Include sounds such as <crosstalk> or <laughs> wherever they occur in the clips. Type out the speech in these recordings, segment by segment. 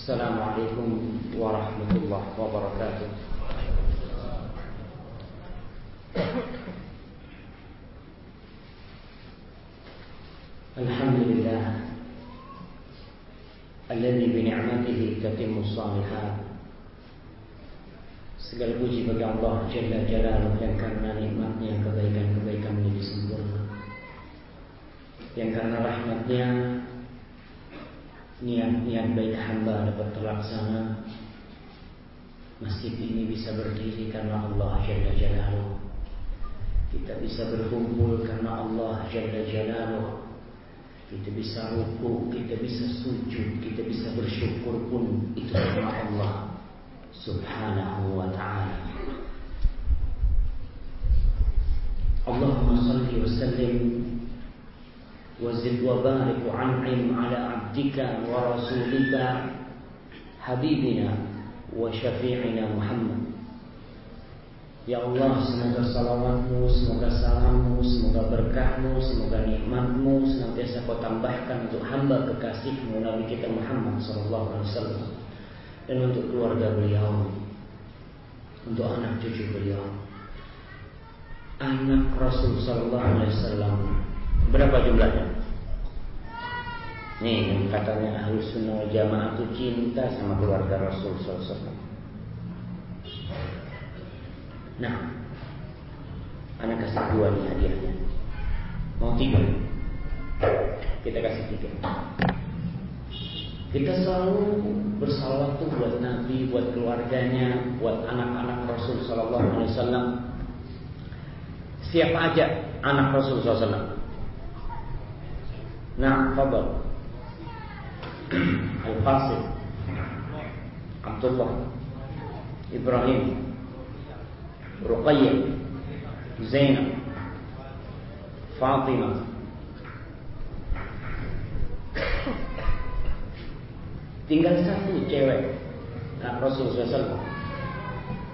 السلام عليكم ورحمة الله وبركاته الحمد لله الذي بنعمته تتم الصالحات Segala puji bagi Allah Jalla Jalaluh yang karena nikmatnya kebaikan-kebaikan menjadi sempurna. Yang karena rahmatnya niat-niat baik hamba dapat terlaksana. Masjid ini bisa berdiri karena Allah Jalla Jalaluh. Kita bisa berkumpul karena Allah Jalla Jalaluh. Kita bisa ruku, kita bisa sujud, kita bisa bersyukur pun itu karena Allah subhanahu wa ta'ala Allahumma salli wa sallim an'im ala abdika wa rasulika habibina wa syafi'ina Muhammad Ya Allah, semoga salawatmu, semoga salammu, semoga berkahmu, semoga nikmatmu senantiasa kau tambahkan untuk hamba kekasihmu Nabi kita Muhammad sallallahu alaihi wasallam. Dan untuk keluarga beliau, untuk anak cucu beliau. Anak Rasul Sallallahu Alaihi Wasallam berapa jumlahnya? Nih katanya ahlu sunnah jamaah itu cinta sama keluarga Rasul Alaihi Wasallam. Nah, anak kasih dua nih hadiahnya. Mau tiga? Kita kasih tiga. Kita selalu bersalawat tuh buat Nabi, buat keluarganya, buat anak-anak Rasul Sallallahu Alaihi Wasallam. Siapa aja anak Rasul Sallallahu Nah, Fadl Al-Qasim Abdullah. Ibrahim. Ruqayyah. Zainab. Fatimah tinggal satu cewek. Nah, Rasul SAW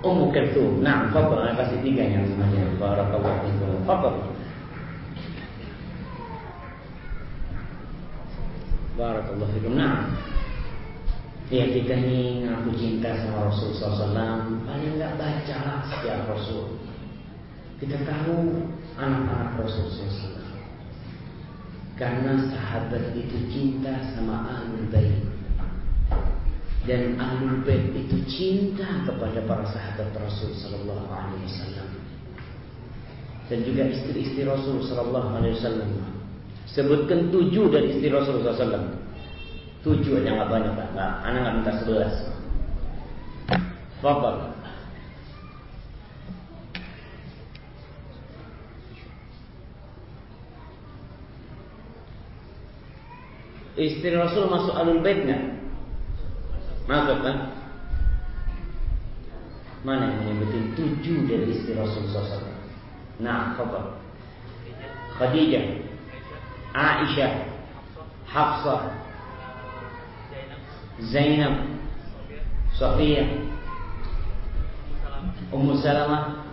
Ummu Kulthum nah fadal. Saya kasih tiga yang semuanya barakallahu fikum. Fadal barakallahu fikum nah ya kita ini ngaku cinta sama Rasul SAW paling nggak baca setiap Rasul kita tahu anak-anak Rasul SAW karena sahabat itu cinta sama Ahlul Bait dan Ahlul Bait itu cinta kepada para sahabat Rasul sallallahu alaihi wasallam. Dan juga istri-istri Rasul sallallahu alaihi wasallam. Sebutkan tujuh dari istri Rasul sallallahu alaihi wasallam. Tujuh aja nggak banyak pak. Nggak, anak nggak minta sebelas. Fadal. Istri Rasul masuk Bait nggak? Masuk kan? Mana yang menyebutin tujuh dari istri Rasul SAW? Nah, apa? Khadijah, Aisyah, Hafsah, Zainab, Sofia, Ummu Salamah,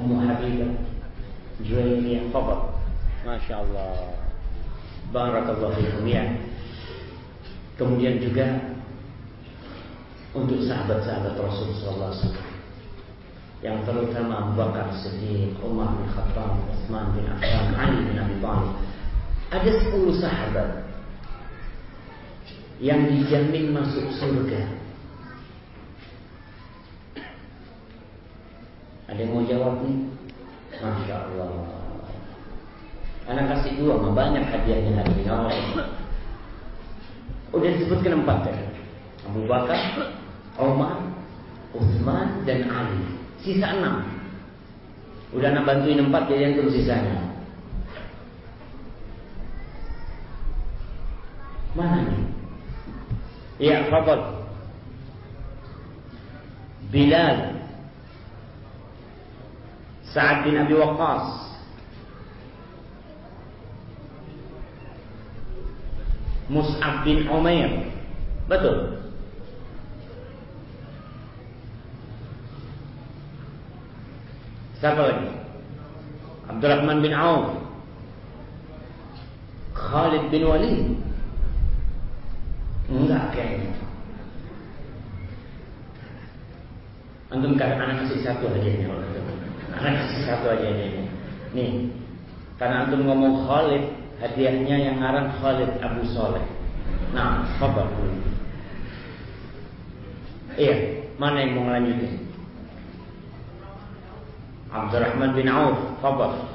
Ummu Habibah Juwairiyah Fadl. Masya Allah. Barakallahu fikum. Ya. Kemudian juga Untuk sahabat-sahabat Rasul Sallallahu Alaihi Wasallam Yang terutama Abu Bakar Siddiq Umar bin Khattab Utsman bin Affan Ali bin Abi Thalib Ada 10 sahabat Yang dijamin masuk surga Ada yang mau jawab nih? Masya Allah. Anak kasih dua, banyak hadiahnya hari ini. Udah disebutkan empat tadi. Abu Bakar, Umar, Utsman dan Ali. Sisa enam. Udah anak bantuin empat, jadi yang sisanya. Mana nih? Ya, Fadl. Bilal Sa'ad bin Abi Waqqas Mus'ab bin Umair Betul Siapa lagi? Abdurrahman bin Auf. Khalid bin Walid. Enggak kayaknya. Antum kata anak kasih satu aja ini. Anak kasih satu aja ini. Nih, karena antum ngomong Khalid, hadiahnya yang ngarang Khalid Abu Soleh. Nah, apa Iya, mana yang mau lanjutin? Abdurrahman bin Auf, Fadal.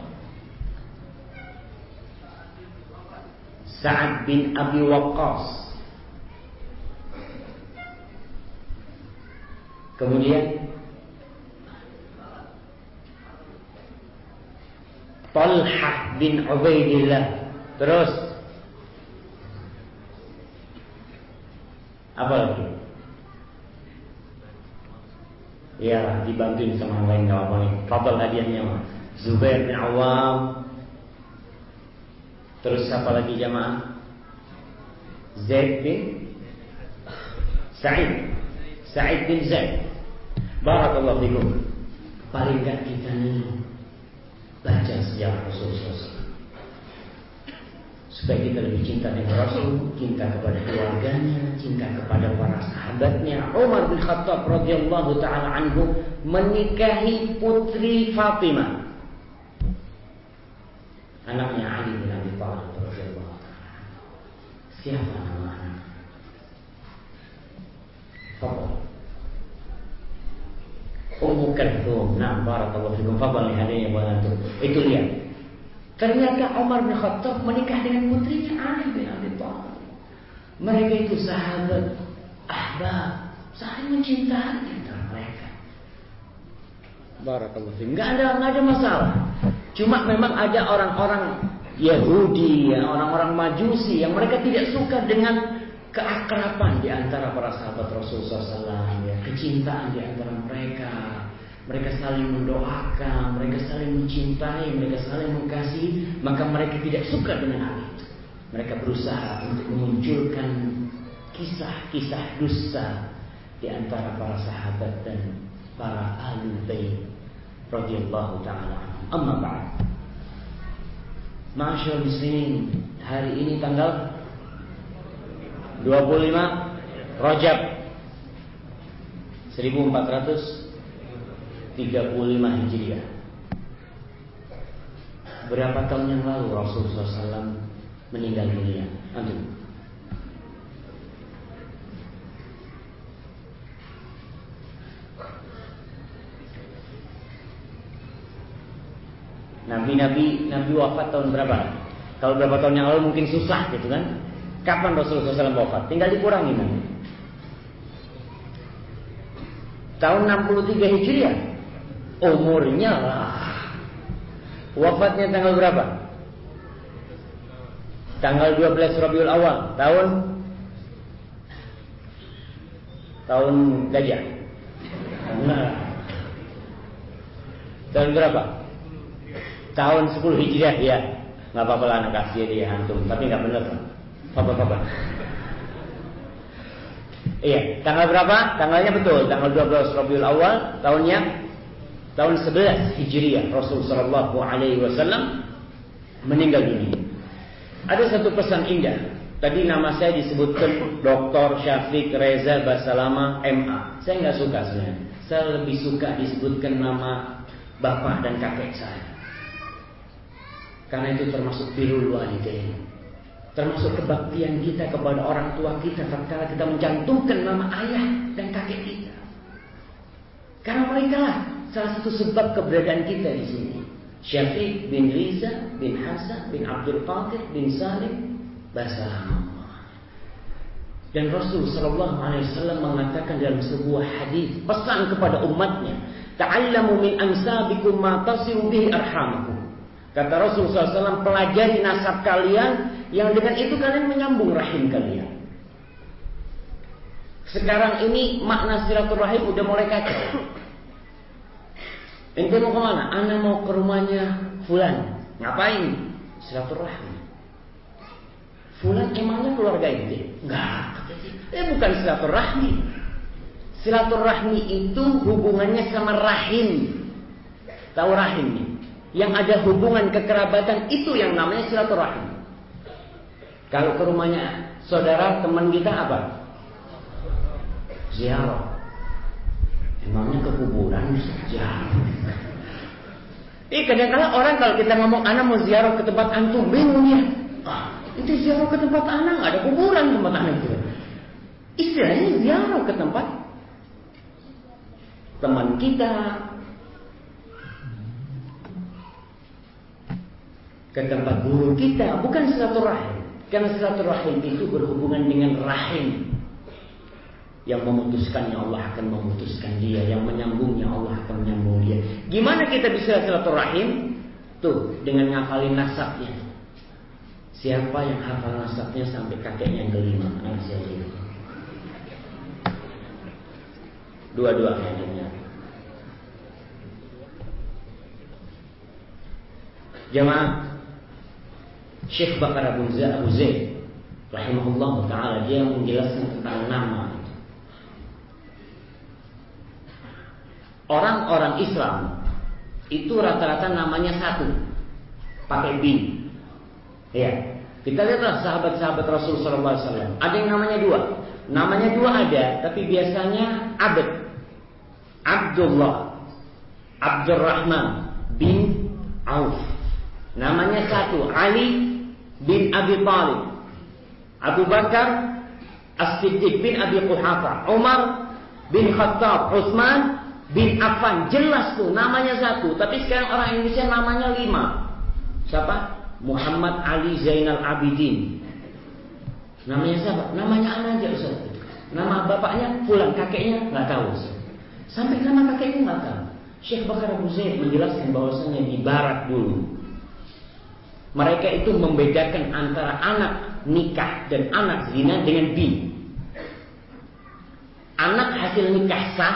Sa'ad bin Abi Waqqas. Kemudian Talhah bin Ubaidillah. Terus apa lagi? Ya, dibantuin sama yang lain apa-apa nih. Fadal hadiahnya mah. Zubair bin Awam. Terus siapa lagi jamaah? Zaid bin Sa'id. Sa'id bin Zaid. Barakallahu fikum. Paling enggak kita nih baca sejarah Rasulullah. Supaya kita lebih cinta dengan Rasul, cinta kepada keluarganya, cinta kepada para sahabatnya. Umar bin Khattab radhiyallahu taala anhu menikahi putri Fatimah. Anaknya Ali bin Abi Thalib radhiyallahu taala. Siapa nama anak? Fadal. Ummu Kalthum. Nah, barakallahu fikum. Fadal buat antum. Itu dia. Ternyata Umar bin Khattab menikah dengan putrinya Ali bin Abi Thalib. Mereka itu sahabat, ahbab, saling mencintai antara mereka. Barakallahu fikum. Enggak ada enggak ada masalah. Cuma memang ada orang-orang Yahudi, ya, orang-orang Majusi yang mereka tidak suka dengan keakraban di antara para sahabat Rasulullah SAW, ya, kecintaan di antara. Mereka saling mendoakan, mereka saling mencintai, mereka saling mengasihi, maka mereka tidak suka dengan hal itu. Mereka berusaha untuk memunculkan kisah-kisah dusta di antara para sahabat dan para ahli bait radhiyallahu taala Amma ba'd. Masyaallah muslimin, hari ini tanggal 25 Rajab 1435 Hijriah. Berapa tahun yang lalu Rasulullah SAW meninggal dunia? Antum. Nabi-nabi Nabi wafat tahun berapa? Kalau berapa tahun yang lalu mungkin susah gitu kan? Kapan Rasulullah SAW wafat? Tinggal dikurangi nanti. Tahun 63 Hijriah. Umurnya lah. Wafatnya tanggal berapa? Tanggal 12 Rabiul Awal. Tahun Tahun gajah. Nah. Tahun berapa? Tahun 10 Hijriah ya. Nggak apa-apa lah anak kasih dia antum, tapi nggak benar. Apa-apa. Iya, tanggal berapa? Tanggalnya betul, tanggal 12 Rabiul Awal, tahunnya tahun 11 Hijriah. Rasul sallallahu alaihi wasallam meninggal dunia. Ada satu pesan indah. Tadi nama saya disebutkan Dr. Syafiq Reza Basalama MA. Saya nggak suka sebenarnya. Saya lebih suka disebutkan nama bapak dan kakek saya. Karena itu termasuk birrul walidain. Termasuk kebaktian kita kepada orang tua kita tatkala kita mencantumkan nama ayah dan kakek kita. Karena mereka lah salah satu sebab keberadaan kita di sini. Syafiq bin Riza bin Hasan bin Abdul Qadir bin Salim Basalam. Dan Rasul Sallallahu Alaihi Wasallam mengatakan dalam sebuah hadis pesan kepada umatnya, "Ta'allamu min ansabikum ma tasiru bihi arhamakum." Kata Rasul SAW, pelajari nasab kalian yang dengan itu kalian menyambung rahim kalian. Sekarang ini makna silaturahim udah mulai kacau. Ente mau ke mana? Anda mau ke rumahnya Fulan. Ngapain? Silaturahim. Fulan emangnya keluarga ente? Enggak. Eh bukan silaturahmi. Silaturahmi itu hubungannya sama rahim. tahu rahimnya. Yang ada hubungan kekerabatan itu yang namanya silaturahim. Kalau ke rumahnya saudara teman kita apa? Ziarah. Emangnya ke kuburan ziarah. Eh kadang-kadang orang kalau kita ngomong anak mau ziarah ke tempat antum bingung ya. Ah, itu ziarah ke tempat anak nggak ada kuburan tempat anak itu. Istilahnya ziarah ke tempat teman kita, ke tempat guru kita, bukan silaturahim. Karena silaturahim itu berhubungan dengan rahim. Yang memutuskannya Allah akan memutuskan dia, yang menyambungnya Allah akan menyambung dia. Gimana kita bisa silaturahim? Tuh, dengan ngafalin nasabnya. Siapa yang hafal nasabnya sampai kakeknya yang kelima? Anak itu? Dua-duanya. Jemaah Syekh Bakar Abu Zaid rahimahullah taala dia menjelaskan tentang nama Orang-orang Islam itu rata-rata namanya satu, pakai bin. Ya, kita lihatlah sahabat-sahabat Rasul Wasallam. Ada yang namanya dua, namanya dua ada, tapi biasanya Abd, Abdullah, Abdurrahman bin Auf. Namanya satu, Ali bin Abi Talib, Abu Bakar As-Siddiq bin Abi Quhafa, Umar bin Khattab, Utsman bin Affan. Jelas tuh namanya satu, tapi sekarang orang Indonesia namanya lima. Siapa? Muhammad Ali Zainal Abidin. Namanya siapa? Namanya anak aja Ustaz. Nama bapaknya pulang, kakeknya nggak tahu. Ustaz. Sampai nama kakeknya nggak tahu. Syekh Bakar Abu Zaid menjelaskan bahwasanya di barat dulu mereka itu membedakan antara anak nikah dan anak zina dengan bin. Anak hasil nikah sah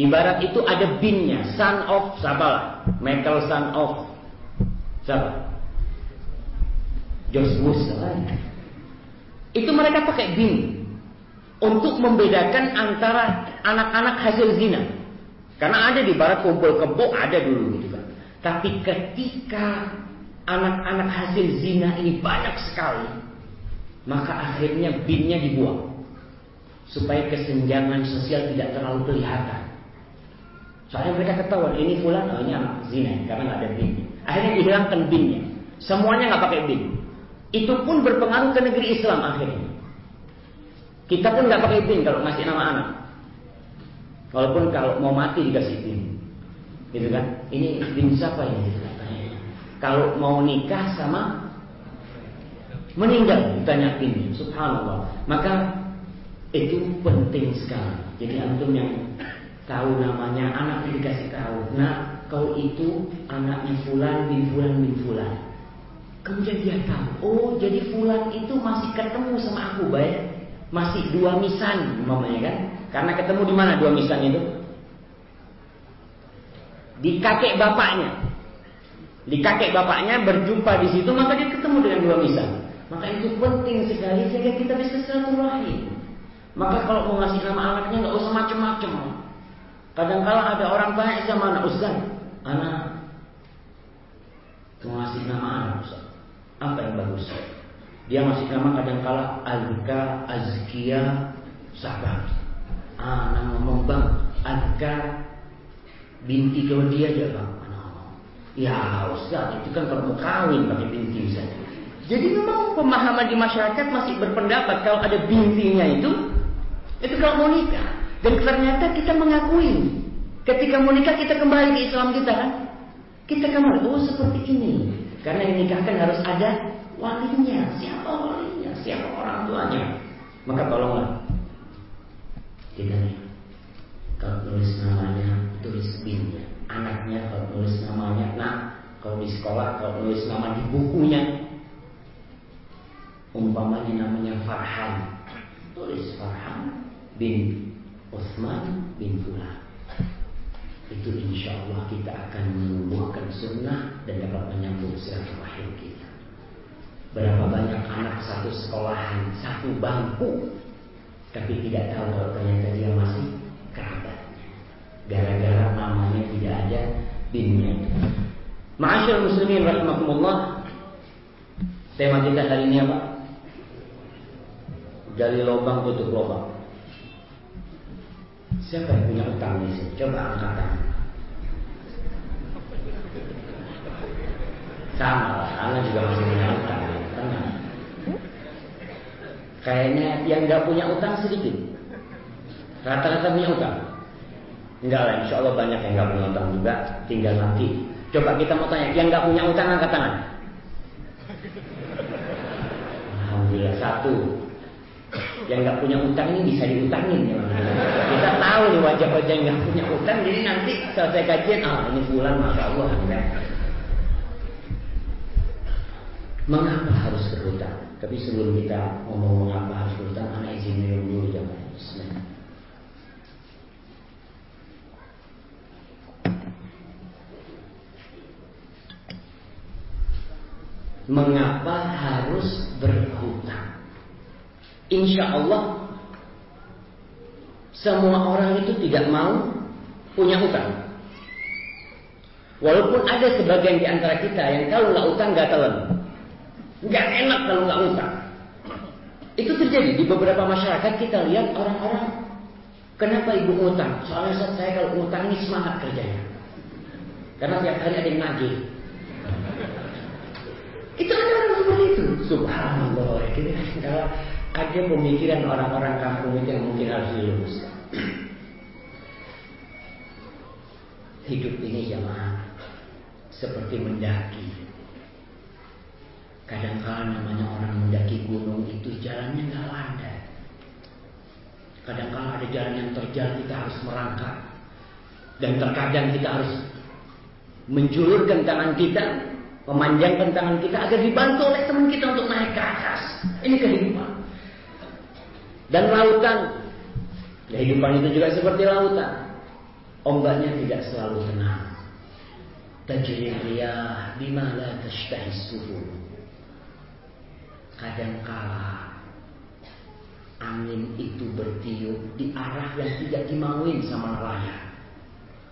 di barat itu ada binnya, son of siapa Michael son of siapa? George Bush Itu mereka pakai bin untuk membedakan antara anak-anak hasil zina. Karena ada di barat kumpul kebo ada dulu gitu kan. Tapi ketika anak-anak hasil zina ini banyak sekali, maka akhirnya binnya dibuang supaya kesenjangan sosial tidak terlalu kelihatan. Soalnya mereka ketahuan ini fulan, oh ini anak zina karena nggak ada bin. Akhirnya dihilangkan binnya. Semuanya nggak pakai bin. Itu pun berpengaruh ke negeri Islam akhirnya. Kita pun nggak pakai bin kalau ngasih nama anak. Walaupun kalau mau mati dikasih bin, gitu kan? Ini bin siapa kan? Kalau mau nikah sama meninggal ditanya ini, subhanallah. Maka itu penting sekali. Jadi antum yang tahu namanya anak dikasih tahu. Nah, kau itu anaknya fulan bin fulan bin fulan. Kemudian dia tahu, oh jadi fulan itu masih ketemu sama aku baik, masih dua misan, mamanya kan? Karena ketemu di mana dua misan itu? Di kakek bapaknya. Di kakek bapaknya berjumpa di situ maka dia ketemu dengan dua misal. Maka itu penting sekali sehingga kita bisa silaturahim. Maka kalau mau ngasih nama anaknya nggak usah macam-macam. Kadang kala ada orang tanya sama anak Ustaz, anak mau ngasih nama anak Ustaz. Apa yang bagus? Dia ngasih nama kadang kala Azka, Azkia, Sabar. Ah, nama membang Azka binti dia aja bang. Ya Ustaz, itu kan kalau mau kawin pakai binti Ustaz. Jadi memang pemahaman di masyarakat masih berpendapat kalau ada bintinya itu, itu kalau mau nikah. Dan ternyata kita mengakui. Ketika mau nikah kita kembali ke Islam kita kan. Kita kembali, oh seperti ini. Karena yang nikah kan harus ada walinya. Siapa walinya? Siapa orang tuanya? Maka tolonglah. Kita nih. Kalau tulis namanya, tulis binnya anaknya kalau nulis namanya nah kalau di sekolah kalau nulis nama di bukunya umpamanya namanya Farhan tulis Farhan bin Utsman bin Fulan itu insya Allah kita akan menumbuhkan sunnah dan dapat menyambung silaturahim kita. Berapa banyak anak satu sekolahan, satu bangku, tapi tidak tahu kalau ternyata dia masih kerabat gara-gara namanya tidak ada dunia. Ma'asyar muslimin rahimakumullah. Tema kita hari ini apa? Gali lubang tutup lubang. Siapa yang punya utang di sini? Coba angkat tangan. Sama lah, Anak juga masih punya utang. Tenang. Kayaknya yang nggak punya utang sedikit. Rata-rata punya utang. Enggak lah, insya Allah banyak yang nggak punya utang juga. Tinggal nanti. Coba kita mau tanya, yang nggak punya utang angkat tangan. Alhamdulillah satu. Yang nggak punya utang ini bisa diutangin ya. Kita tahu nih wajah-wajah yang nggak punya utang, jadi nanti selesai kajian, ah ini bulan masya Allah. Ya. Mengapa harus berhutang? Tapi sebelum kita ngomong mengapa harus berhutang, anak izin minum dulu. Bismillah. Mengapa harus berhutang? Insya Allah semua orang itu tidak mau punya hutang. Walaupun ada sebagian di antara kita yang kalau nggak utang nggak telan, nggak enak kalau nggak utang. Itu terjadi di beberapa masyarakat kita lihat orang-orang kenapa ibu utang? Soalnya saya kalau utang ini semangat kerjanya. Karena tiap hari ada yang nagih. Itu ada orang seperti itu. Subhanallah. Adalah ada pemikiran orang-orang kampung itu yang mungkin harus diluruskan. Hidup ini jamaah seperti mendaki. Kadang-kala namanya orang mendaki gunung itu jalannya nggak landai. Kadang-kala ada jalan yang terjal kita harus merangkak. Dan terkadang kita harus menjulurkan tangan kita memanjangkan tangan kita agar dibantu oleh teman kita untuk naik ke atas. Ini kehidupan. Dan lautan. Kehidupan itu juga seperti lautan. Ombaknya tidak selalu tenang. Tajri riyah bima la tashtahi. Kadangkala angin itu bertiup di arah yang tidak dimauin sama nelayan.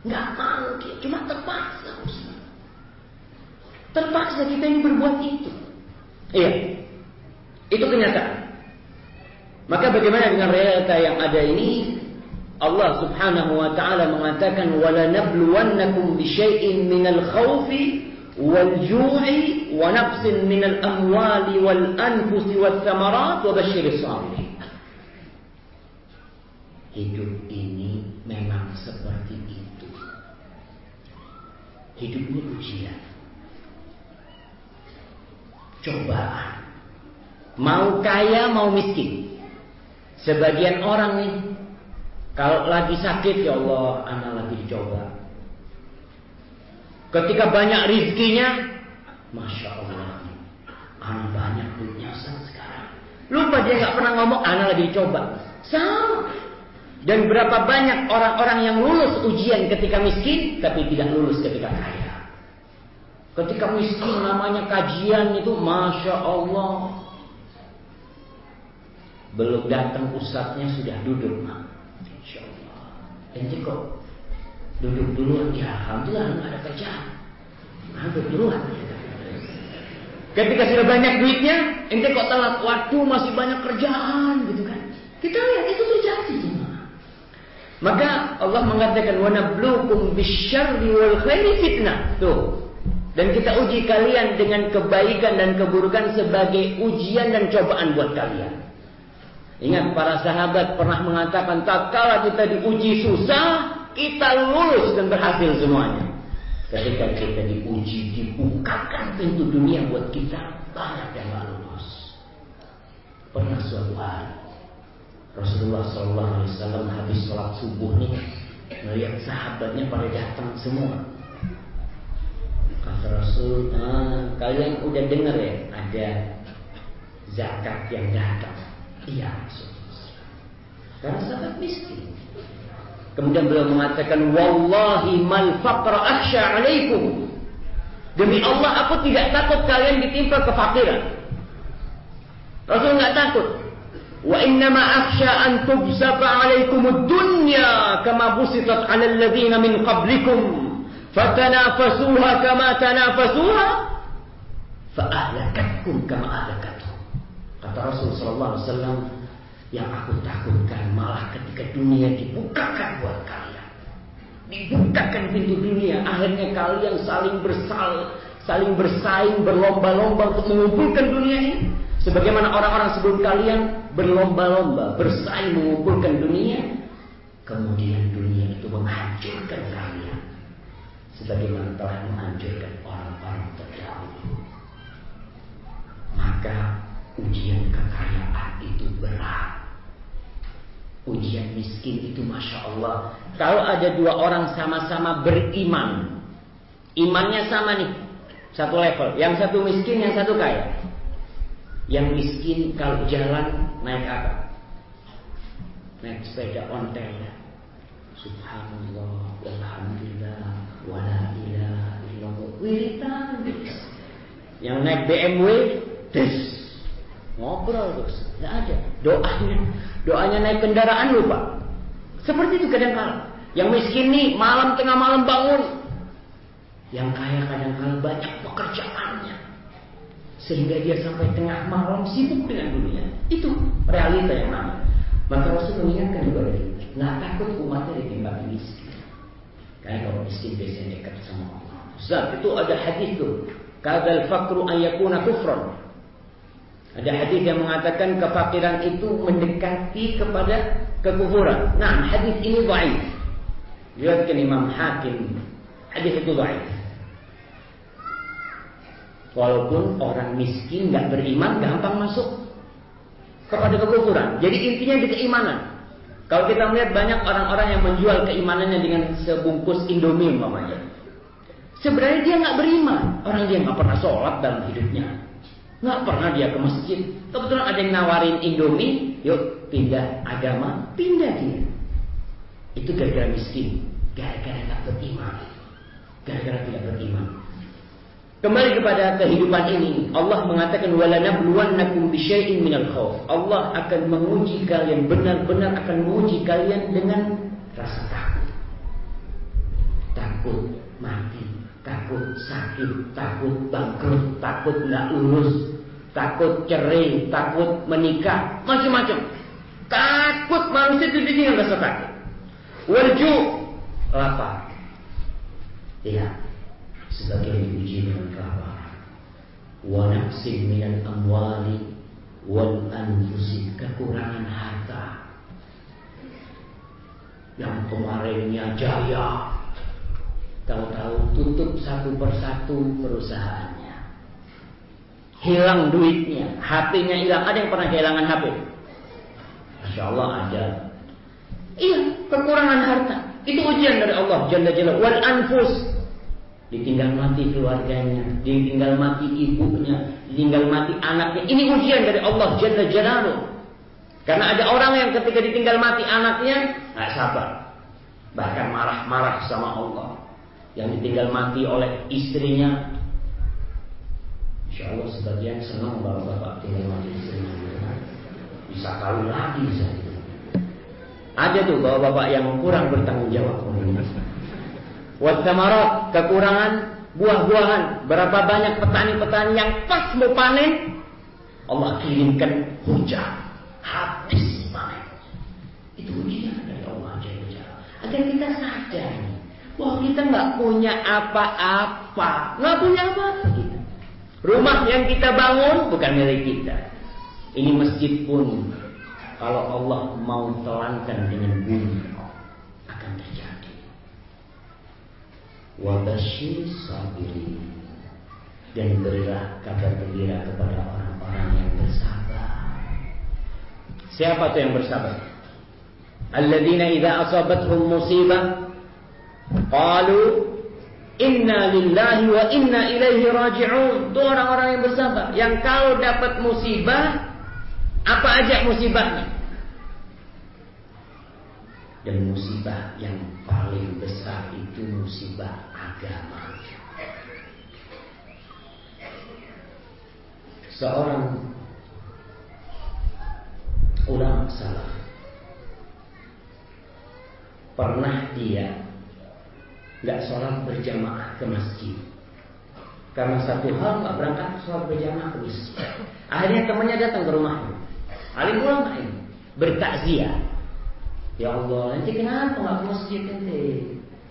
Nggak mau, cuma terpaksa. Ustaz. Terpaksa kita ini berbuat itu. Iya. Itu kenyataan. Maka bagaimana dengan realita yang ada ini? Allah Subhanahu wa taala mengatakan wala nabluwannakum bisyai'in minal khawfi wal ju'i wa naqsin minal amwali wal anfusi was thamarat wa basyiris sabirin. Hidup ini memang seperti itu. Hidup ini ujian cobaan. Mau kaya, mau miskin. Sebagian orang nih, kalau lagi sakit, ya Allah, anak lagi dicoba. Ketika banyak rizkinya, Masya Allah, anak banyak duitnya sekarang. Lupa dia nggak pernah ngomong, anak lagi dicoba. Sama. Dan berapa banyak orang-orang yang lulus ujian ketika miskin, tapi tidak lulus ketika kaya. Ketika miskin namanya kajian itu Masya Allah. Belum datang ustadznya sudah duduk. Insya Allah. Ente kok duduk duluan? Ya Alhamdulillah nggak ada kerjaan. Duduk duluan. Ketika sudah banyak duitnya, ente kok telat? Waktu masih banyak kerjaan gitu kan. Kita lihat itu terjadi Maka Allah mengatakan wa nabluukum bisyarri wal khairi fitnah. Tuh. Dan kita uji kalian dengan kebaikan dan keburukan sebagai ujian dan cobaan buat kalian. Ingat para sahabat pernah mengatakan tak kala kita diuji susah, kita lulus dan berhasil semuanya. Ketika kita diuji, dibukakan pintu dunia buat kita, banyak yang gak lulus. Pernah suatu hari, Rasulullah SAW habis sholat subuh nih, melihat sahabatnya pada datang semua. Kata Rasul, ah, kalian udah dengar ya ada zakat yang datang. Iya Rasul. Karena sahabat miskin. Kemudian beliau mengatakan, Wallahi mal faqra akhsha alaikum. Demi Allah aku tidak takut kalian ditimpa kefakiran. Rasul nggak takut. Wa innama akhsha an tubsata alaikum dunya kama busitat 'ala alladhina min qablikum fatanafasuha kama tanafasuha fa'ahlakatkum kama ahlakatuh. Kata Rasul sallallahu alaihi wasallam, yang aku takutkan malah ketika dunia dibukakan buat kalian. Dibukakan pintu dunia, akhirnya kalian saling bersal, saling bersaing, berlomba-lomba untuk mengumpulkan dunia ini. Sebagaimana orang-orang sebelum kalian berlomba-lomba, bersaing mengumpulkan dunia, kemudian dunia itu menghancurkan kalian. Sebagaimana telah menghancurkan orang-orang terdahulu. Maka ujian kekayaan itu berat. Ujian miskin itu Masya Allah. Kalau ada dua orang sama-sama beriman. Imannya sama nih. Satu level. Yang satu miskin, yang satu kaya. Yang miskin kalau jalan naik apa? Naik sepeda ontel. Subhanallah, Alhamdulillah, wala ilaha illallah. Wiritan. Yang naik BMW, des. Ngobrol terus. Tidak ada. Doanya. Doanya naik kendaraan lupa. Seperti itu kadang-kala. Yang miskin nih malam tengah malam bangun. Yang kaya kadang-kala banyak pekerjaannya. Sehingga dia sampai tengah malam sibuk dengan dunia. Itu realita yang namanya. Maka Rasul mengingatkan kepada kita. Nggak takut umatnya ditimbang miskin. Karena kalau miskin biasanya dekat sama Allah. Ustaz, itu ada hadis tuh. Kadal fakru ayakuna kufron. Ada hadis yang mengatakan kefakiran itu mendekati kepada kekufuran. Nah, hadis ini baik. Lihatkan Imam Hakim. Hadis itu baik. Walaupun orang miskin nggak beriman gampang masuk kepada kekufuran. Jadi intinya di keimanan. Kalau kita melihat banyak orang-orang yang menjual keimanannya dengan sebungkus Indomie umpamanya. Sebenarnya dia nggak beriman. Orang dia nggak pernah sholat dalam hidupnya. Nggak pernah dia ke masjid. Kebetulan ada yang nawarin Indomie, yuk pindah agama, pindah dia. Itu gara-gara miskin, gara-gara nggak beriman, gara-gara tidak beriman. Kembali kepada kehidupan ini, Allah mengatakan walanabluwannakum bisyai'in minal khauf. Allah akan menguji kalian, benar-benar akan menguji kalian dengan rasa takut. Takut mati, takut sakit, takut bangkrut, takut nggak lulus, takut cerai, takut menikah, macam-macam. Takut manusia itu sini rasa takut. Walju lapar. Iya, sebagai diuji dengan kelaparan. Wa naqsin amwali wal anfusi kekurangan harta. Yang kemarinnya jaya, tahu-tahu tutup satu persatu perusahaannya. Hilang duitnya, HP-nya hilang. Ada yang pernah kehilangan HP? Masya Allah ada. Iya, kekurangan harta. Itu ujian dari Allah Jalla Jalla. Wal anfus. Ditinggal mati keluarganya, ditinggal mati ibunya, ditinggal mati anaknya. Ini ujian dari Allah Jalla Jalla. Karena ada orang yang ketika ditinggal mati anaknya, nggak sabar. Bahkan marah-marah sama Allah yang ditinggal mati oleh istrinya. Insya Allah sebagian senang kalau bapak tinggal mati istrinya. Bisa kawin lagi bisa. Ada tuh bapak-bapak yang kurang bertanggung jawab. Wasamarat kekurangan buah-buahan. Berapa banyak petani-petani yang pas mau panen, Allah kirimkan hujan. Habis panen. Itu ujian dari Allah Agar kita sadar Wah kita nggak punya apa-apa, nggak punya apa-apa kita. Rumah yang kita bangun bukan milik kita. Ini masjid pun kalau Allah mau telankan dengan bumi akan terjadi. Wabashir sabiri dan berilah kabar gembira kepada orang-orang yang bersabar. Siapa tuh yang bersabar? Alladzina idza asabatuhum musibah qalu inna lillahi wa inna ilaihi raji'un. Itu orang-orang yang bersabar. Yang kalau dapat musibah apa aja musibahnya? Dan musibah yang paling besar itu musibah agama. Seorang ulama salaf pernah dia nggak sholat berjamaah ke masjid. Karena satu hal nggak berangkat sholat berjamaah ke masjid. Akhirnya temannya datang ke rumahnya. Alim ulama ini bertakziah. Ya Allah, nanti kenapa nggak ke masjid nanti?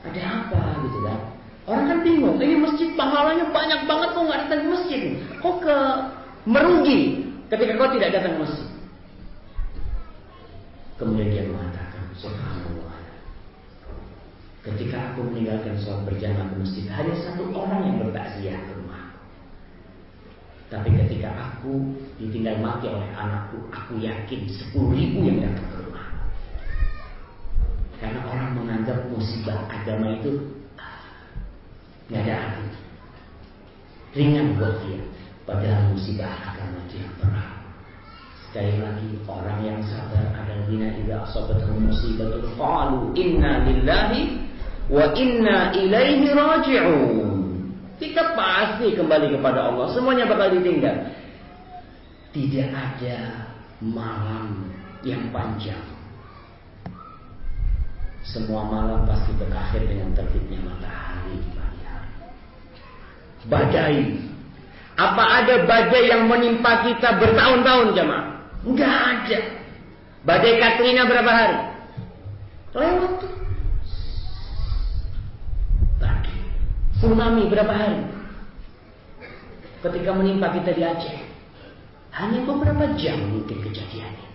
Ada apa gitu kan? Orang kan bingung, ini masjid pahalanya banyak banget kok nggak datang ke masjid? Kok ke merugi ketika kau tidak datang ke masjid? Kemudian dia mengatakan, Subhanallah. Ketika aku meninggalkan sholat berjamaah ke masjid, hanya satu orang yang bertakziah ke rumah. Tapi ketika aku ditinggal mati oleh anakku, aku yakin sepuluh ribu yang datang ke rumah. Karena orang menganggap musibah agama itu nggak ada arti. Ringan buat dia. Padahal musibah agama dia berat. Sekali lagi orang yang sabar adalah bina idza asabatuhum musibatul qalu inna lillahi wa inna ilaihi raji'un. Kita pasti kembali kepada Allah. Semuanya bakal ditinggal. Tidak ada malam yang panjang. Semua malam pasti berakhir dengan terbitnya matahari di pagi. Badai. Apa ada badai yang menimpa kita bertahun-tahun jemaah? Enggak ada. Badai Katrina berapa hari? Lewat tuh. Tsunami berapa hari? Ketika menimpa kita di Aceh. Hanya beberapa jam mungkin kejadiannya.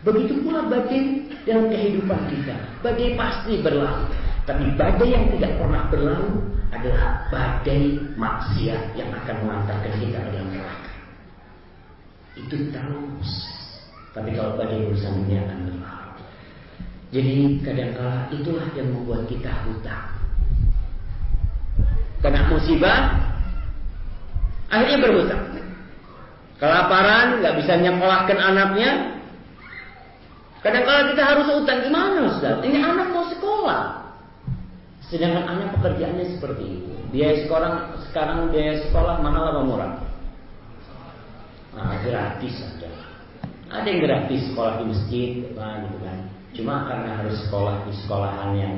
Begitu pula badai dalam kehidupan kita. Badai pasti berlalu. Tapi badai yang tidak pernah berlalu adalah badai maksiat yang akan mengantarkan kita ke dalam neraka. Itu terus. Tapi kalau badai urusan dunia akan berlalu. Jadi kadangkala itulah yang membuat kita hutang. Kena musibah, akhirnya berhutang. Kelaparan, nggak bisa nyekolahkan anaknya. Kadang-kala kita harus utang gimana Ustaz? Ini anak mau sekolah. Sedangkan anak pekerjaannya seperti itu. Biaya sekolah sekarang biaya sekolah mahal apa murah? Nah, gratis saja. Ada yang gratis sekolah di masjid, gitu kan. Cuma karena harus sekolah di sekolahan yang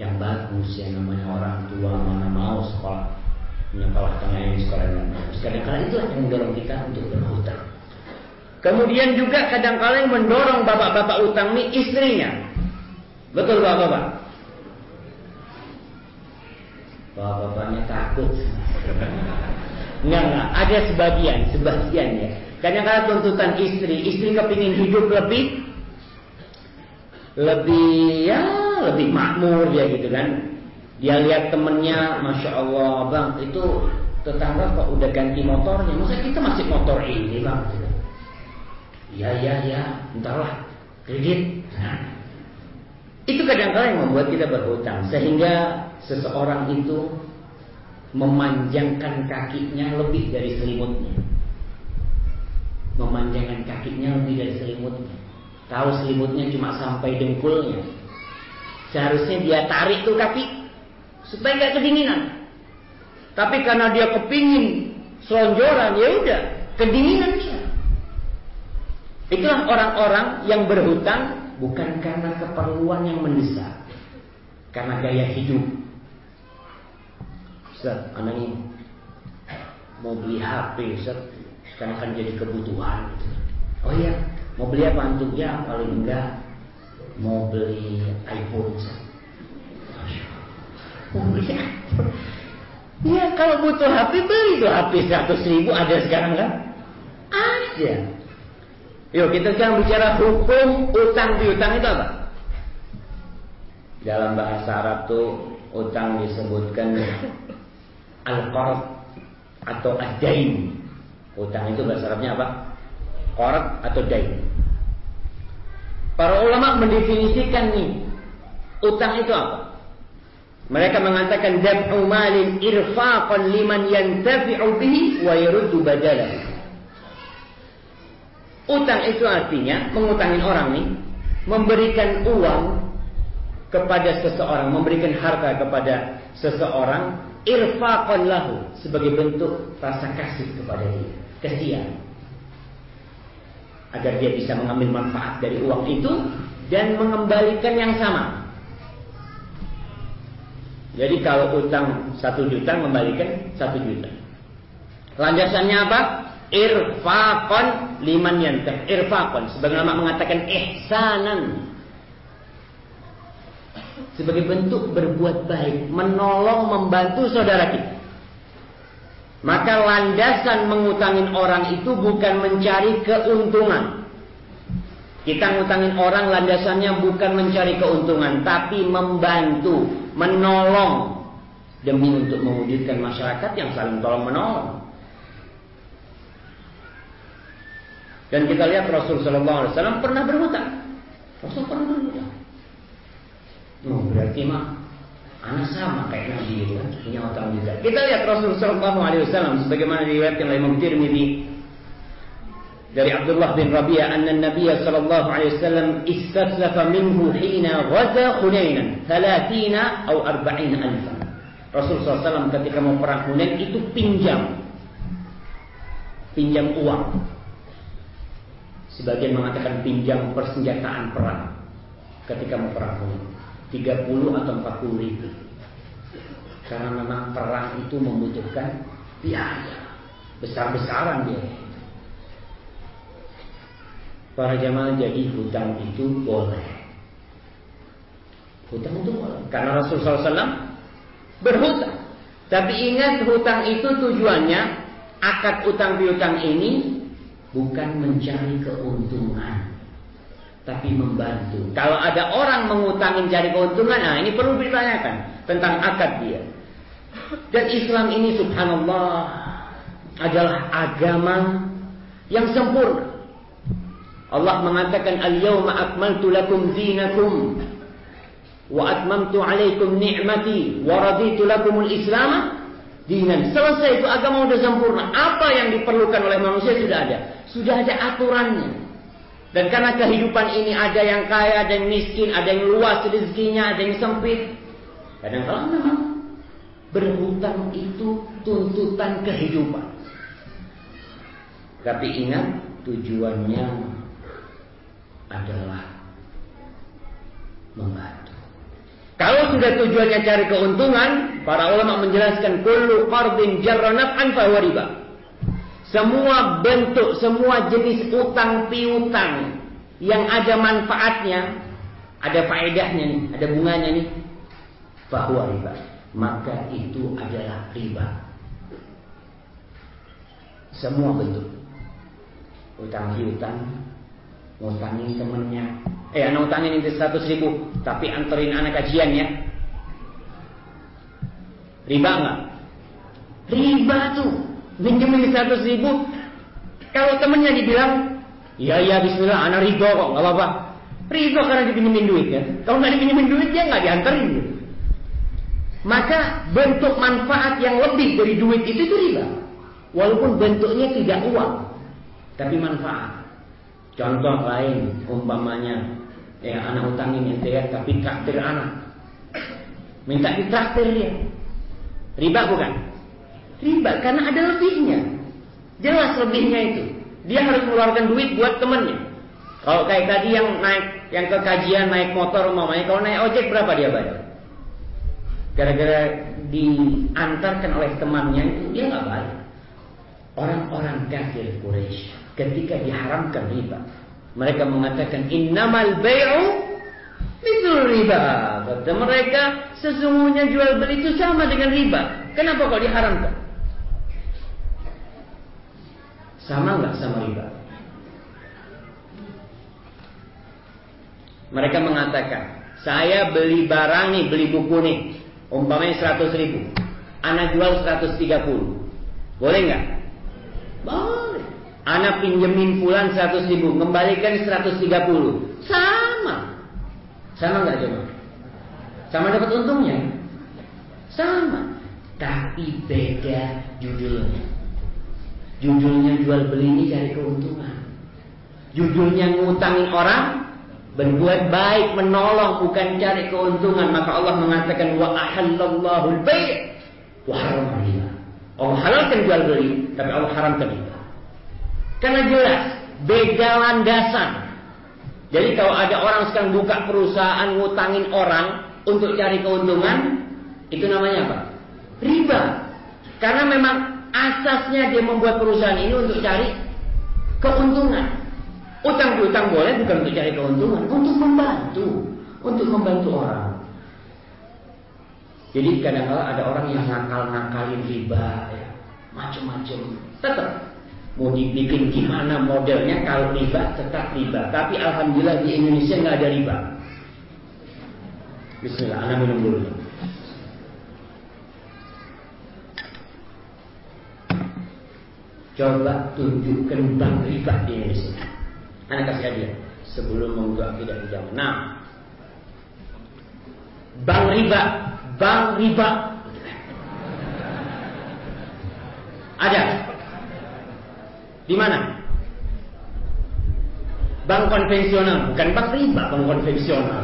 yang bagus, yang namanya orang tua mana mau sekolah menyekolahkan yang sekolah yang bagus. Kadang-kala itulah yang mendorong kita untuk berhutang. Kemudian juga kadang-kala yang mendorong bapak-bapak utang ini istrinya. Betul bapak-bapak? Bapak-bapaknya takut. Enggak, enggak. Ada sebagian, sebagian ya. Kadang-kadang tuntutan istri, istri kepingin hidup lebih, lebih ya, lebih makmur ya gitu kan. Dia lihat temennya, masya Allah bang, itu tetangga kok udah ganti motornya, masa kita masih motor ini bang? Iya iya iya, entahlah kredit. Nah, itu kadang-kadang yang membuat kita berhutang sehingga seseorang itu memanjangkan kakinya lebih dari selimutnya. Memanjangkan kakinya lebih dari selimutnya. Tahu selimutnya cuma sampai dengkulnya. Seharusnya dia tarik tuh kaki supaya nggak kedinginan. Tapi karena dia kepingin selonjoran, ya udah kedinginan dia. Itulah orang-orang yang berhutang bukan karena keperluan yang mendesak, karena gaya hidup. Ustaz, anak ini mau beli HP, Ustaz. Sekarang kan jadi kebutuhan. Oh iya, mau beli apa antum? Ya paling enggak mau beli iPhone. Mau beli iPhone. Ya kalau butuh HP beli tuh HP 100 ribu ada sekarang kan? Ada. Yuk kita sekarang bicara hukum utang piutang itu apa? Dalam bahasa Arab tuh utang disebutkan al-qard atau ad-dain. Utang itu bahasa Arabnya apa? Qard atau dain. Para ulama mendefinisikan nih utang itu apa? Mereka mengatakan dab'u malin irfaqan liman yantafi'u bihi wa yaruddu badalahu. Utang itu artinya mengutangin orang nih, memberikan uang kepada seseorang, memberikan harta kepada seseorang, irfaqan lahu sebagai bentuk rasa kasih kepada dia, kasihan. Agar dia bisa mengambil manfaat dari uang itu dan mengembalikan yang sama. Jadi kalau utang satu juta membalikan satu juta. Landasannya apa? Irfaqan liman yantah. Irfaqan. Sebagaimana mengatakan ihsanan. Sebagai bentuk berbuat baik. Menolong, membantu saudara kita. Maka landasan mengutangin orang itu bukan mencari keuntungan. Kita ngutangin orang landasannya bukan mencari keuntungan. Tapi membantu, menolong. Demi untuk mewujudkan masyarakat yang saling tolong menolong. Dan kita lihat Rasul Sallallahu Alaihi Wasallam pernah berhutang. Rasul pernah berhutang. Oh, berarti mah anak sama kayak Nabi itu kan punya hutang juga. Kita lihat Rasul Sallallahu Alaihi Wasallam sebagaimana diriwayatkan oleh Imam Tirmidzi dari Abdullah bin Rabi'ah anna Nabi sallallahu alaihi wasallam istatlafa minhu hina ghaza Hunainan 30 atau 40 alfan. Rasul SAW ketika mau perang Hunain itu pinjam pinjam uang Sebagian mengatakan pinjam persenjataan perang ketika mau perang 30 atau 40 ribu. Karena memang perang itu membutuhkan biaya. Besar-besaran dia. Para jamaah jadi hutang itu boleh. Hutang itu boleh. Karena Rasulullah SAW berhutang. Tapi ingat hutang itu tujuannya akad utang piutang ini bukan mencari keuntungan tapi membantu. Kalau ada orang mengutangin cari keuntungan, nah ini perlu ditanyakan tentang akad dia. Dan Islam ini subhanallah adalah agama yang sempurna. Allah mengatakan al-yawma akmaltu lakum dinakum wa atmamtu alaikum ni'mati wa raditu lakumul islam dinan. Selesai itu agama sudah sempurna. Apa yang diperlukan oleh manusia sudah ada. Sudah ada aturannya. Dan karena kehidupan ini ada yang kaya, ada yang miskin, ada yang luas rezekinya, ada yang sempit. kadang kalau memang berhutang itu tuntutan kehidupan. Tapi ingat tujuannya adalah membantu. Kalau sudah tujuannya cari keuntungan, para ulama menjelaskan kullu qardin jarra naf'an fa riba. Semua bentuk, semua jenis utang piutang yang ada manfaatnya, ada faedahnya nih, ada bunganya nih, bahwa riba. Maka itu adalah riba. Semua bentuk utang piutang, ngutangin temennya, eh anak utangin itu 100 ribu, tapi anterin anak kajian ya. Riba enggak? Riba tuh. Minjemin 100 ribu. Kalau temennya dibilang, iya iya Bismillah, anak riba kok, nggak apa-apa. Riba karena dipinjemin duit ya. Kalau nggak dipinjemin duit dia nggak dianterin. Gitu. Maka bentuk manfaat yang lebih dari duit itu itu riba. Walaupun bentuknya tidak uang, tapi manfaat. Contoh lain, umpamanya, ya anak utangin ente ya, tapi traktir anak. Minta ditraktir dia. Riba bukan? Riba karena ada lebihnya. Jelas lebihnya itu. Dia harus mengeluarkan duit buat temannya. Kalau kayak tadi yang naik, yang ke kajian naik motor umpamanya, kalau naik ojek berapa dia bayar? Gara-gara diantarkan oleh temannya itu dia nggak bayar. Orang-orang kafir Quraisy ketika diharamkan riba, mereka mengatakan innamal bai'u itu riba. Kata mereka sesungguhnya jual beli itu sama dengan riba. Kenapa kok diharamkan? Sama nggak sama riba? Mereka mengatakan, saya beli barang nih, beli buku nih, umpamanya 100 ribu. Anak jual 130. Boleh nggak? Boleh. Anak pinjemin pulang 100 ribu, kembalikan 130. Sama. Sama nggak coba? Sama dapat untungnya? Sama. Tapi beda judulnya. Judulnya jual beli ini cari keuntungan. Judulnya ngutangin orang, berbuat baik, menolong, bukan cari keuntungan. Maka Allah mengatakan wa ahallallahu al-bai' wa haram riba. Allah halalkan jual beli, tapi Allah haramkan riba. Karena jelas beda landasan. Jadi kalau ada orang sekarang buka perusahaan ngutangin orang untuk cari keuntungan, Itu namanya apa? Riba. Karena memang asasnya dia membuat perusahaan ini untuk cari keuntungan. Utang piutang boleh bukan untuk cari keuntungan, untuk membantu, untuk membantu orang. Jadi kadang-kadang ada orang yang ngakal-ngakalin riba, ya, macam-macam. Tetap mau dibikin gimana modelnya kalau riba tetap riba. Tapi alhamdulillah di Indonesia nggak ada riba. Bismillah, anak minum dulu. Coba tunjukkan bank riba di Indonesia. Anak kasih hadiah sebelum tidak di zaman. Nah, bank riba, bank riba. Ada. Di mana? Bank konvensional, bukan bank riba, bank konvensional.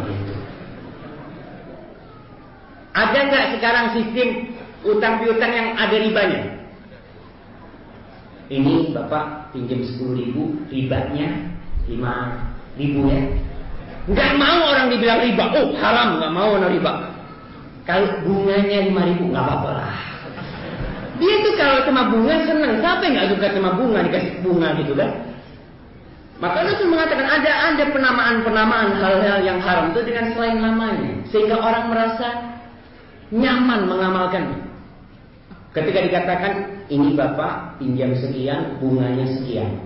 Ada nggak sekarang sistem utang piutang yang ada ribanya? Ini bapak pinjam 10 ribu, ribanya lima ribu ya. Nggak mau orang dibilang riba. Oh haram nggak mau orang riba. Kalau bunganya lima ribu nggak apa-apa lah. Dia tuh kalau sama bunga senang. Siapa yang nggak suka sama bunga dikasih bunga gitu kan? Maka Rasul mengatakan ada ada penamaan-penamaan hal-hal yang haram itu dengan selain namanya, sehingga orang merasa nyaman mengamalkannya. Ketika dikatakan ini bapak pinjam sekian, bunganya sekian,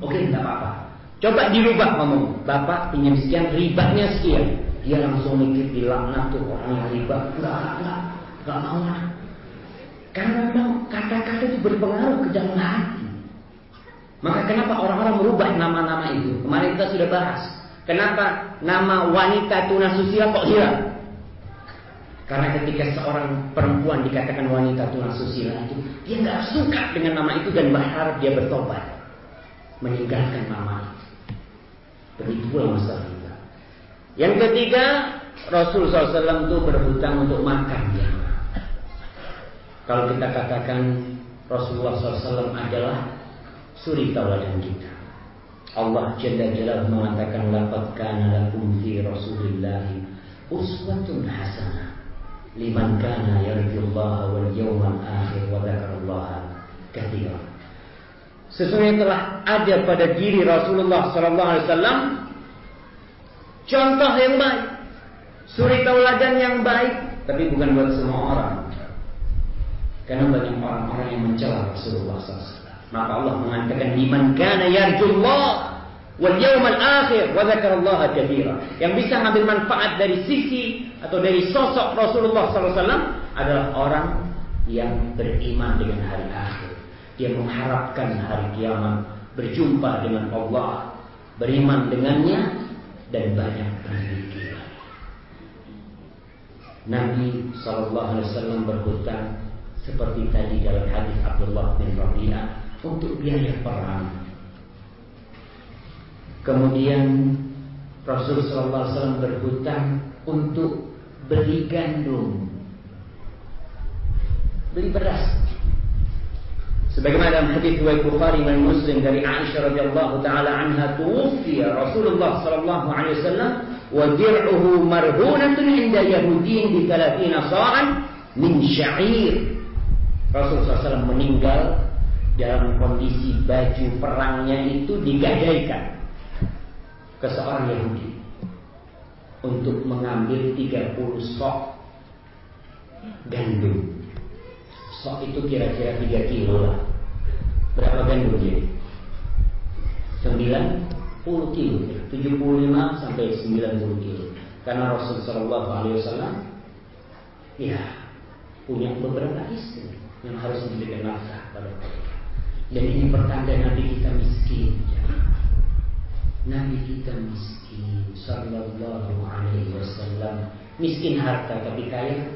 oke nggak apa-apa. Coba dirubah ngomong, Bapak pinjam sekian, ribanya sekian. Dia langsung mikir dilaknat tuh orang yang riba. Enggak, enggak, enggak mau lah. Karena memang kata-kata itu berpengaruh ke dalam hati. Maka kenapa orang-orang merubah nama-nama itu? Kemarin kita sudah bahas. Kenapa nama wanita tunasusia kok hilang? Karena ketika seorang perempuan dikatakan wanita tunasusila itu, dia nggak suka dengan nama itu dan berharap dia bertobat, meninggalkan nama itu. Begitu pula masalah kita. Yang ketiga, Rasul SAW itu berhutang untuk makan ya. Kalau kita katakan Rasulullah SAW adalah suri tauladan kita. Allah Jalla Jalla mengatakan laqad kana lakum fi uswatun hasanah liman kana yarjullaha wal yawmal akhir wa dzakarallaha katsiran. Sesungguhnya telah ada pada diri Rasulullah Sallallahu Alaihi Wasallam contoh yang baik, suri tauladan yang baik, tapi bukan buat semua orang. Karena banyak orang-orang yang mencela Rasulullah SAW. Maka Allah mengatakan liman kana yarjullah wal yawmal akhir wa dzakarallaha katsira. Yang bisa mengambil manfaat dari sisi atau dari sosok Rasulullah SAW adalah orang yang beriman dengan hari akhir dia mengharapkan hari kiamat berjumpa dengan Allah, beriman dengannya dan banyak berzikir. Nabi Shallallahu Alaihi berhutang seperti tadi dalam hadis Abdullah bin Rabi'ah untuk biaya perang. Kemudian Rasul Shallallahu Alaihi Wasallam berhutang untuk beli gandum, beli beras. Sebagaimana dalam hadis riwayat Bukhari dan Muslim dari Aisyah radhiyallahu taala anha tuwfiya Rasulullah sallallahu alaihi wasallam wa dir'uhu marhunatun inda Yahudin bi 30 sa'an min sya'ir. Rasulullah SAW meninggal dalam kondisi baju perangnya itu digadaikan ke seorang Yahudi untuk mengambil 30 sok gandum Sok itu kira-kira 3 kilo lah. Berapa gandum dia? 90 kilo, 75 sampai 90 kilo. Karena Rasul Shallallahu Alaihi Wasallam ya punya beberapa istri yang harus memberikan nafkah pada mereka. Dan ini pertanda Nabi kita miskin. Ya. Nabi kita miskin. Sallallahu Alaihi Wasallam miskin harta tapi kaya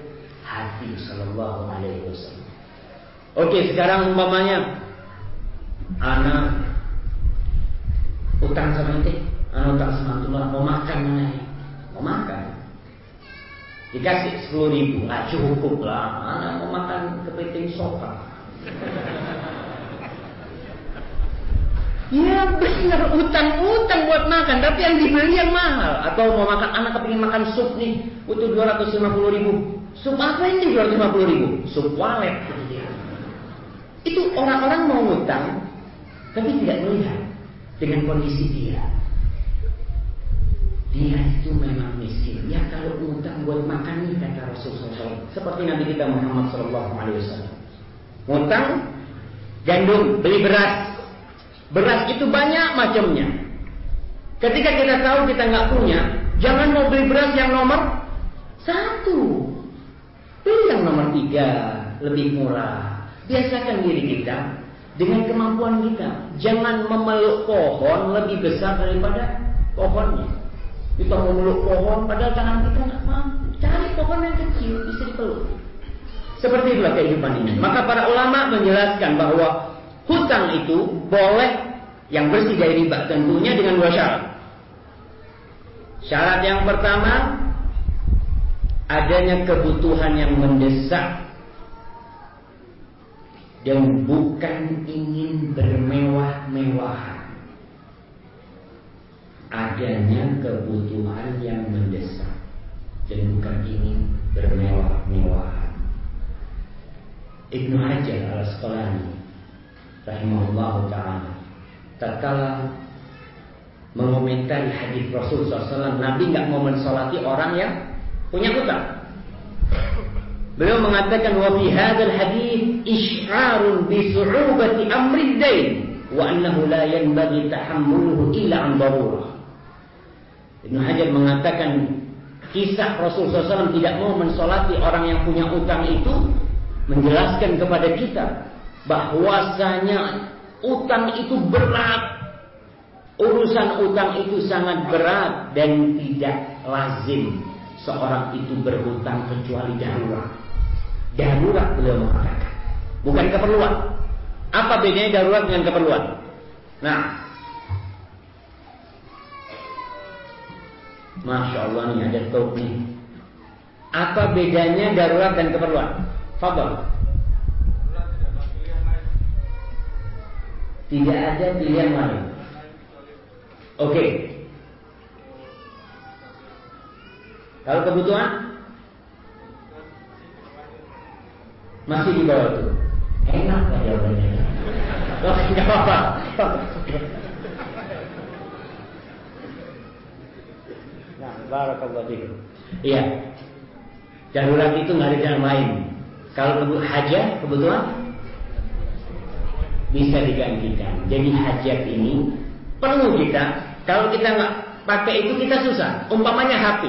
hati. Sallallahu Alaihi Wasallam. Oke, sekarang umpamanya anak utang sama ente, anak utang sama tulang mau makan mana? Mau makan. Dikasih sepuluh ribu, ah cukup lah. Anak mau makan kepiting soka. Ya benar utang-utang buat makan, tapi yang dibeli yang mahal. Atau mau makan anak kepingin makan sup nih, butuh 250 ribu. Sup apa ini 250 ribu? Sup walet. Itu orang-orang mau ngutang, tapi tidak melihat dengan kondisi dia. Dia itu memang miskin. Ya kalau ngutang buat makan nih kata Rasulullah SAW. Seperti Nabi kita Muhammad SAW. Ngutang, gandum, beli beras. Beras itu banyak macamnya. Ketika kita tahu kita nggak punya, jangan mau beli beras yang nomor satu. Beli yang nomor tiga, lebih murah. Biasakan diri kita dengan kemampuan kita. Jangan memeluk pohon lebih besar daripada pohonnya. Kita memeluk pohon padahal tangan kita nggak mampu. Cari pohon yang kecil bisa dipeluk. Seperti itulah kehidupan ini. Maka para ulama menjelaskan bahwa hutang itu boleh yang bersih dari riba tentunya dengan dua syarat. Syarat yang pertama adanya kebutuhan yang mendesak dan bukan ingin bermewah-mewahan. Adanya kebutuhan yang mendesak dan bukan ingin bermewah-mewahan. Ibnu Hajar al Rahimahullah taala tatkala mengomentari hadis Rasul SAW, Nabi nggak mau mensolati orang yang punya hutang. Beliau mengatakan wa fi hadzal hadis isy'arun bi su'ubati amri dain wa annahu la yanbaghi tahammuluhu illa an darurah. Ibnu Hajar mengatakan kisah Rasul SAW tidak mau mensolati orang yang punya utang itu menjelaskan kepada kita bahwasanya utang itu berat. Urusan utang itu sangat berat dan tidak lazim seorang itu berhutang kecuali darurat. Darurat beliau mengatakan. Bukan keperluan. Apa bedanya darurat dengan keperluan? Nah. Masya Allah nih ada top nih. Apa bedanya darurat dan keperluan? Fadol. Tidak ada pilihan lain. Oke. Okay. Kalau kebutuhan? Masih di bawah itu. Enak ya jawabannya. Oh, enggak apa-apa. Nah, barakallahu fikum. Iya. Darurat itu nggak ada jalan lain. Kalau kebut hajat, kebutuhan bisa digantikan. Jadi hajat ini perlu kita. Kalau kita nggak pakai itu kita susah. Umpamanya HP.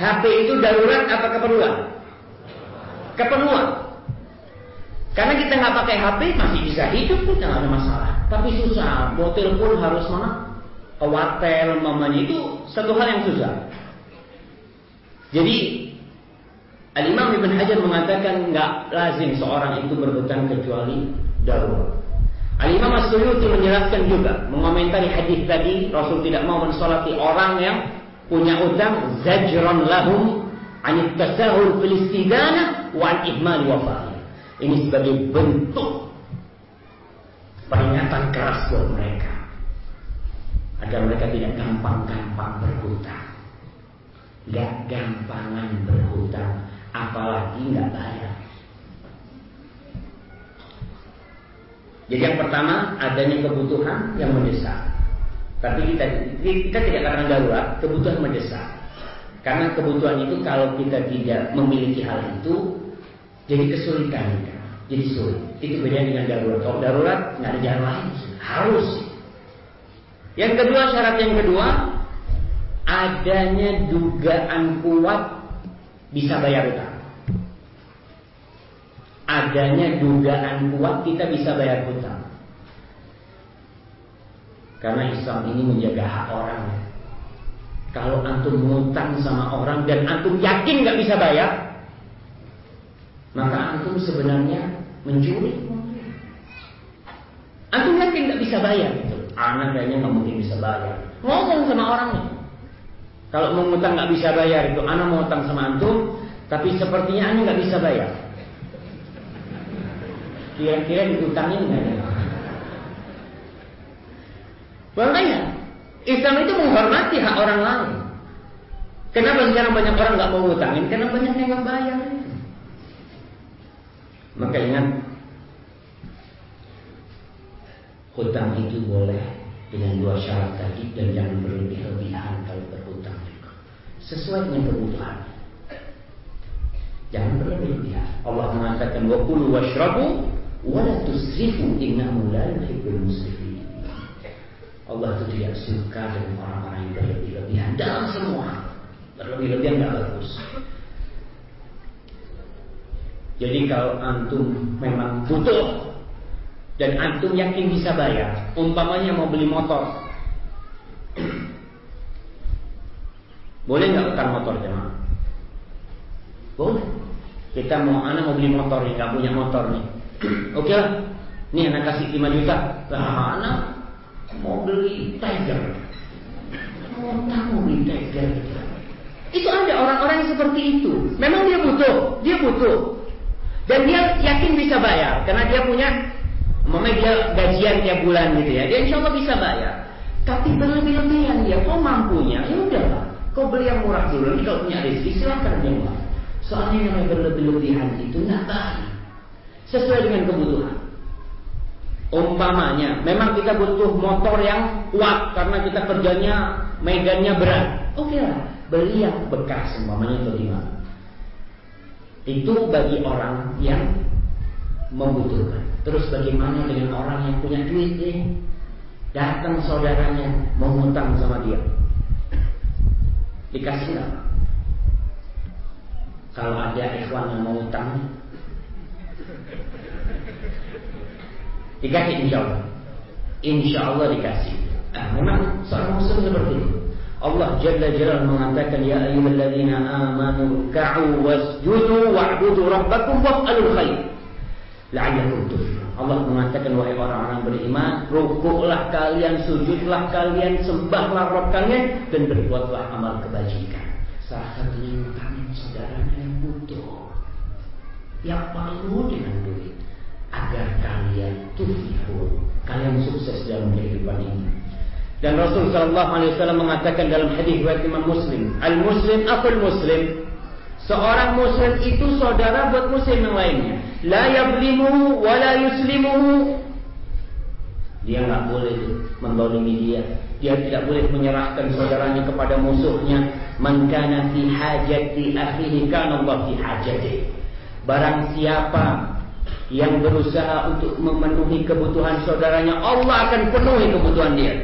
HP itu darurat apa keperluan? keperluan. Karena kita nggak pakai HP masih bisa hidup kita ada masalah. Tapi susah, mau telepon harus mana? Ke wartel, mamanya itu satu hal yang susah. Jadi Al-Imam Ibn Hajar mengatakan nggak lazim seorang itu berhutang kecuali darurat. Al-Imam As-Suyuti menjelaskan juga mengomentari hadis tadi Rasul tidak mau mensolati orang yang punya utang zajran lahum anit tasahul fil istidana wa ihmal wafa. Ini sebagai bentuk peringatan keras buat mereka agar mereka tidak gampang-gampang berhutang. Gak gampangan berhutang, apalagi nggak bayar. Jadi yang pertama adanya kebutuhan yang mendesak. Tapi kita kita tidak katakan darurat, kebutuhan mendesak. Karena kebutuhan itu kalau kita tidak memiliki hal itu, jadi kesulitan. Jadi sulit. Itu beda dengan darurat. Kalau darurat nggak ada jalan lain, harus. Yang kedua syarat yang kedua, adanya dugaan kuat bisa bayar utang. Adanya dugaan kuat kita bisa bayar utang. Karena Islam ini menjaga hak orang. Kalau antum ngutang sama orang dan antum yakin nggak bisa bayar, maka antum sebenarnya mencuri. Antum yakin nggak bisa bayar gitu. Anak kayaknya nggak mungkin bisa bayar. Ngomong sama orangnya. Kalau mau ngutang nggak bisa bayar itu, anak mau utang sama antum, tapi sepertinya anak nggak bisa bayar. Kira-kira diutangin nggak ya? Makanya Islam itu menghormati hak orang lain. Kenapa sekarang banyak orang nggak mau ngutangin? Karena banyak yang nggak bayar. Maka ingat, hutang itu boleh dengan dua syarat tadi dan jangan berlebih-lebihan kalau. Sesuai dengan kebutuhan. Jangan berlebih-lebihan. Allah mengatakan wa kulu washrabu wa la tusrifu innahu la yuhibbul musrifin. Allah itu tidak suka dengan orang-orang yang berlebih-lebihan dalam semua Berlebih-lebihan nggak bagus. Jadi kalau antum memang butuh dan antum yakin bisa bayar, umpamanya mau beli motor, boleh nggak utang motor jemaah? Boleh. Kita mau anak mau beli motor nih, nggak punya motor nih. <clears throat> Oke lah, nih anak kasih 5 juta. Lah anak mau beli Tiger. Mau mau beli Tiger. Itu ada orang-orang yang seperti itu. Memang dia butuh, dia butuh. Dan dia yakin bisa bayar karena dia punya Memang dia gajian tiap bulan gitu ya. Dia insya Allah bisa bayar. Tapi berlebih-lebihan dia, kok mampunya? Ya udahlah. Kau beli yang murah dulu. Ini kalau punya rezeki silahkan nyewa. Soalnya yang namanya berlebih-lebihan itu nggak baik. Sesuai dengan kebutuhan. Umpamanya, memang kita butuh motor yang kuat karena kita kerjanya medannya berat. Oke okay lah beli yang bekas umpamanya atau gimana itu bagi orang yang membutuhkan terus bagaimana dengan orang yang punya duit nih datang saudaranya mau ngutang sama dia dikasih nggak kalau ada ikhwan yang mau ngutang dikasih insya Allah insya Allah dikasih. Nah, memang seorang muslim seperti itu. Allah Jalla Jalla mengatakan ya ayyuhalladzina amanu ka'u wasjudu wa'budu rabbakum waf'alul khair la'allakum tuflihun. Allah mengatakan wahai orang-orang beriman, rukuklah kalian, sujudlah kalian, sembahlah Rabb kalian dan berbuatlah amal kebajikan. Salah satunya ngutangin saudaranya yang butuh. Yang perlu dengan duit agar kalian tuflihun. Kalian sukses dalam kehidupan ini. Dan Rasul sallallahu alaihi wasallam mengatakan dalam hadis riwayat Imam Muslim, "Al-muslim akul muslim." Seorang muslim itu saudara buat muslim yang lainnya. La yablimuhu wa la yuslimuhu. Dia nggak boleh mendolimi dia. Dia tidak boleh menyerahkan saudaranya kepada musuhnya. Man kana fi hajati akhihi kana Allah fi hajati. Barang siapa yang berusaha untuk memenuhi kebutuhan saudaranya, Allah akan penuhi kebutuhan dia.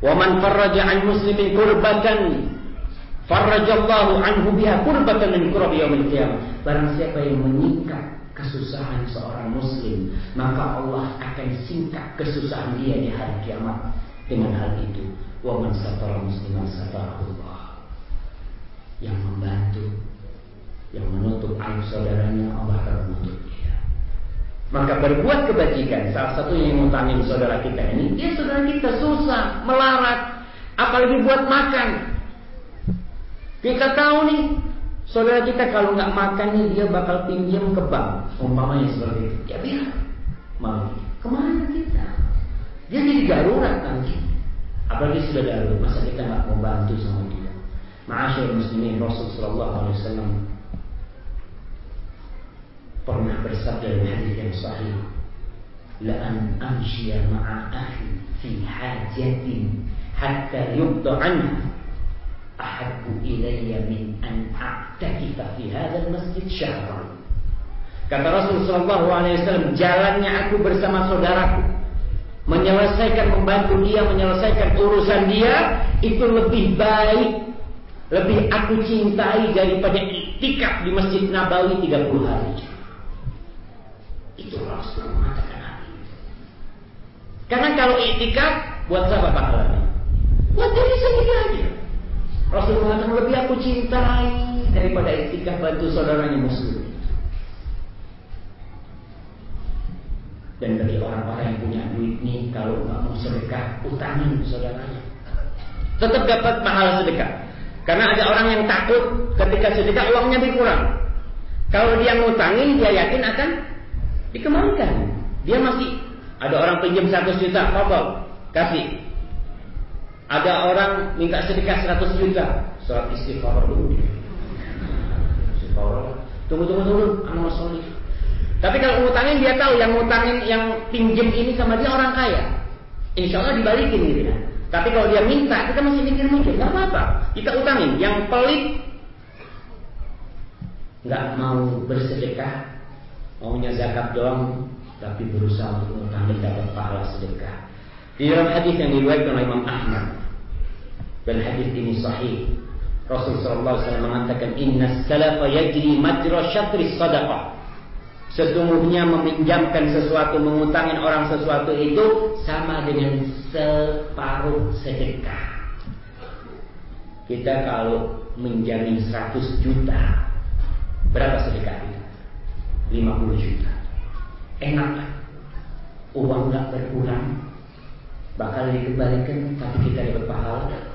Wa man farraja an muslimin kurbatan farrajallahu anhu biha kurbatan min kurabi yaumil qiyamah. Barang siapa yang menyingkat kesusahan seorang muslim, maka Allah akan singkat kesusahan dia di hari kiamat dengan hal itu. Wa man satara musliman satarahullah. Yang membantu, yang menutup aib saudaranya, Allah akan menutup maka berbuat kebajikan Salah satunya yang ngutangin saudara kita ini Dia saudara kita susah, melarat Apalagi buat makan Kita tahu nih Saudara kita kalau nggak makan nih Dia bakal pinjam ke bank. Umpamanya seperti itu. Ya biar. Mau Ke mana kita? Dia jadi darurat nanti Apalagi sudah darurat Masa kita nggak mau bantu sama dia? Ma'asyur muslimin Rasulullah SAW pernah bersabda dalam hadis yang sahih la an amshiya ma'a fi hajatin hatta yubda ahabbu ilayya min an a'takifa fi hadzal masjid syahran kata Rasul sallallahu alaihi wasallam jalannya aku bersama saudaraku menyelesaikan membantu dia menyelesaikan urusan dia itu lebih baik lebih aku cintai daripada iktikaf di Masjid Nabawi 30 hari itu Rasul mengatakan hal. Karena kalau itikaf buat siapa pahalanya? Buat diri sendiri aja. Rasul mengatakan lebih aku cintai daripada itikaf bantu saudaranya muslim. Dan bagi orang-orang yang punya duit nih kalau nggak mau sedekah utangin saudaranya. Tetap dapat pahala sedekah. Karena ada orang yang takut ketika sedekah uangnya berkurang. Kalau dia ngutangin dia yakin akan dikembalikan. Dia masih ada orang pinjam 100 juta, apa kasih. Ada orang minta sedekah 100 juta, surat istighfar dulu. Istighfar. Tunggu tunggu tunggu, amal solih. Tapi kalau ngutangin dia tahu yang ngutangin yang pinjem ini sama dia orang kaya. Insya Allah dibalikin gitu ya. Tapi kalau dia minta, kita masih mikir-mikir, nggak apa-apa. Kita utangin. Yang pelit nggak mau bersedekah, maunya zakat doang, tapi berusaha untuk mengutangin dapat pahala sedekah. Di dalam hadis yang diriwayatkan oleh Imam Ahmad dan hadis ini sahih. Rasul sallallahu alaihi wasallam mengatakan inna salafa yajri majra syatri sadaqah. Sesungguhnya meminjamkan sesuatu, mengutangin orang sesuatu itu sama dengan separuh sedekah. Kita kalau menjamin 100 juta, berapa sedekah kita? 50 juta. Enak Uang nggak berkurang, bakal dikembalikan, tapi kita dapat pahala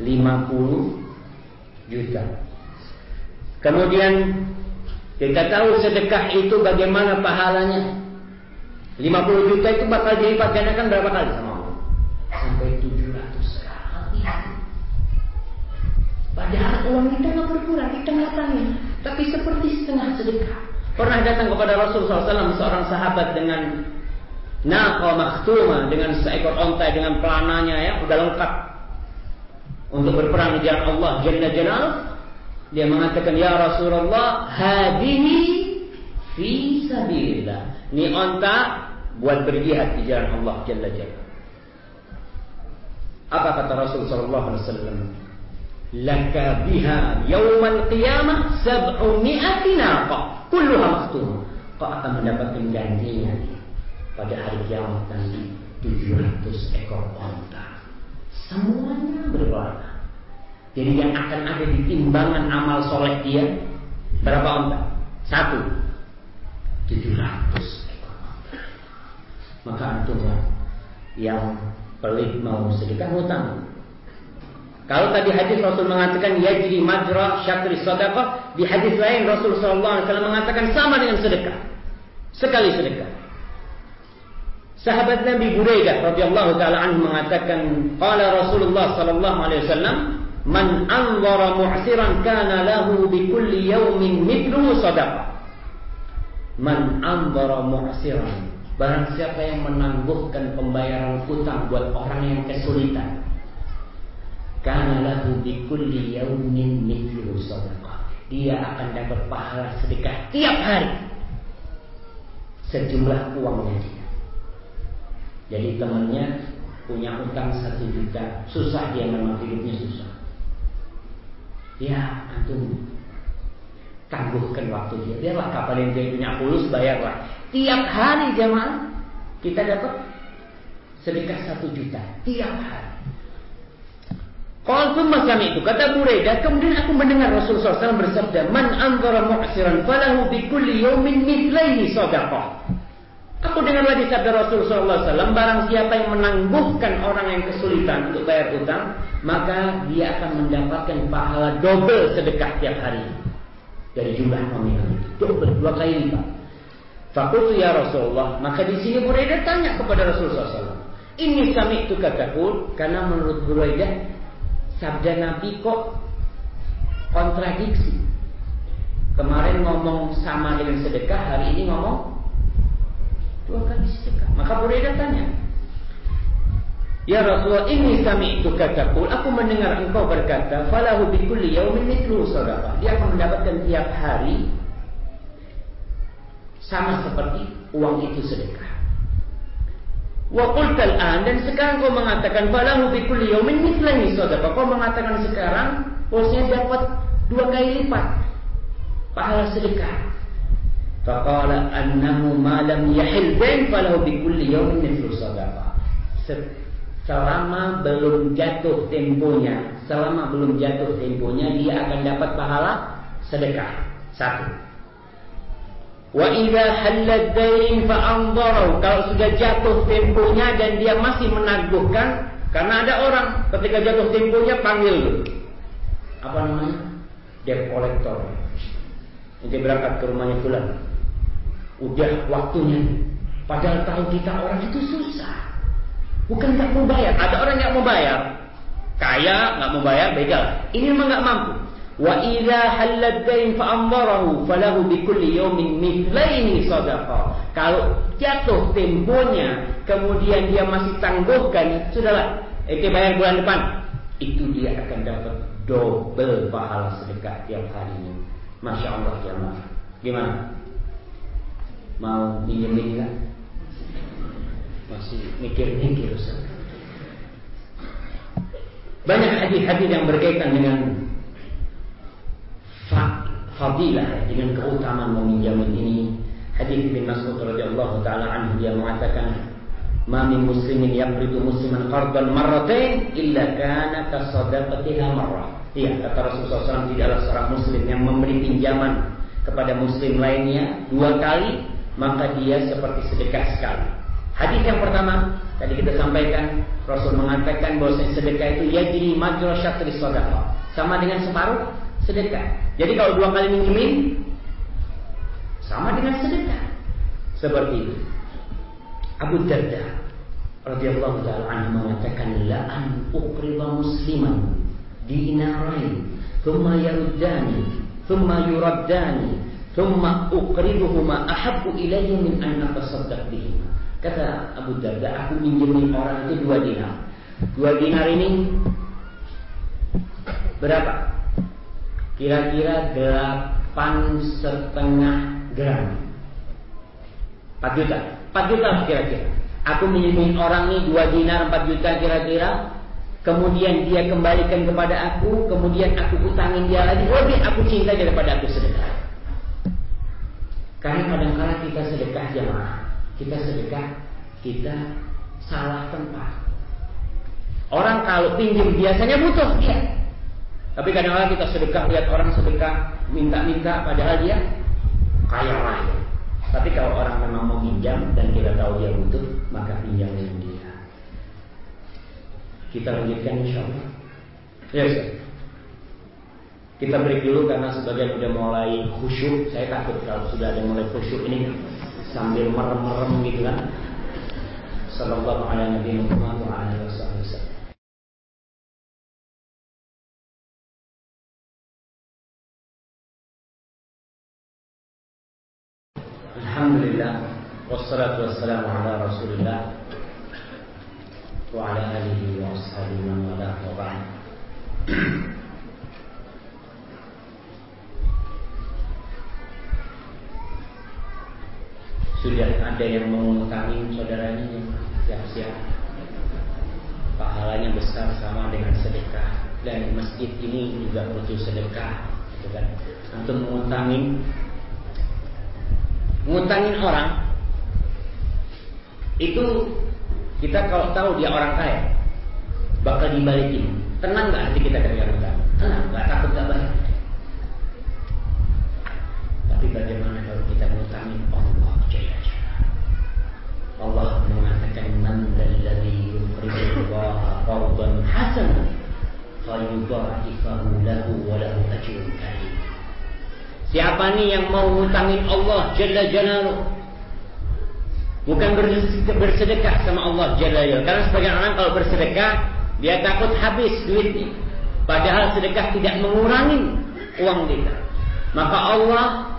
50 juta. Kemudian kita tahu sedekah itu bagaimana pahalanya. 50 juta itu bakal dilipat gandakan berapa kali sama Allah? Sampai 700 kali. Padahal uang kita nggak berkurang, kita nggak tanya. Tapi seperti setengah sedekah. Pernah datang kepada Rasul SAW seorang sahabat dengan naqa makhtuma dengan seekor onta dengan pelananya ya udah lengkap untuk berperang di jalan Allah Jalla Jalaluh dia mengatakan, Ya Rasulullah, hadihi fi sabilillah. Ini onta buat berjihad di jalan Allah Jalla Jalla. Apa kata Rasul sallallahu alaihi wasallam? Laka biha yaumal qiyamah sab'u mi'ati naqa, kulluha maktum. Kau akan mendapatkan gantinya pada hari kiamat nanti 700 ekor onta. Semuanya berwarna. Jadi yang akan ada di timbangan amal soleh dia berapa onta? Satu. 700 ekor Maka antum yang pelit mau sedekah hutang. Kalau tadi hadis Rasul mengatakan ya jadi majra syatri sadaqah, di hadis lain Rasul sallallahu alaihi wasallam mengatakan sama dengan sedekah. Sekali sedekah. Sahabat Nabi Buraidah radhiyallahu taala anhu mengatakan qala Rasulullah sallallahu alaihi wasallam Man anzara mu'siran kana lahu bi kulli yawmin mithlu sadaqah. Man anzara mu'siran. Barang siapa yang menangguhkan pembayaran hutang buat orang yang kesulitan. Kana lahu bi kulli yawmin mithlu sadaqah. Dia akan dapat pahala sedekah tiap hari. Sejumlah uangnya dia. Jadi temannya punya hutang satu juta, susah dia memang hidupnya susah. Ya antum tangguhkan waktu dia. Biarlah kapal yang dia punya fulus bayarlah. Tiap hari jamaah kita dapat sedekah satu juta tiap hari. Qultu masami itu kata Buraidah kemudian aku mendengar Rasulullah SAW bersabda man anzara mu'siran falahu bi kulli yawmin mithlaihi sadaqah. Aku dengar lagi sabda Rasulullah SAW barang siapa yang menangguhkan orang yang kesulitan untuk bayar utang maka dia akan mendapatkan pahala double sedekah tiap hari dari jumlah nominal itu double dua kali lipat. Fakultu ya Rasulullah maka di sini Buraidah tanya kepada Rasulullah SAW. Ini kami itu kataku karena menurut Buraidah sabda Nabi kok kontradiksi. Kemarin ngomong sama dengan sedekah, hari ini ngomong dua kali sedekah. Maka Buraidah tanya, Ya Rasulullah ini kami itu katakul Aku mendengar engkau berkata Falahu bikulli yaumin mitlu sadaqah Dia akan mendapatkan tiap hari Sama seperti uang itu sedekah. Wa qultal an Dan sekarang kau mengatakan Falahu bikulli yaumin mitlahi sadaqah Kau mengatakan sekarang Bosnya dapat dua kali lipat Pahala sedekah Faqala annahu ma lam yahil bain falahu bikulli yaumin mithlu sadaqah selama belum jatuh temponya, selama belum jatuh temponya dia akan dapat pahala sedekah. Satu. Wa idza halad dain fa. Kalau sudah jatuh temponya dan dia masih menangguhkan karena ada orang ketika jatuh temponya panggil apa namanya? debt collector. Nanti berangkat ke rumahnya pulang. Udah waktunya. Padahal tahu kita orang itu susah. Bukan tak mau bayar. Ada orang yang mau bayar. Kaya nggak mau bayar beda. Ini memang nggak mampu. Wa idza halad dain fa falahu bi yawmin mithlaini sadaqa. Kalau jatuh temponya kemudian dia masih tangguhkan, sudahlah, itu bayar bulan depan. Itu dia akan dapat double pahala sedekah tiap harinya. Masya Allah jamaah. Gimana? Mau enggak? Masih mikir-mikir Ustaz. Banyak hadis-hadis yang berkaitan dengan fadilah dengan keutamaan meminjamin ini. Hadis bin Mas'ud radhiyallahu taala anhu dia mengatakan, "Ma min muslimin yaqridu musliman qardan marratain illa kana kasadaqatiha marrah." Iya, kata Rasulullah SAW tidaklah seorang muslim yang memberi pinjaman kepada muslim lainnya dua kali, maka dia seperti sedekah sekali. Hadis yang pertama tadi kita sampaikan Rasul mengatakan bahwa sedekah itu yajri majra syatri sadaqah. Sama dengan separuh sedekah. Jadi kalau dua kali minjemin sama dengan sedekah. Seperti itu. Abu Darda radhiyallahu taala anhu mengatakan la an uqrida musliman dinarain thumma yaruddani thumma yuraddani thumma uqriduhuma ahabbu ilayya min an atasaddaq bihi. Kata Abu Darda, aku minjemin orang itu dua dinar. Dua dinar ini berapa? kira-kira delapan setengah gram. 4 juta. 4 juta kira-kira. Aku minjemin orang nih 2 dinar 4 juta kira-kira. Kemudian dia kembalikan kepada aku. Kemudian aku utangin dia lagi. Lebih aku cinta daripada aku sedekah. Karena kadang-kadang kita sedekah jemaah. Kita sedekah. Kita salah tempat. Orang kalau pinjam biasanya butuh. Ya. Tapi kadang-kadang kita sedekah lihat orang sedekah minta-minta padahal dia kaya raya. Tapi kalau orang memang mau minjam dan kita tahu dia butuh, maka pinjamin dia. Kita lanjutkan insya Allah. Ya, yes. Kita break dulu karena sebagian sudah mulai khusyuk. Saya takut kalau sudah ada mulai khusyuk ini sambil merem-merem gitu kan. Sallallahu alaihi wasallam. Alhamdulillah Wassalatu wassalamu ala rasulillah Wa ala alihi wa ashabihi wa ala wa ba'd Sudah ada yang mengutangin saudaranya Siap-siap Pahalanya besar sama dengan sedekah. Dan masjid ini juga butuh sedekah gitu kan. Untuk mengutangin ngutangin orang itu kita kalau tahu dia orang kaya bakal dibalikin. Tenang nggak hati kita ketika ngutang tenang nggak takut nggak balik. Tapi bagaimana kalau kita ngutangin Allah jaya jaya Allah mengatakan man dalladhi yuqridu Allah qardan hasanan fayudha'ifahu lahu wa lahu ajrun karim. Siapa nih yang mau ngutangin Allah Jalla Jalaluh? Bukan bersedekah sama Allah Jalla Jalaluh. Karena sebagian orang kalau bersedekah Dia takut habis duitnya. Padahal sedekah tidak mengurangi uang kita Maka Allah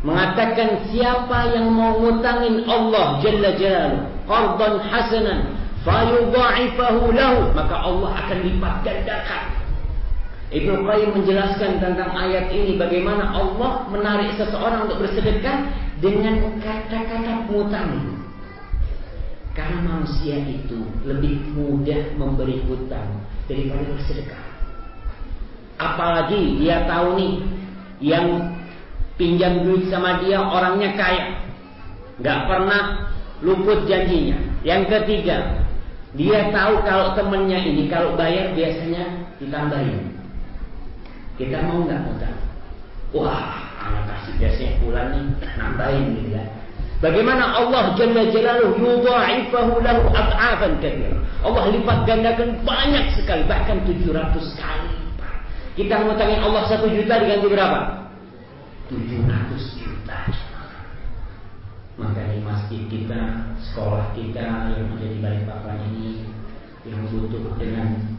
Mengatakan siapa yang mau ngutangin Allah Jalla Jalaluh Qardan hasanan Fayudha'ifahu lahu Maka Allah akan lipat gandakan Ibnu Qayyim menjelaskan tentang ayat ini bagaimana Allah menarik seseorang untuk bersedekah dengan kata-kata mutang. Karena manusia itu lebih mudah memberi hutang daripada bersedekah. Apalagi dia tahu nih yang pinjam duit sama dia orangnya kaya. Gak pernah luput janjinya. Yang ketiga, dia tahu kalau temennya ini kalau bayar biasanya ditambahin. Kita mau nggak utang? Wah, anak kasih biasanya bulan nih nambahin gitu ya. Bagaimana Allah Jalla Jalaluhu yudha'ifahu lahu ad'afan katsira. Allah lipat gandakan banyak sekali, bahkan 700 kali. Kita ngutangin Allah 1 juta diganti berapa? 700 juta. Maka di masjid kita, sekolah kita yang ada di Balikpapan ini yang butuh dengan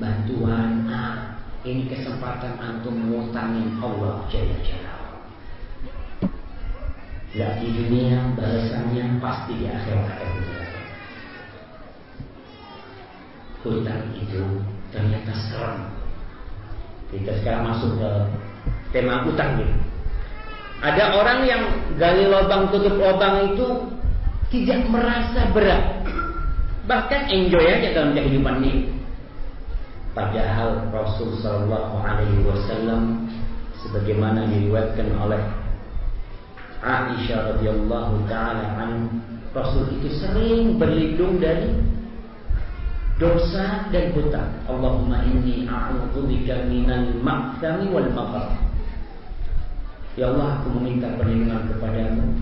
bantuan. Ah, ini kesempatan antum mengutangin Allah Jalla Jalla. Gak di dunia balasannya pasti di akhirat Hutang itu ternyata serem. Kita sekarang masuk ke tema utang gitu. Ada orang yang gali lubang tutup lubang itu tidak merasa berat. Bahkan enjoy aja dalam kehidupan ini. Padahal Rasul Shallallahu Alaihi Wasallam sebagaimana diriwayatkan oleh Aisyah radhiyallahu taala an Rasul itu sering berlindung dari dosa dan hutang. Allahumma inni a'udzubika minal ma'thami wal maghrib. Ya Allah aku meminta perlindungan kepadamu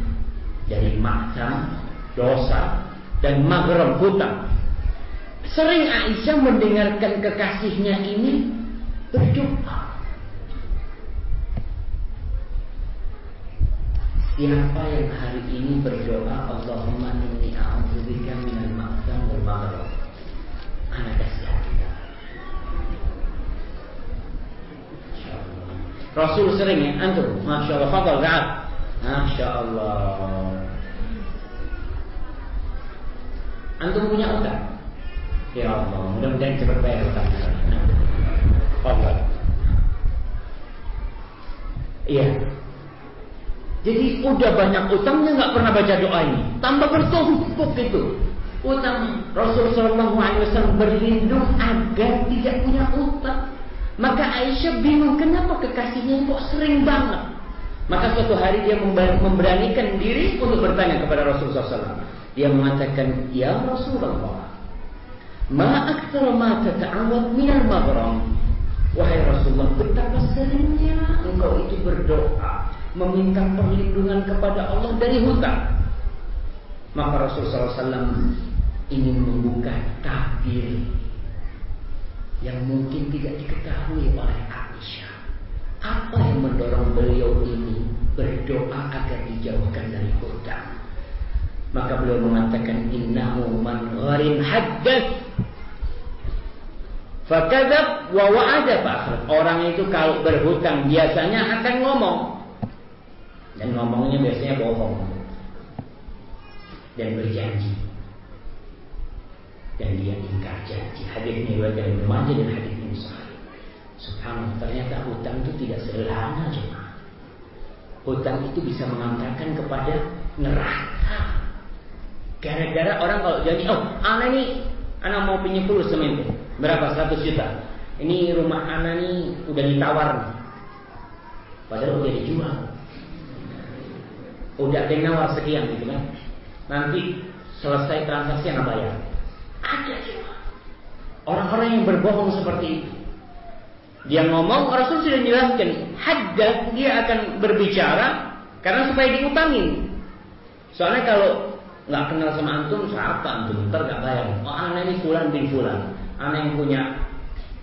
dari makam, dosa, dan maghrib hutang. Sering Aisyah mendengarkan kekasihnya ini berdoa. Siapa yang hari ini berdoa Allahumma inni a'udzubika minal makam wal maghrib. Anak Rasul sering ya, antum, masya Allah, fadal Kaab, masya Allah. Antum punya utang? Ya Allah, mudah-mudahan cepat bayar utang. Fadal. Iya. Jadi udah banyak utangnya nggak pernah baca doa ini. Tambah bertumpuk itu. Utang Rasul Shallallahu Alaihi Wasallam berlindung agar tidak punya utang. Maka Aisyah bingung kenapa kekasihnya kok sering banget. Maka suatu hari dia memberanikan diri untuk bertanya kepada Rasulullah SAW. Dia mengatakan, Ya Rasulullah, Ma aktsara ma tata'awad minal maghram. Wahai Rasulullah, betapa seringnya engkau itu berdoa meminta perlindungan kepada Allah dari hutang. Maka Rasulullah SAW ingin membuka tabir yang mungkin tidak diketahui oleh Aisyah. Apa yang mendorong beliau ini berdoa agar dijauhkan dari hutang? Maka beliau mengatakan innahu man gharin haddath Fakadab wa wa'ada. Orang itu kalau berhutang biasanya akan ngomong. Dan ngomongnya biasanya bohong. Dan berjanji dan dia ingkar janji. Hadis ini riwayat dari Majah dan hadis ini sahih. Subhanallah, ternyata hutang itu tidak sederhana jemaah. Hutang itu bisa mengantarkan kepada neraka. Gara-gara orang kalau janji, oh, anak ini anak mau pinjam puluh semen Berapa? 100 juta. Ini rumah anak ini udah ditawar. Padahal udah dijual. Udah ada yang nawar sekian gitu kan. Nanti selesai transaksi anak bayar. Ada. Orang-orang yang berbohong seperti itu. Dia ngomong, Rasul sudah jelaskan. Haddad, dia akan berbicara karena supaya diutangin. Soalnya kalau nggak kenal sama antum, siapa antum? Ntar nggak bayar. Oh, anak ini fulan bin fulan. Anak yang punya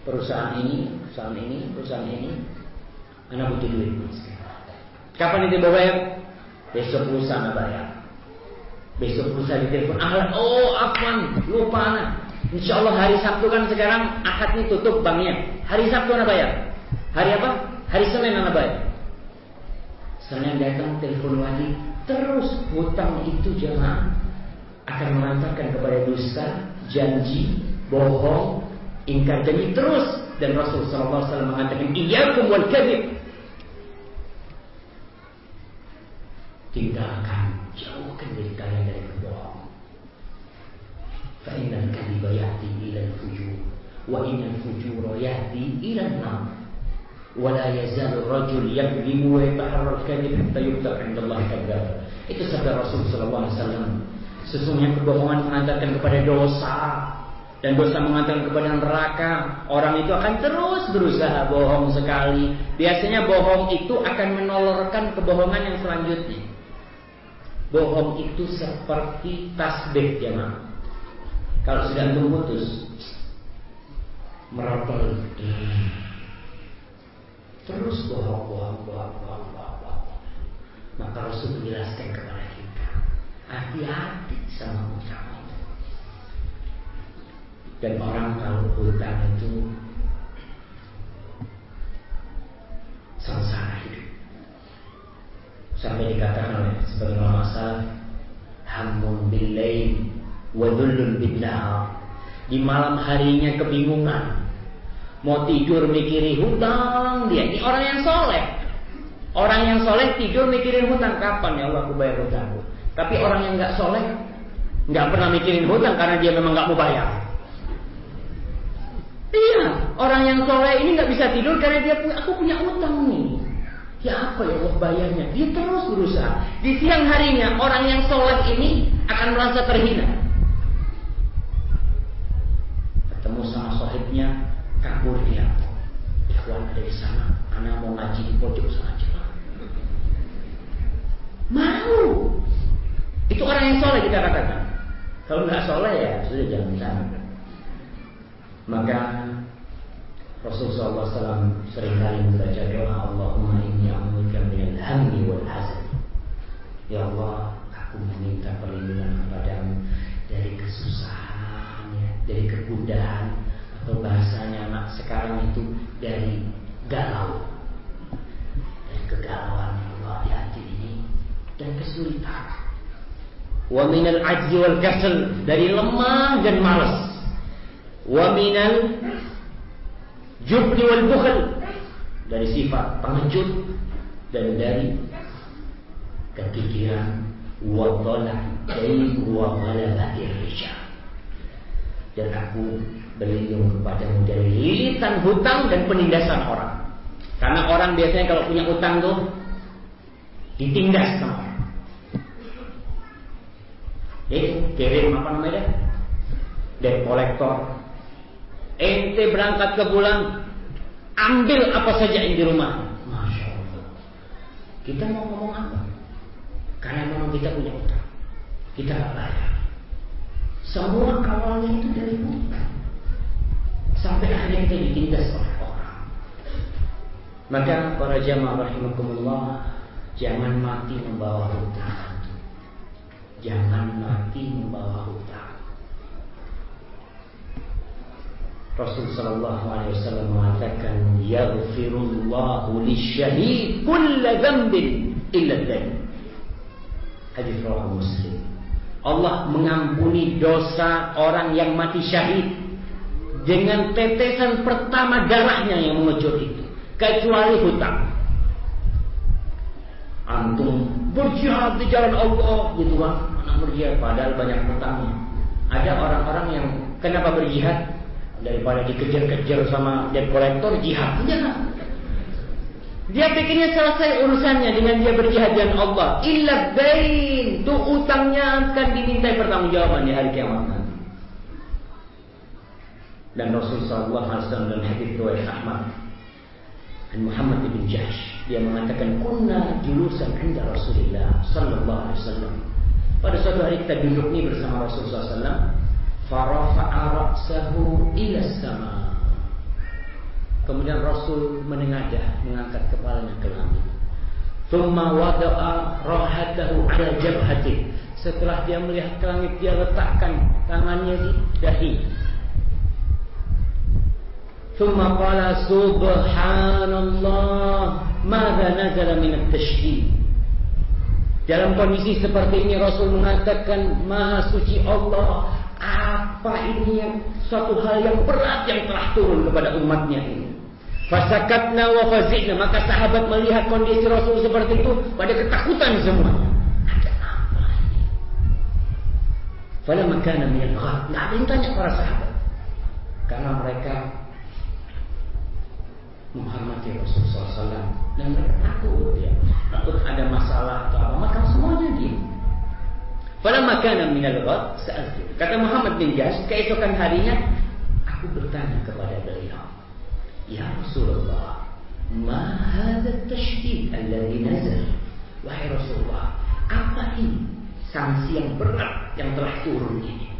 perusahaan ini, perusahaan ini, perusahaan ini. Anak butuh duit. Kapan itu bayar? Besok lusa anak bayar. Besok lusa ditelepon ahlan, oh afwan, lupa anak. Insya Allah hari Sabtu kan sekarang akad ini tutup banknya. Hari Sabtu anak bayar. Hari apa? Hari Senin anak bayar. Senin datang telepon lagi. Terus hutang itu jangan akan mengantarkan kepada dusta, janji, bohong, ingkar janji terus. Dan Rasulullah SAW mengatakan, Iyakum wal kadhib. Tinggalkan jauhkan kalian dari berbohong. Fa'inal kadhiba yahdi ila al-fujur wa inal fujura yahdi ila an-nar. ولا يزال الرجل يكذب ويتحرى الكذب حتى يكتب عند الله كذاب. Itu sabda Rasul sallallahu alaihi wasallam. Sesungguhnya kebohongan mengantarkan kepada dosa dan dosa mengantarkan kepada neraka. Orang itu akan terus berusaha bohong sekali. Biasanya bohong itu akan menolorkan kebohongan yang selanjutnya. Bohong itu seperti tasbih jemaah. kalau sudah antum putus, merapel terus bohong, bohong, bohong, bohong, bohong, bohong. Maka Rasul menjelaskan kepada kita, hati-hati sama itu. Dan orang kalau hutang itu sengsara hidup. Sampai dikatakan oleh sebagian ulama hamun billail wa dhullun bin Di malam harinya kebingungan. Mau tidur mikirin hutang dia. Ini orang yang soleh. Orang yang soleh tidur mikirin hutang kapan ya Allah aku bayar hutangku. Tapi orang yang nggak soleh nggak pernah mikirin hutang karena dia memang nggak mau bayar. Iya, orang yang soleh ini nggak bisa tidur karena dia punya aku punya hutang nih. Ya apa ya Allah bayarnya? Dia terus berusaha. Di siang harinya orang yang soleh ini akan merasa terhina. Ketemu sohibnya, kabur dia. Ikhwan ada di sana, anak mau ngaji di pojok saja. Mau. Itu orang yang soleh kita katakan. Kalau nggak soleh ya sudah jangan sana. Maka Rasulullah SAW sering kali membaca doa Allahumma inni a'udzubika minal hammi wal. Ya Allah, aku meminta perlindungan kepadamu dari kesusahan, ya, dari kegundahan bahasanya anak sekarang itu dari galau, dari kegalauan ya Allah di hati ini dan kesulitan. Wa minal ajzi wal kasal dari lemah dan malas. Wa minal jubni wal bukhl dari sifat pengecut dan dari kekikiran wa dhalal wa ghalabatir rijal. Dan aku berlindung kepadamu dari lilitan hutang dan penindasan orang. Karena orang biasanya kalau punya utang tuh ditindas sama. Eh, kirim apa namanya? Debt kolektor. Ente berangkat ke bulan, ambil apa saja yang di rumah. Masya Allah. Kita mau ngomong apa? Karena memang kita punya utang. Kita bayar. Semua awalnya itu dari hutang. Sampai akhirnya kita ditindas oleh orang. Maka para jamaah rahimakumullah Jangan mati membawa hutang. Jangan mati membawa hutang. Rasul sallallahu alaihi wasallam mengatakan yaghfirullahu lisyahid kull dhanbin illa dhan. Hadis riwayat Muslim. Allah mengampuni dosa orang yang mati syahid dengan tetesan pertama darahnya yang mengecut itu. Kecuali hutang. Antum berjihad di jalan Allah gitu kan mana berjihad padahal banyak hutangnya. Ada orang-orang yang kenapa berjihad? Daripada dikejar-kejar sama debt kolektor jihad. Jangan dia pikirnya selesai urusannya dengan dia berjihad dengan Allah. Illa bain. Tuh utangnya akan diminta pertanggungjawaban di hari kiamat dan Rasulullah SAW dalam hadis riwayat Ahmad Muhammad bin Jahsh dia mengatakan kunna julusan inda Rasulullah sallallahu alaihi wasallam. Pada suatu hari kita duduk nih bersama Rasulullah sallallahu farafa'a ra'sahu ila sama. Kemudian Rasul menengadah, mengangkat kepalanya ke langit. Thumma wada'a rahatahu ala jabhati. Setelah dia melihat langit, dia letakkan tangannya di dahi. Thumma qala subhanallah Mada nazala min tashdid Dalam kondisi seperti ini Rasul mengatakan Maha suci Allah Apa ini yang Suatu hal yang berat yang telah turun kepada umatnya ini? Fasakatna wa fazikna Maka sahabat melihat kondisi Rasul seperti itu Pada ketakutan semuanya Ada apa ini? Fala makana Tidak ada yang tanya para sahabat. Karena mereka menghormati Rasulullah SAW dan mereka takut ya. Takut ada masalah atau apa. Maka semuanya diam. Pada makanan minal ghad kata Muhammad bin Jas keesokan harinya aku bertanya kepada beliau ya Rasulullah ma hadha tashdid alladhi nazal? Wahai Rasulullah apa ini sanksi yang berat yang telah turun ini?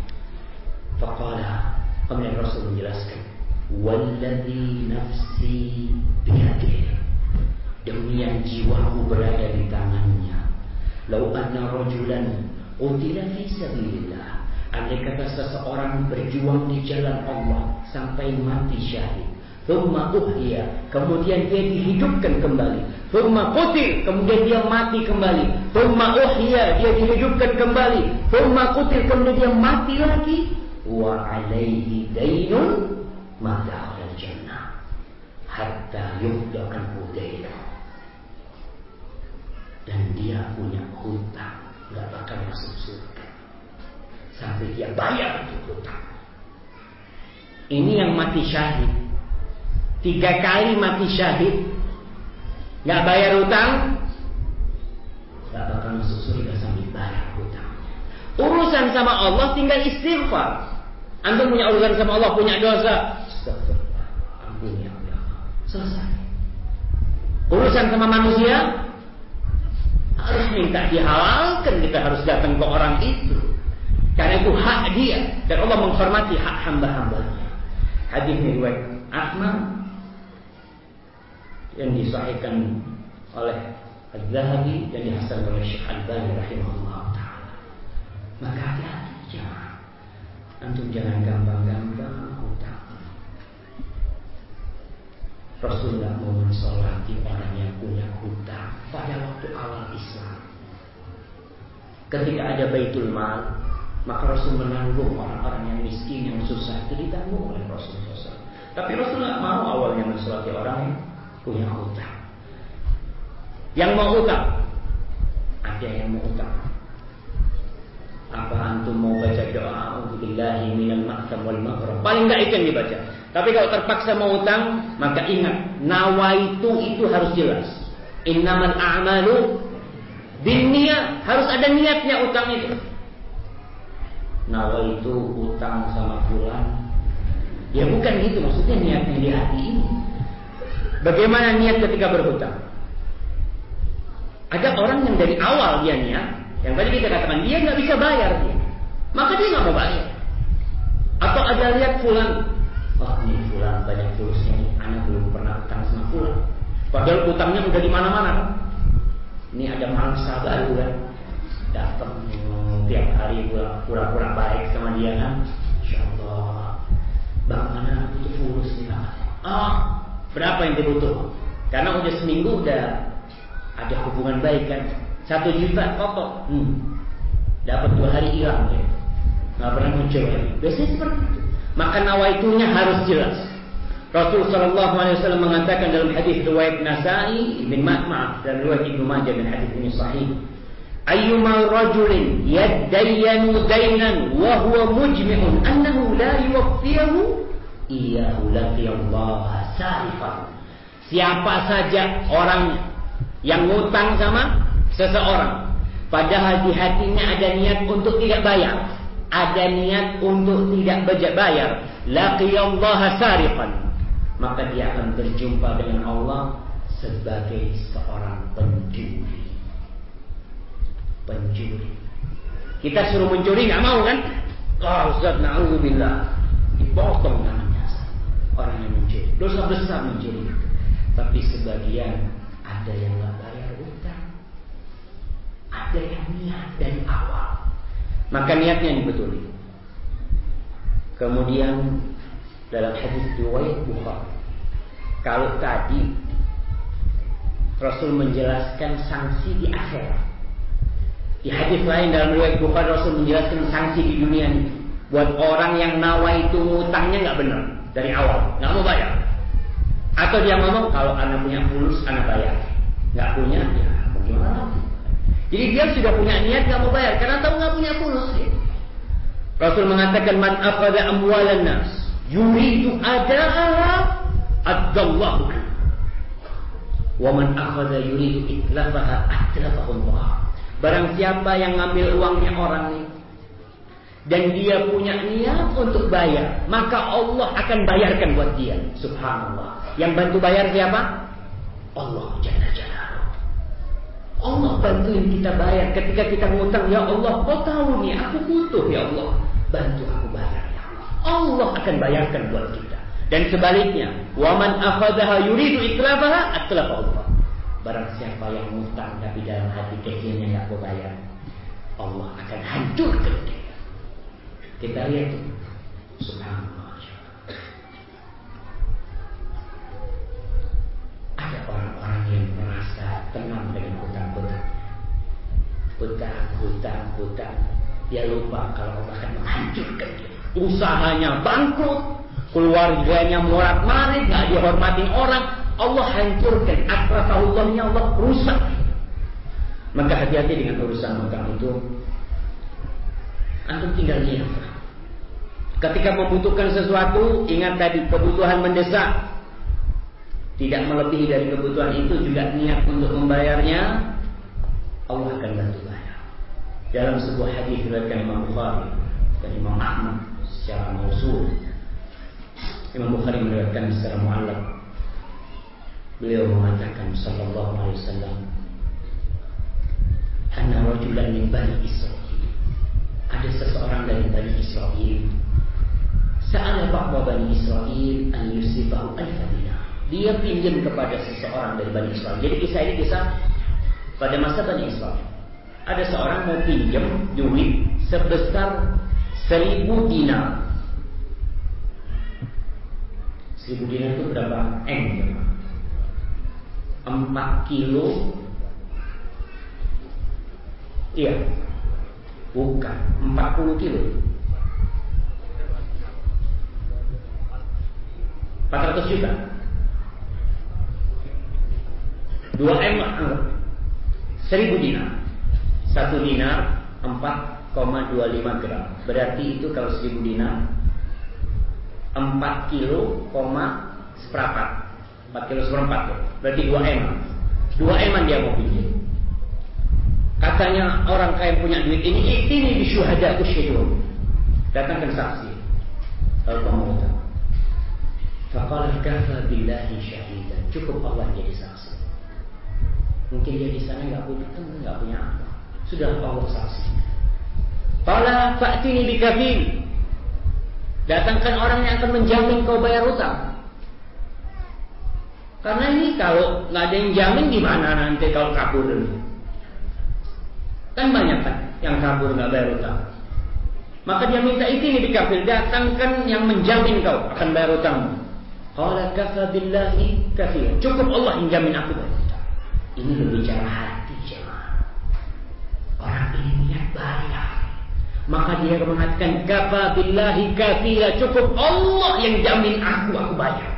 Faqala kemudian Rasul menjelaskan Walladhi nafsi biyadih Demi yang jiwaku berada di tangannya Lau anna rajulan Utila fi sabilillah Andai kata seseorang berjuang di jalan Allah sampai mati syahid. Thumma uhya, kemudian dia dihidupkan kembali. Thumma qutil, kemudian dia mati kembali. Thumma uhya, dia dihidupkan kembali. Thumma qutil, kemudian dia mati lagi. Wa alaihi dainun maka jannah hatta yuhdakan dainun. Dan dia punya hutang, nggak bakal masuk surga sampai dia bayar itu hutang. Ini yang mati syahid. Tiga kali mati syahid. Nggak bayar hutang. Nggak bakal masuk surga sampai bayar hutang. Urusan sama Allah tinggal istighfar. Antum punya urusan sama Allah, punya dosa. Selesai. Urusan sama manusia harus minta dihalalkan kita harus datang ke orang itu karena itu hak dia dan Allah menghormati hak hamba-hambanya. Hadis riwayat Ahmad yang disahihkan oleh Az-Zahabi dan dihasankan oleh Syekh Al-Bani rahimahullah taala. Maka hati-hati jangan. Antum jangan gampang-gampang hutang. Rasul tidak mau mensolati orang yang punya hutang pada waktu awal Islam. Ketika ada Baitul Mal, maka Rasul menanggung orang-orang yang miskin, yang susah itu ditanggung oleh Rasul. Tapi Rasul tidak mau awalnya mensolati orang yang punya hutang. Yang mau hutang, ada yang mau hutang. Apa antum mau baca doa Billahi minal ma'tam wal maghrib Paling enggak itu yang dibaca Tapi kalau terpaksa mau hutang Maka ingat Nawaitu itu harus jelas Innamal a'malu niat Harus ada niatnya utang itu Nawa itu utang sama fulan. Ya bukan gitu maksudnya niatnya di hati ini. Bagaimana niat ketika berhutang? Ada orang yang dari awal dia niat, yang tadi kita katakan dia nggak bisa bayar dia, maka dia nggak mau bayar. Atau ada lihat fulan, oh ini fulan banyak fulusnya nih, anak belum pernah utang sama fulan. Padahal utangnya udah di mana-mana. Ini ada mangsa baru kan, datang tiap hari pura-pura baik sama dia kan? Insya Allah. Bang mana butuh fulus nih bang? Oh berapa yang dibutuh? Karena udah seminggu udah Ada hubungan baik kan Satu juta kotor. Hmm. Dapat dua hari hilang ya Gak pernah muncul lagi Biasanya seperti itu. Maka nawaitunya harus jelas. Rasul Shallallahu Alaihi Wasallam mengatakan dalam hadis riwayat Nasai bin Maaf dan riwayat Ibnu Majah dan hadis ini sahih. Ayyuma rajulin yadayyanu dainan wa huwa mujmi'un annahu la yuwaffiyahu? Iyahu laqiyallaha sarifan siapa saja orang yang ngutang sama seseorang padahal di hatinya ada niat untuk tidak bayar ada niat untuk tidak bayar laqiyallaha sarifan maka dia akan berjumpa dengan Allah sebagai seorang pencuri pencuri. Kita suruh mencuri nggak mau kan? Oh Ustaz, na'udzubillah. Dipotong namanya. Orang yang mencuri. Dosa besar mencuri. Tapi sebagian ada yang nggak. Ada yang niat dari awal. Maka niatnya dibetuli. Kemudian dalam hadis riwayat Bukhari, kalau tadi Rasul menjelaskan sanksi di akhirat. Di hadis lain dalam riwayat Bukhari Rasul menjelaskan sanksi di dunia ini buat orang yang nawa itu ngutangnya nggak benar dari awal, nggak mau bayar. Atau dia ngomong kalau anak punya fulus anak bayar, nggak punya ya bagaimana Jadi dia sudah punya niat nggak mau bayar karena tahu nggak punya fulus. Ya. Rasul mengatakan man akhadha amwalan nas yuridu adaaha adallahu wa man akhadha yuridu itlafaha atlafahu Allah. Barang siapa yang ngambil uangnya orang ini dan dia punya niat untuk bayar, maka Allah akan bayarkan buat dia. Subhanallah. Yang bantu bayar siapa? Allah Jalla. Allah bantuin kita bayar ketika kita ngutang ya Allah kau tahu nih aku butuh ya Allah bantu aku bayar ya Allah Allah akan bayarkan buat kita dan sebaliknya waman akhadaha yuridu iklafaha atlafa Allah Barang siapa yang ngutang tapi dalam hati kecilnya nggak mau bayar, Allah akan hancurkan dia. Kita lihat tuh. Subhanallah. Ada orang-orang yang merasa tenang dengan. Hutang, hutang, hutang. Dia lupa kalau Allah akan menghancurkan dia. Usahanya bangkrut, keluarganya morat marit, nggak dihormatin orang, Allah hancurkan. Akrafahullah Allah rusak. Maka hati-hati dengan urusan hutang itu. Antum tinggal lihat. Ketika membutuhkan sesuatu, ingat tadi kebutuhan mendesak. Tidak melebihi dari kebutuhan itu juga niat untuk membayarnya. Allah akan bantu bayar. Dalam sebuah hadis diriwayatkan Imam Bukhari dan Imam Ahmad secara mausul. Imam Bukhari meriwayatkan secara muallak. Beliau mengatakan sallallahu alaihi wasallam anna rajulan min bani Israel ada seseorang dari bani Israel sa'ala ba'da bani Israel an yusibahu alfa dinar dia pinjam kepada seseorang dari bani Israel jadi kisah ini kisah pada masa bani Israel ada seorang mau pinjam duit sebesar seribu dinar seribu dinar itu berapa M empat kilo Iya. Bukan. 40 kilo. 400 juta. 2 M anggap. 1000 dinar. 1 dinar 4,25 gram. Berarti itu kalau 1000 dinar 4 kilo, seperempat. 4 kilo seperempat ya. Berarti 2 M. 2 M dia mau pinjam. Katanya orang kaya punya duit ini, ini di syuhada usyidun. Datangkan saksi. Lalu kamu kata, Faqala kafa billahi syahidan. Cukup Allah jadi saksi. Mungkin dia di sana nggak punya teman, nggak punya apa. Sudah Allah saksi. Qala fa'tini bikafil. Datangkan orang yang akan menjamin kau bayar utang. Karena ini kalau nggak ada yang jamin gimana nanti kalau kabur ini. Kan banyak kan yang kabur nggak bayar utang. Maka dia minta itu ini dikafir. Datangkan yang menjamin kau akan bayar utang. Qala kafa billahi kafir. Cukup Allah yang jamin aku bayar. Ini berbicara hati jemaah. Orang ini niat bayar. Maka dia mengatakan kafa billahi kafir. Cukup Allah yang jamin aku aku bayar.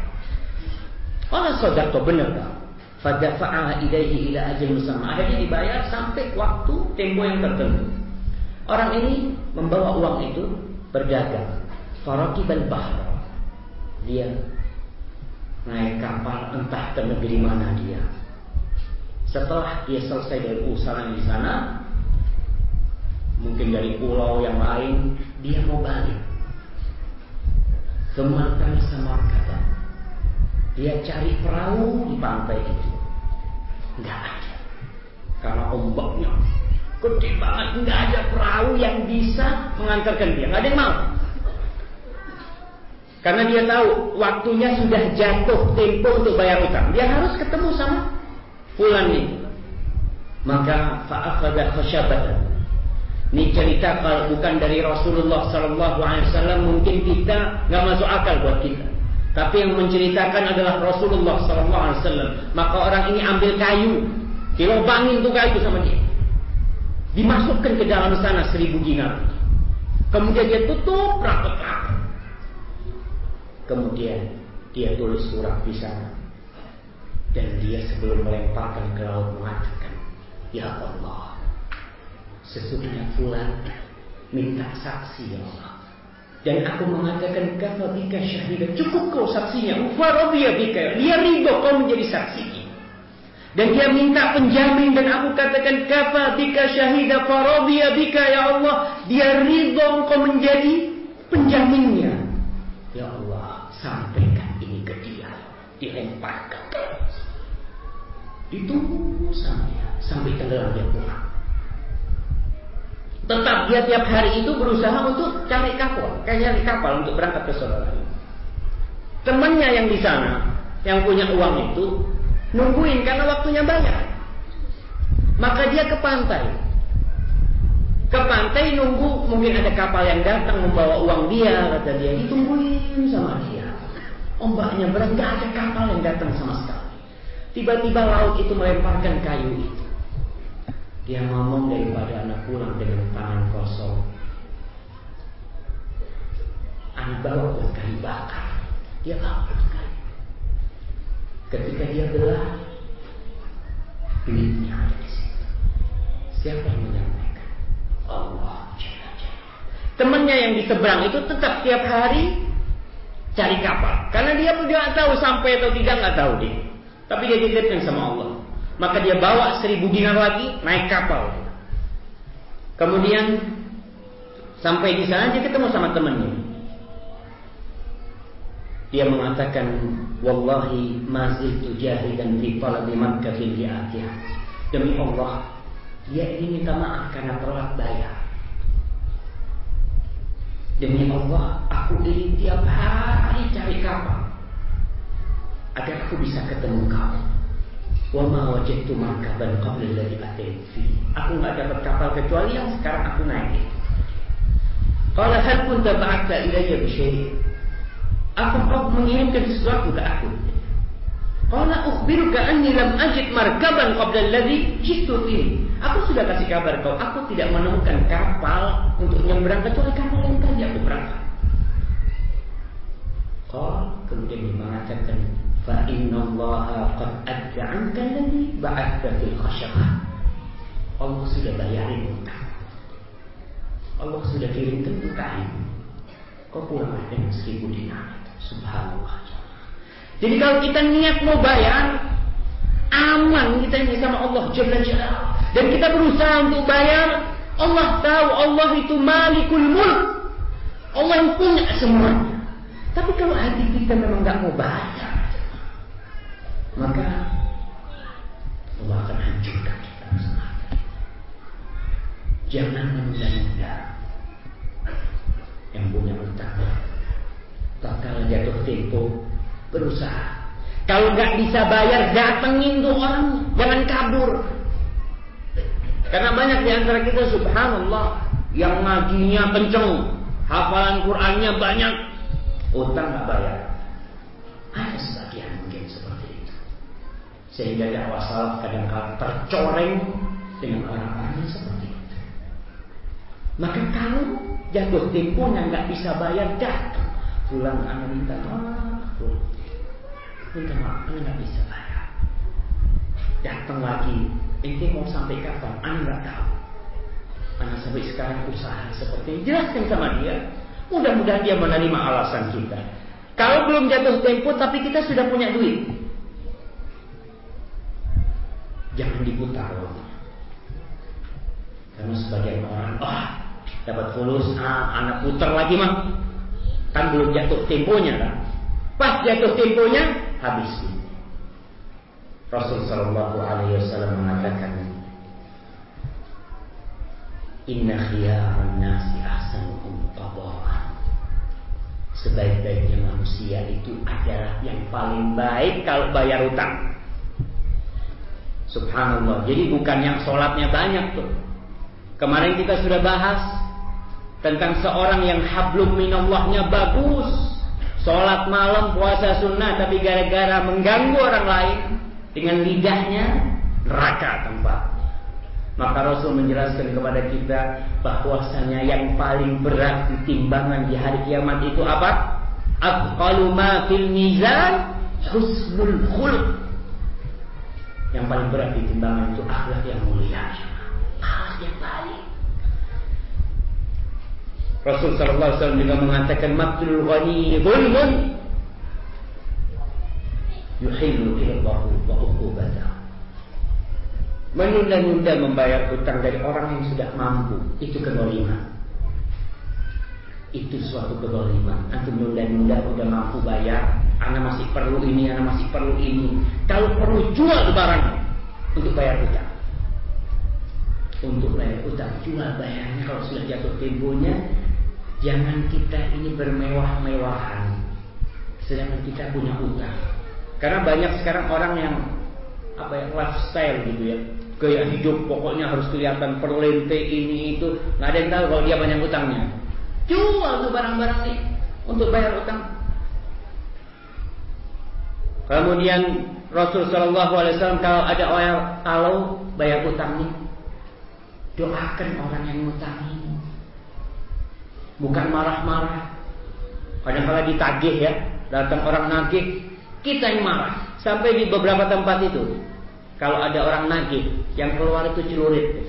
Allah saudara benar tak? Fadafa'a ilaihi ila ajal musamma. Akhirnya dibayar sampai waktu tempo yang tertentu. Orang ini membawa uang itu berdagang. Farakibal bahra. Dia naik kapal entah ke negeri mana dia. Setelah dia selesai dari usaha di sana, mungkin dari pulau yang lain, dia mau balik. Kemalkan sama kata dia cari perahu di pantai itu. Enggak ada. Karena ombaknya gede banget. Enggak ada perahu yang bisa mengantarkan dia. Enggak ada yang mau. Karena dia tahu waktunya sudah jatuh tempo untuk bayar utang. Dia harus ketemu sama fulan ini. Maka fa'akhadha khasyabatan. Ini cerita kalau bukan dari Rasulullah Wasallam mungkin kita nggak masuk akal buat kita. Tapi yang menceritakan adalah Rasulullah SAW. Maka orang ini ambil kayu, dilobangin tuh kayu sama dia, dimasukkan ke dalam sana seribu dinar. Kemudian dia tutup rapat-rapat. Kemudian dia tulis surat di sana. Dan dia sebelum melemparkan ke laut mengatakan, Ya Allah, sesungguhnya fulan minta saksi ya Allah. Dan aku mengatakan kafa bika syahidah. Cukup kau saksinya. Faradhiya bika. Dia ridho kau menjadi saksinya. Dan dia minta penjamin dan aku katakan kafa bika syahidah faradhiya bika ya Allah. Dia ridho kau menjadi penjaminnya. Ya Allah, sampaikan ini ke dia. Dilemparkan. Ditunggu sampai sampai tenggelam dia pulang. Tetap dia tiap hari itu berusaha untuk cari kapal, kayak cari kapal untuk berangkat ke saudara. Temannya yang di sana, yang punya uang itu nungguin karena waktunya banyak. Maka dia ke pantai. ke pantai nunggu mungkin ada kapal yang datang membawa uang dia kata dia ditungguin sama dia ombaknya berat gak ada kapal yang datang sama sekali tiba-tiba laut itu melemparkan kayu itu. Dia ngomong daripada anak pulang dengan tangan kosong. Anak bawa buat kayu bakar. Dia bawa kayu ketika dia belah duitnya ada di situ. Siapa yang menyampaikan? Allah temannya yang di seberang itu tetap tiap hari cari kapal. Karena dia tidak tahu sampai atau tidak nggak tahu dia tapi dia titipkan sama Allah. Maka dia bawa seribu dinar lagi naik kapal. Kemudian sampai di sana dia ketemu sama temannya. Dia mengatakan wallahi maziltu jahidan fi talabi makkah fil demi Allah dia ini minta maaf karena telat bayar. Demi Allah, aku ini tiap hari cari kapal agar aku bisa ketemu kau. Wa ma wajadtu markaban qabla alladhi ataitu fi. Aku enggak dapat kapal kecuali yang sekarang aku naik. Qala hal kunta ba'atha ilayya bi syai'? Apa kau mengirimkan sesuatu ke aku? Qala ukhbiruka anni lam ajid markaban qabla alladhi jitu fihi. Aku sudah kasih kabar kau, aku tidak menemukan kapal untuk menyeberang kecuali kapal yang tadi aku berangkat. Kau kemudian dia mengatakan, inna Allah qad adda anka alladhi ba'atha fil khasyabah. Allah sudah bayarin utang. Allah sudah kirimkan utang. Kau pulang dengan seribu dinar. Subhanallah. Jadi kalau kita niat mau bayar, aman kita ini sama Allah Jalla Jalla dan kita berusaha untuk bayar Allah tahu Allah itu malikul mulk Allah yang punya semuanya tapi kalau hati kita memang nggak mau bayar maka Allah akan hancurkan kita jangan menunda-nunda yang punya utang bakal jatuh tempo berusaha kalau nggak bisa bayar datengin tuh orang jangan kabur karena banyak di antara kita subhanallah yang ngajinya kenceng, hafalan Qur'annya banyak, utang nggak bayar. Ada sebagian mungkin seperti itu. Sehingga dakwah salaf kadang-kadang tercoreng dengan orang-orang seperti itu. Maka kalau jatuh temponya nggak bisa bayar, datang pulang anak minta maaf, minta maaf, anak nggak bisa bayar. Datang lagi, Ente mau sampai kapan? Anda nggak tahu. Anda sampai sekarang usaha seperti ini. Jelaskan sama dia. Mudah-mudahan dia menerima alasan kita. Kalau belum jatuh tempo tapi kita sudah punya duit. Karena sebagian orang, ah dapat fulus, ah anak putar lagi mah. Kan belum jatuh temponya kan. Pas jatuh temponya, habis. Rasul Shallallahu Alaihi Wasallam mengatakan, Inna khiyarun nasi ahsanuhum qadaan. Sebaik-baiknya manusia itu adalah yang paling baik kalau bayar utang. Subhanallah. Jadi bukan yang sholatnya banyak tuh. Kemarin kita sudah bahas tentang seorang yang hablum minallahnya bagus. Sholat malam, puasa sunnah, tapi gara-gara mengganggu orang lain, dengan lidahnya neraka tempat. Maka Rasul menjelaskan kepada kita bahwasanya yang paling berat di timbangan di hari kiamat itu apa? Aqalu ma fil mizan husnul khuluq. Yang paling berat di timbangan itu akhlak yang mulia. Yang baik. Rasul sallallahu alaihi wasallam juga mengatakan matlul ghani zulmun yuhillu irdahu wa uqubatahu. Menunda-nunda membayar hutang dari orang yang sudah mampu itu kedoliman. Itu suatu kedoliman. Antum nunda-nunda udah mampu bayar, anak masih perlu ini, anak masih perlu ini. Kalau perlu jual barang untuk bayar hutang. Untuk bayar hutang, jual bayarnya kalau sudah jatuh temponya. Jangan kita ini bermewah-mewahan. Sedangkan kita punya hutang. Karena banyak sekarang orang yang apa ya lifestyle gitu ya. gaya hidup pokoknya harus kelihatan perlente ini itu nggak ada yang tahu kalau dia banyak utangnya jual tuh barang-barang ini untuk bayar utang kemudian Rasul Shallallahu Alaihi Wasallam kalau ada orang kalau bayar utangnya doakan orang yang ngutangi bukan marah-marah. Kadang-kala ditagih ya. Datang orang nagih. Kita yang marah. Sampai di beberapa tempat itu kalau ada orang nagih yang keluar itu celurit.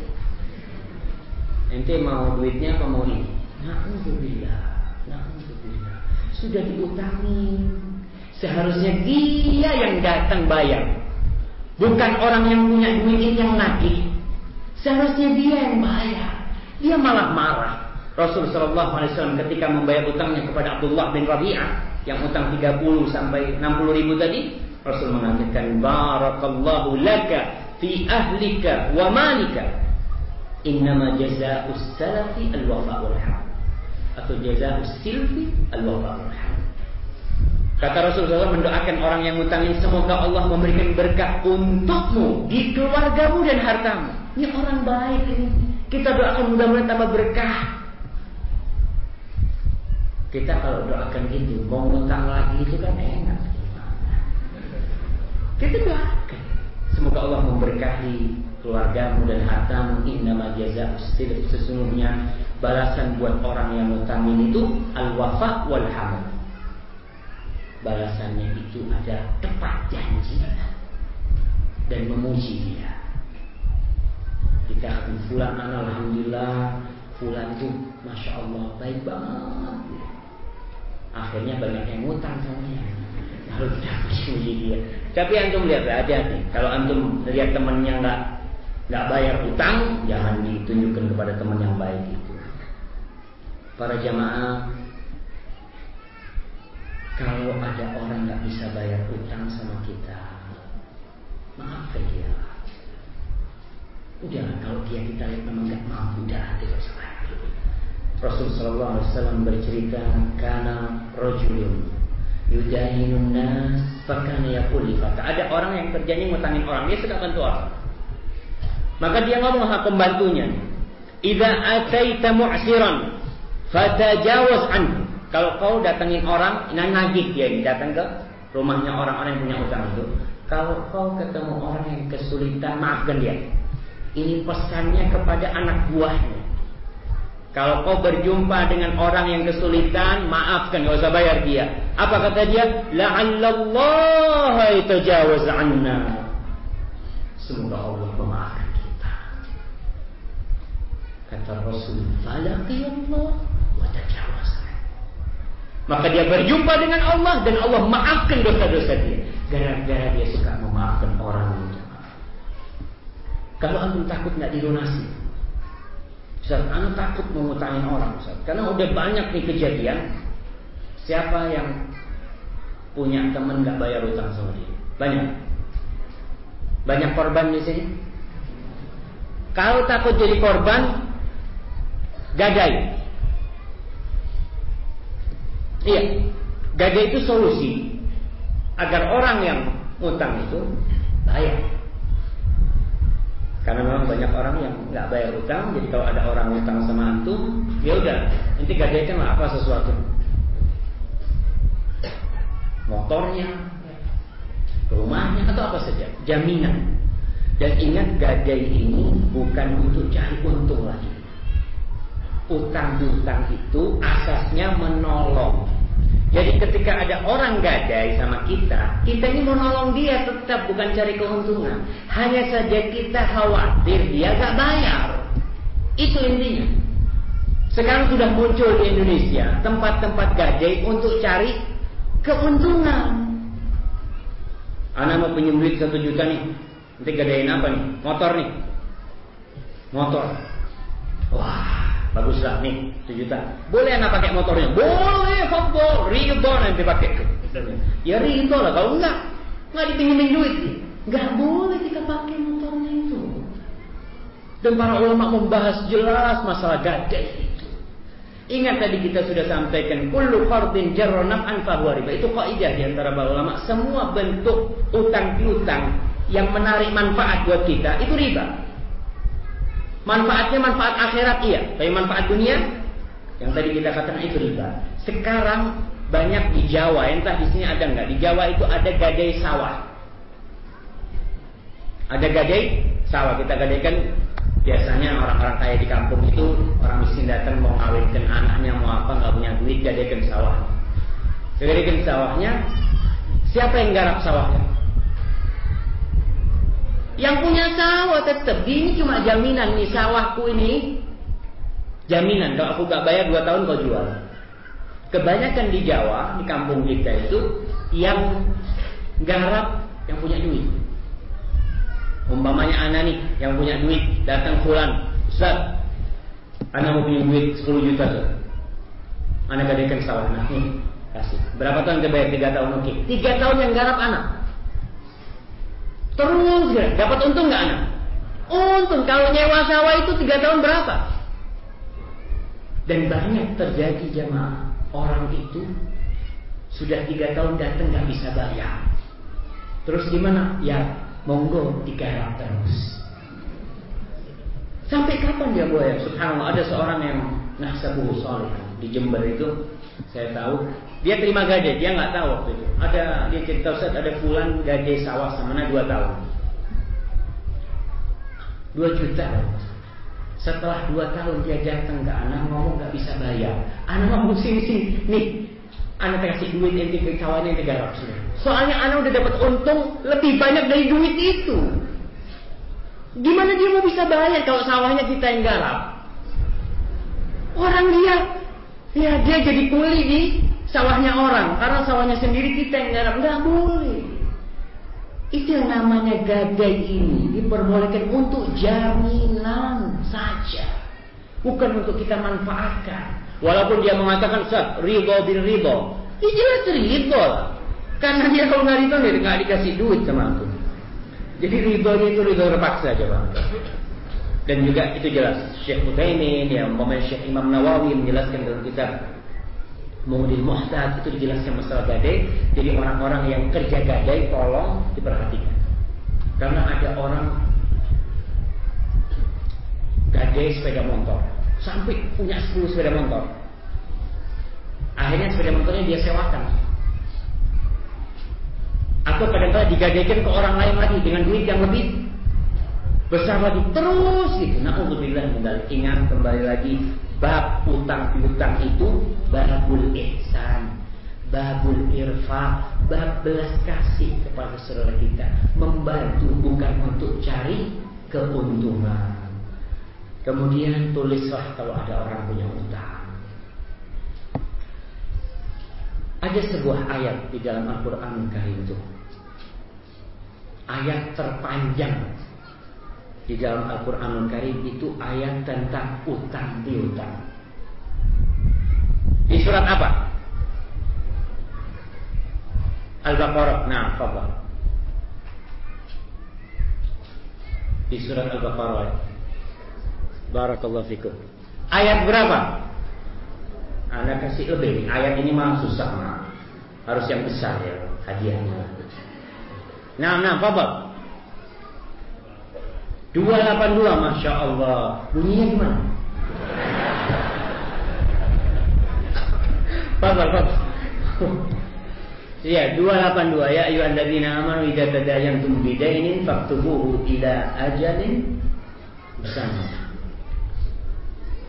Ente mau duitnya apa mau ini? Alhamdulillah Alhamdulillah sudah diutangi seharusnya dia yang datang bayar. Bukan orang yang punya duit yang nagih seharusnya dia yang bayar dia malah marah Rasul Shallallahu Alaihi Wasallam ketika membayar utangnya kepada Abdullah bin Rabi'ah yang utang 30 sampai 60 ribu tadi, Rasul mengatakan barakallahu laka fi ahlika wa malika. Innama jazaa'us salafi al-wafa'ul. Atau jazaa'us silfi al-wafa'ul. Kata Rasulullah mendoakan orang yang utangin semoga Allah memberikan berkah untukmu di keluargamu dan hartamu. Ini orang baik ini. Kita doakan mudah-mudahan tambah berkah kita kalau doakan gitu, mau ngutang lagi itu kan enak. Kita doakan. Semoga Allah memberkahi keluargamu dan hartamu. Innama jaza sesungguhnya balasan buat orang yang ngutangin itu al-wafa wal hamd. Balasannya itu ada tepat janji dan memuji dia. Kita akan pulang alhamdulillah Fulan itu Masya Allah baik banget. Akhirnya banyak yang ngutang sama lalu kita puji dia. Tapi antum lihat hati-hati. Kalau antum lihat temannya nggak nggak bayar utang jangan ditunjukkan kepada teman yang baik itu. Para jamaah kalau ada orang nggak bisa bayar utang sama kita maafkan dia udah kalau dia kita lihat memang nggak mampu udah tidak salah Rasul sallallahu alaihi wasallam bercerita karena rajulun yudahinun nas fakana yaqul fata. Ada orang yang kerjanya ngutangin orang, dia suka bantu orang. Maka dia ngomong sama pembantunya, "Idza ataita mu'siran fatajawaz anhu." Kalau kau datangin orang, ini nagih dia ini datang ke rumahnya orang-orang yang punya utang itu. Kalau kau ketemu orang yang kesulitan, maafkan dia. Ini pesannya kepada anak buahnya. Kalau kau berjumpa dengan orang yang kesulitan, maafkan, gak usah bayar dia. Apa kata dia? La'allallaha itajawaz anna. Semoga Allah memaafkan kita. Kata Rasul, falaqiyallah wa tajawaz. Maka dia berjumpa dengan Allah dan Allah maafkan dosa-dosa dia. Gara-gara dia suka memaafkan orang itu. Kalau antum takut nggak dilunasi, Ustaz, anak takut mengutangin orang Ustaz. Karena udah banyak nih kejadian Siapa yang punya teman gak bayar utang sama dia? Banyak Banyak korban di sini Kalau takut jadi korban Gadai Iya Gadai itu solusi Agar orang yang utang itu Bayar karena memang banyak orang yang nggak bayar utang, jadi kalau ada orang utang sama antum, ya udah, nanti gadaikan apa sesuatu. Motornya, rumahnya atau apa saja, jaminan. Dan ingat gadai ini bukan untuk cari untung lagi. Utang-utang itu asasnya menolong jadi ketika ada orang gadai sama kita, kita ini mau nolong dia tetap bukan cari keuntungan. Hanya saja kita khawatir dia gak bayar. Itu intinya. Sekarang sudah muncul di Indonesia tempat-tempat gadai untuk cari keuntungan. Anak mau pinjam duit satu juta nih. Nanti gadain apa nih? Motor nih. Motor. Wah, Baguslah nih 1 juta. Boleh anak pakai motornya? Boleh, football, ridho nanti pakai. Ya ridho lah, kalau enggak, enggak dipinjemin duit. Enggak boleh kita pakai motornya itu. Dan para ulama membahas jelas masalah gadai itu. Ingat tadi kita sudah sampaikan kullu fardin jarra naf'an riba. Itu kaidah di antara para ulama. Semua bentuk utang piutang yang menarik manfaat buat kita itu riba. Manfaatnya manfaat akhirat iya, tapi manfaat dunia yang tadi kita katakan itu riba. Sekarang banyak di Jawa, entah di sini ada nggak? Di Jawa itu ada gadai sawah. Ada gadai sawah kita gadaikan biasanya orang-orang kaya di kampung itu orang miskin datang mau ngawinkan anaknya mau apa nggak punya duit gadaikan sawah. Gadaikan sawahnya, siapa yang garap sawahnya? Yang punya sawah tetap ini cuma jaminan nih sawahku ini jaminan kalau aku gak bayar dua tahun kau jual. Kebanyakan di Jawa di kampung kita itu yang garap yang punya duit. Umpamanya anak nih yang punya duit datang pulang, Ustaz, anak mau punya duit 10 juta tuh. Anak gadaikan sawah, nah nih kasih. Berapa tahun dia bayar? Tiga tahun, oke. Tiga tahun yang garap anak. Terus ya, dapat untung nggak anak? Untung kalau nyewa sawah itu tiga tahun berapa? Dan banyak terjadi jamaah orang itu sudah tiga tahun datang nggak bisa bayar. Terus gimana? Ya monggo digarap terus. Sampai kapan dia bayar? Subhanallah ada seorang yang nahsabuhu salih di Jember itu saya tahu dia terima gaji, dia nggak tahu waktu itu. Ada dia cerita Ustaz ada bulan gaji sawah sama dua tahun. Dua juta. Setelah dua tahun dia datang ke anak ngomong nggak bisa bayar. Anak ngomong sini sini, nih anak kasih duit ente ke kawan ente garap sini. Soalnya anak udah dapat untung lebih banyak dari duit itu. Gimana dia mau bisa bayar kalau sawahnya kita yang garap? Orang dia, ya dia jadi kuli di sawahnya orang. Karena sawahnya sendiri kita yang garap. Nggak boleh. Itu yang namanya gadai ini diperbolehkan untuk jaminan saja. Bukan untuk kita manfaatkan. Walaupun dia mengatakan sah ribo bil ribo ya jelas ribo karena dia kalau nggak ribo dia nggak dikasih duit sama aku jadi riba itu riba terpaksa bang dan juga itu jelas Syekh Utsaimin ya Syekh Imam Nawawi menjelaskan dalam kitab Mungkin muhtad itu dijelaskan masalah gadai. Jadi orang-orang yang kerja gadai tolong diperhatikan. Karena ada orang gadai sepeda motor. Sampai punya 10 sepeda motor. Akhirnya sepeda motornya dia sewakan. Atau kadang-kadang digadaikan ke orang lain lagi dengan duit yang lebih besar lagi terus gitu. Bilang ingat kembali lagi bab utang piutang itu babul ihsan, babul irfa, bab belas kasih kepada saudara kita, membantu bukan untuk cari keuntungan. Kemudian tulislah kalau ada orang punya utang. Ada sebuah ayat di dalam Al-Quran Karim itu. Ayat terpanjang di dalam Al-Quranul Karim itu ayat tentang utang piutang. Di surat apa? Al-Baqarah. Nah, apa? Di surat Al-Baqarah. Barakallahu fikum. Ayat berapa? Anda kasih lebih. Ayat ini mah susah mah. Harus yang besar ya hadiahnya. Nah, nah, apa? 282 Masya Allah Bunyinya gimana? Fadal, fadal. Iya, 282 ya ayyuhalladzina amanu idza tadayantum bidainin faktubuhu ila ajalin bersama.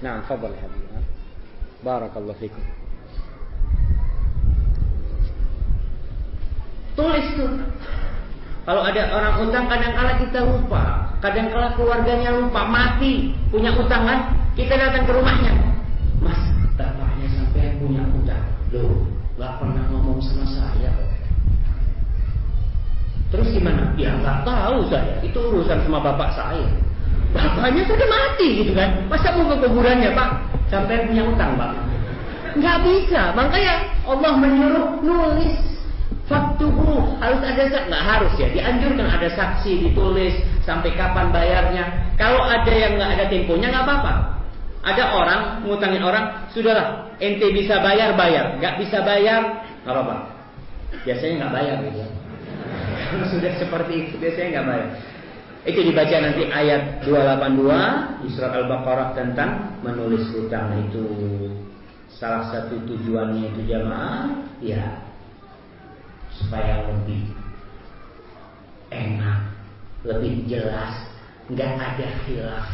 Nah, fadal habib. Barakallahu fikum. Tulis tuh. Kalau ada orang utang kadang-kala kita lupa. Kadang-kala keluarganya lupa, mati, punya utang kan? Kita datang ke rumahnya. Mas, bapaknya sampai punya utang. Loh, gak pernah ngomong sama saya Terus gimana? Ya nggak tahu saya. Itu urusan sama bapak saya. Bapaknya sudah mati gitu kan. Masa mau ke kuburannya pak? Sampai punya utang pak? Nggak bisa. Makanya Allah menyuruh nulis Faktuhu harus ada saksi nggak harus ya dianjurkan ada saksi ditulis sampai kapan bayarnya. Kalau ada yang nggak ada temponya nggak apa-apa. Ada orang ngutangin orang sudahlah ente bisa bayar bayar nggak bisa bayar nggak apa-apa. Biasanya nggak bayar gitu. <laughs> sudah seperti itu biasanya nggak bayar. Itu dibaca nanti ayat 282 di surat Al-Baqarah tentang menulis hutang itu salah satu tujuannya itu jamaah ya supaya lebih enak, lebih jelas, nggak ada khilaf.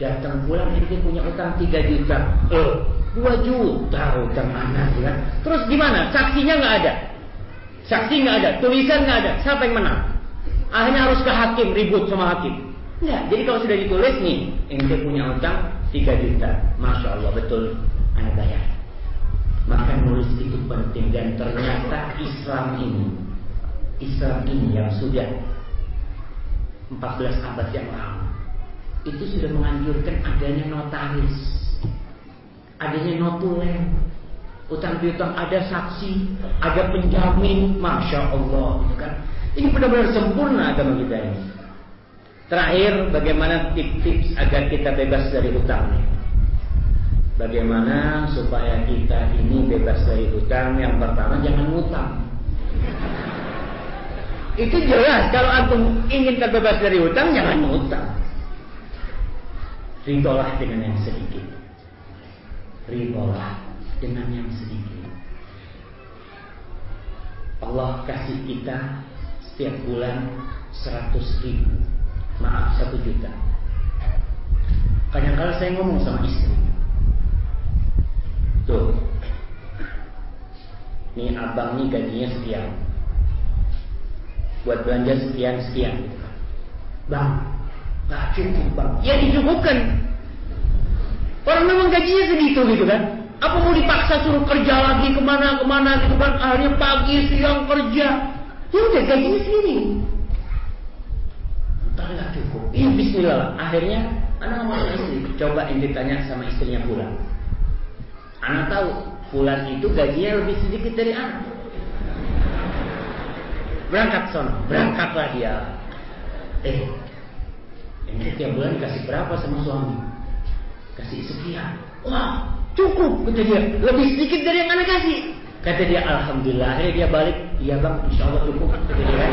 Datang pulang ini punya utang 3 juta, eh 2 juta utang anak ya. Terus gimana? Saksinya nggak ada, saksi nggak ada, tulisan nggak ada, siapa yang menang? Akhirnya harus ke hakim ribut sama hakim. Enggak, jadi kalau sudah ditulis nih, ente punya utang 3 juta, masya Allah betul, anak bayar. Maka nulis itu penting dan ternyata Islam ini, Islam ini yang sudah 14 abad yang lalu, itu sudah menganjurkan adanya notaris, adanya notulen, utang piutang ada saksi, ada penjamin, masya Allah, gitu kan? Ini benar-benar sempurna agama kita ini. Terakhir, bagaimana tips-tips agar kita bebas dari hutang? Bagaimana supaya kita ini bebas dari hutang? Yang pertama, jangan hutang. Itu jelas. Kalau antum ingin terbebas dari hutang, jangan hutang. Ridolah dengan yang sedikit. Ridolah dengan yang sedikit. Allah kasih kita setiap bulan 100 ribu maaf 1 juta kadang-kadang saya ngomong sama istri tuh ini abang nih gajinya sekian buat belanja sekian sekian bang gak cukup bang ya dicukupkan orang memang gajinya segitu gitu kan apa mau dipaksa suruh kerja lagi ke mana ke mana gitu kan akhirnya pagi siang kerja Ya udah gajinya segini. Entar nggak cukup. Iya Bismillah. Akhirnya anak mau istri. Coba yang ditanya sama istrinya pulang. Anak tahu Pulang itu gajinya lebih sedikit dari anak. Berangkat sono, berangkatlah dia. Eh, ini tiap bulan kasih berapa sama suami? Kasih sekian. Wah, cukup kata dia. Lebih sedikit dari yang anak kasih. Kata dia, Alhamdulillah. Akhirnya dia balik, iya bang, insya Allah cukup. Kata dia.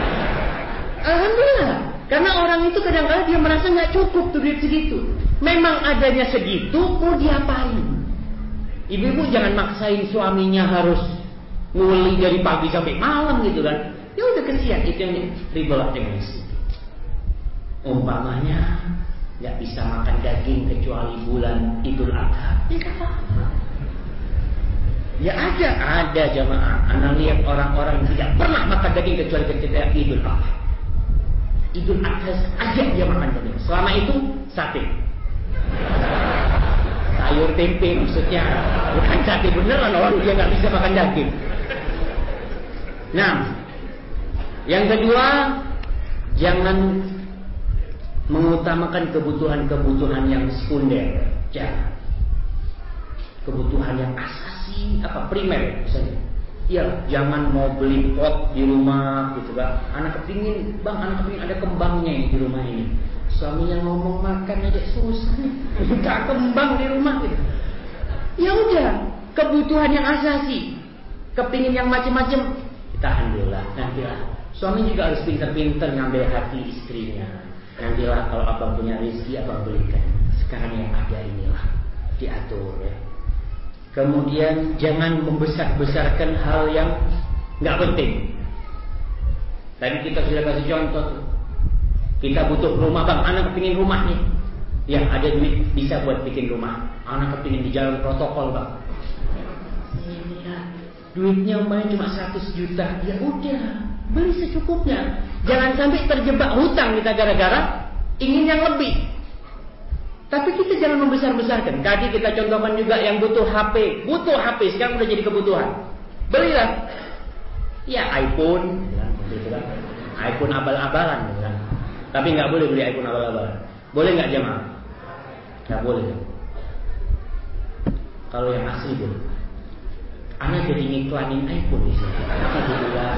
Alhamdulillah. Karena orang itu kadang-kadang dia merasa nggak cukup tuh duit segitu. Memang adanya segitu, mau diapain? Ibu-ibu jangan maksain suaminya harus nguli dari pagi sampai malam gitu kan. Ya udah kesian, itu yang riba emosi. Umpamanya nggak bisa makan daging kecuali bulan Idul Adha, ya. Ya ada, ada jamaah. Anda lihat orang-orang yang tidak pernah makan daging kecuali ketika Idul Adha. Idul Adha aja dia makan daging. Selama itu sate. Sayur tempe maksudnya. Bukan sate beneran orang dia nggak bisa makan daging. Nah, yang kedua jangan mengutamakan kebutuhan-kebutuhan yang sekunder. Jangan. Kebutuhan yang asas apa primer misalnya. Ya, jangan mau beli pot di rumah gitu kan. Anak kepingin, bang, anak kepingin ada kembangnya di rumah ini. Suaminya ngomong makan aja susah nih, kembang di rumah gitu. Ya udah, kebutuhan yang asasi, kepingin yang macam-macam, tahan dulu lah. Suami juga harus pintar-pintar ngambil hati istrinya. Nantilah kalau abang punya rezeki, abang belikan. Sekarang yang ada inilah diatur ya. Kemudian jangan membesar-besarkan hal yang nggak penting. Tadi kita sudah kasih contoh Kita butuh rumah bang, anak kepingin rumah nih. Ya ada duit bisa buat bikin rumah. Anak kepingin di jalan protokol bang. Ya, duitnya umpamanya cuma 100 juta. Ya udah, beli secukupnya. Jangan sampai terjebak hutang kita gara-gara ingin yang lebih. Tapi kita jangan membesar-besarkan. Tadi kita contohkan juga yang butuh HP. Butuh HP, sekarang udah jadi kebutuhan. Belilah. Ya iPhone. IPhone abal-abalan. Tapi nggak boleh beli iPhone abal-abalan. Boleh nggak jemaah? Nggak boleh. Kalau yang asli boleh. Anak jadi ngiklanin iPhone di sini. Alhamdulillah.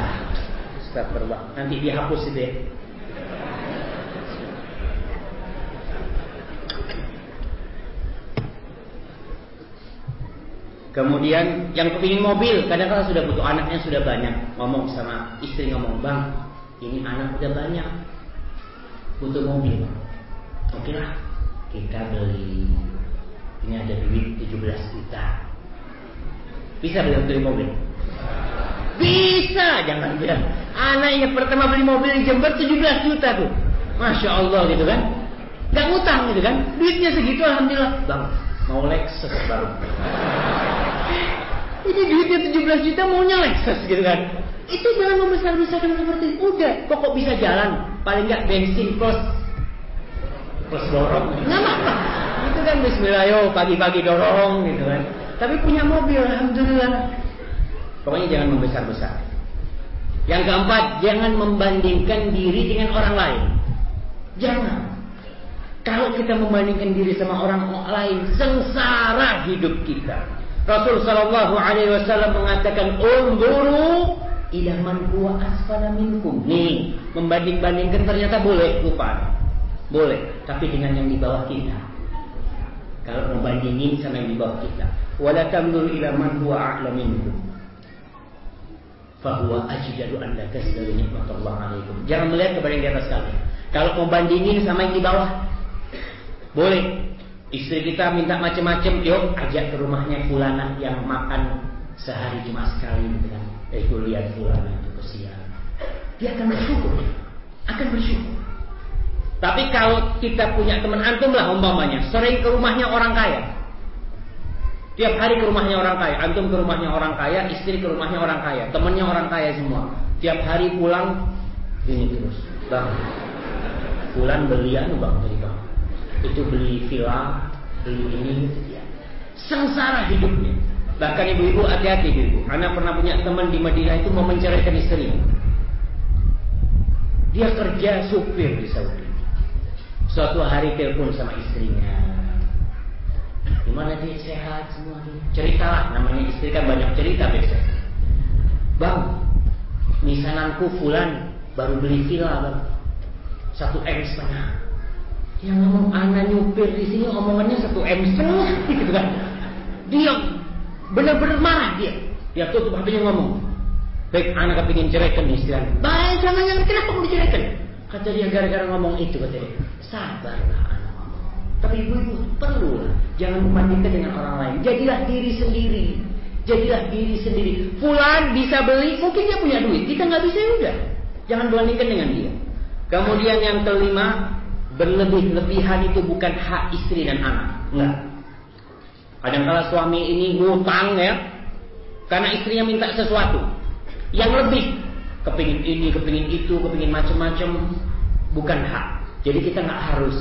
Nanti dihapus itu ya. Kemudian yang kepingin mobil, kadang-kadang sudah butuh anaknya sudah banyak. Ngomong sama istri ngomong, bang, ini anak udah banyak, butuh mobil. Oke lah, kita beli ini ada duit 17 juta. Bisa beli beli mobil? Bisa, jangan bilang. Anak yang pertama beli mobil di Jember 17 juta tuh. Masya Allah gitu kan. Gak ngutang gitu kan. Duitnya segitu Alhamdulillah. Bang, mau Lexus baru. Ini duitnya 17 juta maunya Lexus gitu kan. Itu jangan membesar-besarkan seperti itu. Udah, pokok bisa jalan. Paling nggak bensin plus plus dorong. Nggak apa Itu kan Bismillah, yo pagi-pagi dorong gitu kan. Tapi punya mobil, alhamdulillah. Pokoknya jangan membesar-besar. Yang keempat, jangan membandingkan diri dengan orang lain. Jangan. Kalau kita membandingkan diri sama orang lain, sengsara hidup kita. Rasul Shallallahu Alaihi Wasallam mengatakan, "Unzuru ila man huwa asfala minkum." Nih, membanding-bandingkan ternyata boleh, lupa. Boleh, tapi dengan yang di bawah kita. Kalau membandingin sama yang di bawah kita. Wala tamdur ila man huwa a'la minkum. Fahuwa an la tasdaru nikmatullah alaikum. Jangan melihat kepada yang di atas kalian. Kalau membandingin sama yang di bawah, boleh. Istri kita minta macam-macam, yuk ajak ke rumahnya fulana yang makan sehari cuma sekali gitu kan. Eh, itu lihat fulana itu kesian. Dia akan bersyukur. Akan bersyukur. Tapi kalau kita punya teman antum lah umpamanya, sering ke rumahnya orang kaya. Tiap hari ke rumahnya orang kaya, antum ke rumahnya orang kaya, istri ke rumahnya orang kaya, temannya orang kaya semua. Tiap hari pulang ini terus. Bang, pulang beli anu bang tadi bang. Itu beli villa, beli ini. Sengsara hidupnya. Bahkan ibu-ibu hati-hati ibu. Anak pernah punya teman di Madinah itu mau menceraikan istrinya. Dia kerja supir di Saudi. Suatu hari telepon sama istrinya. Gimana dia sehat semua Ceritalah namanya istri kan banyak cerita biasanya. Bang, misananku Fulan baru beli villa bang. Satu M setengah. Yang ngomong anak nyupir di sini omongannya satu M setengah <laughs> gitu kan. Dia benar-benar marah dia. Dia tutup HP-nya ngomong. Baik, anak kepingin ceraikan istri. Baik, jangan jangan kenapa mau diceraikan? Kata dia gara-gara ngomong itu kata dia. Sabarlah anak ngomong. Tapi ibu-ibu perlu lah. Jangan membandingkan dengan orang lain. Jadilah diri sendiri. Jadilah diri sendiri. Fulan bisa beli, mungkin dia punya duit. Kita nggak bisa ya udah. Jangan bandingkan dengan dia. Kemudian yang kelima, berlebih-lebihan itu bukan hak istri dan anak. Enggak. Kadang-kala suami ini ngutang ya, karena istrinya minta sesuatu yang lebih, kepingin ini, kepingin itu, kepingin macam-macam, bukan hak. Jadi kita nggak harus.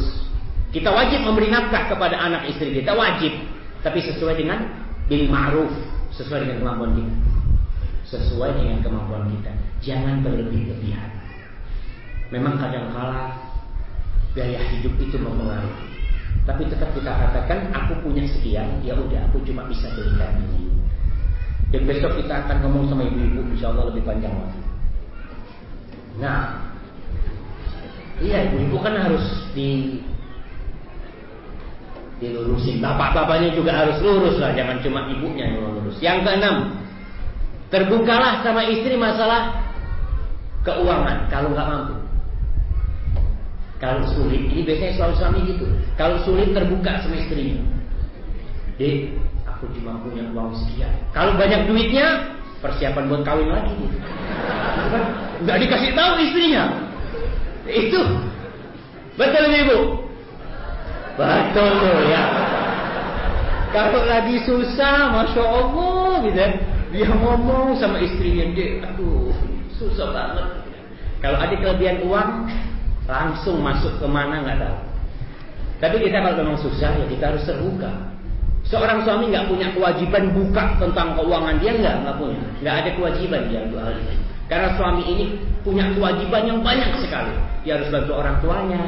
Kita wajib memberi nafkah kepada anak istri kita wajib, tapi sesuai dengan bil ma'ruf, sesuai dengan kemampuan kita. Sesuai dengan kemampuan kita. Jangan berlebih-lebihan. Memang kadang-kala biaya hidup itu mempengaruhi. Tapi tetap kita katakan aku punya sekian, ya udah aku cuma bisa belikan ini. Dan besok kita akan ngomong sama ibu-ibu, insya Allah lebih panjang lagi. Nah, iya ibu-ibu kan harus di dilurusin. Bapak-bapaknya juga harus lurus lah, jangan cuma ibunya yang lurus. Yang keenam, terbukalah sama istri masalah keuangan kalau nggak mampu. Kalau sulit, ini biasanya suami-suami gitu. Kalau sulit terbuka sama istrinya. Dek, aku cuma punya uang sekian. Kalau banyak duitnya, persiapan buat kawin lagi. Gitu. Nggak dikasih tahu istrinya. Itu betul ibu. Betul loh ya. Kalau lagi susah, masya Allah gitu. Dia ngomong sama istrinya, dek, aduh susah banget. Kalau ada kelebihan uang, langsung masuk ke mana nggak tahu. Tapi kita kalau memang susah ya kita harus terbuka. Seorang suami nggak punya kewajiban buka tentang keuangan dia nggak nggak punya, nggak ada kewajiban dia untuk hal ini. Karena suami ini punya kewajiban yang banyak sekali. Dia harus bantu orang tuanya,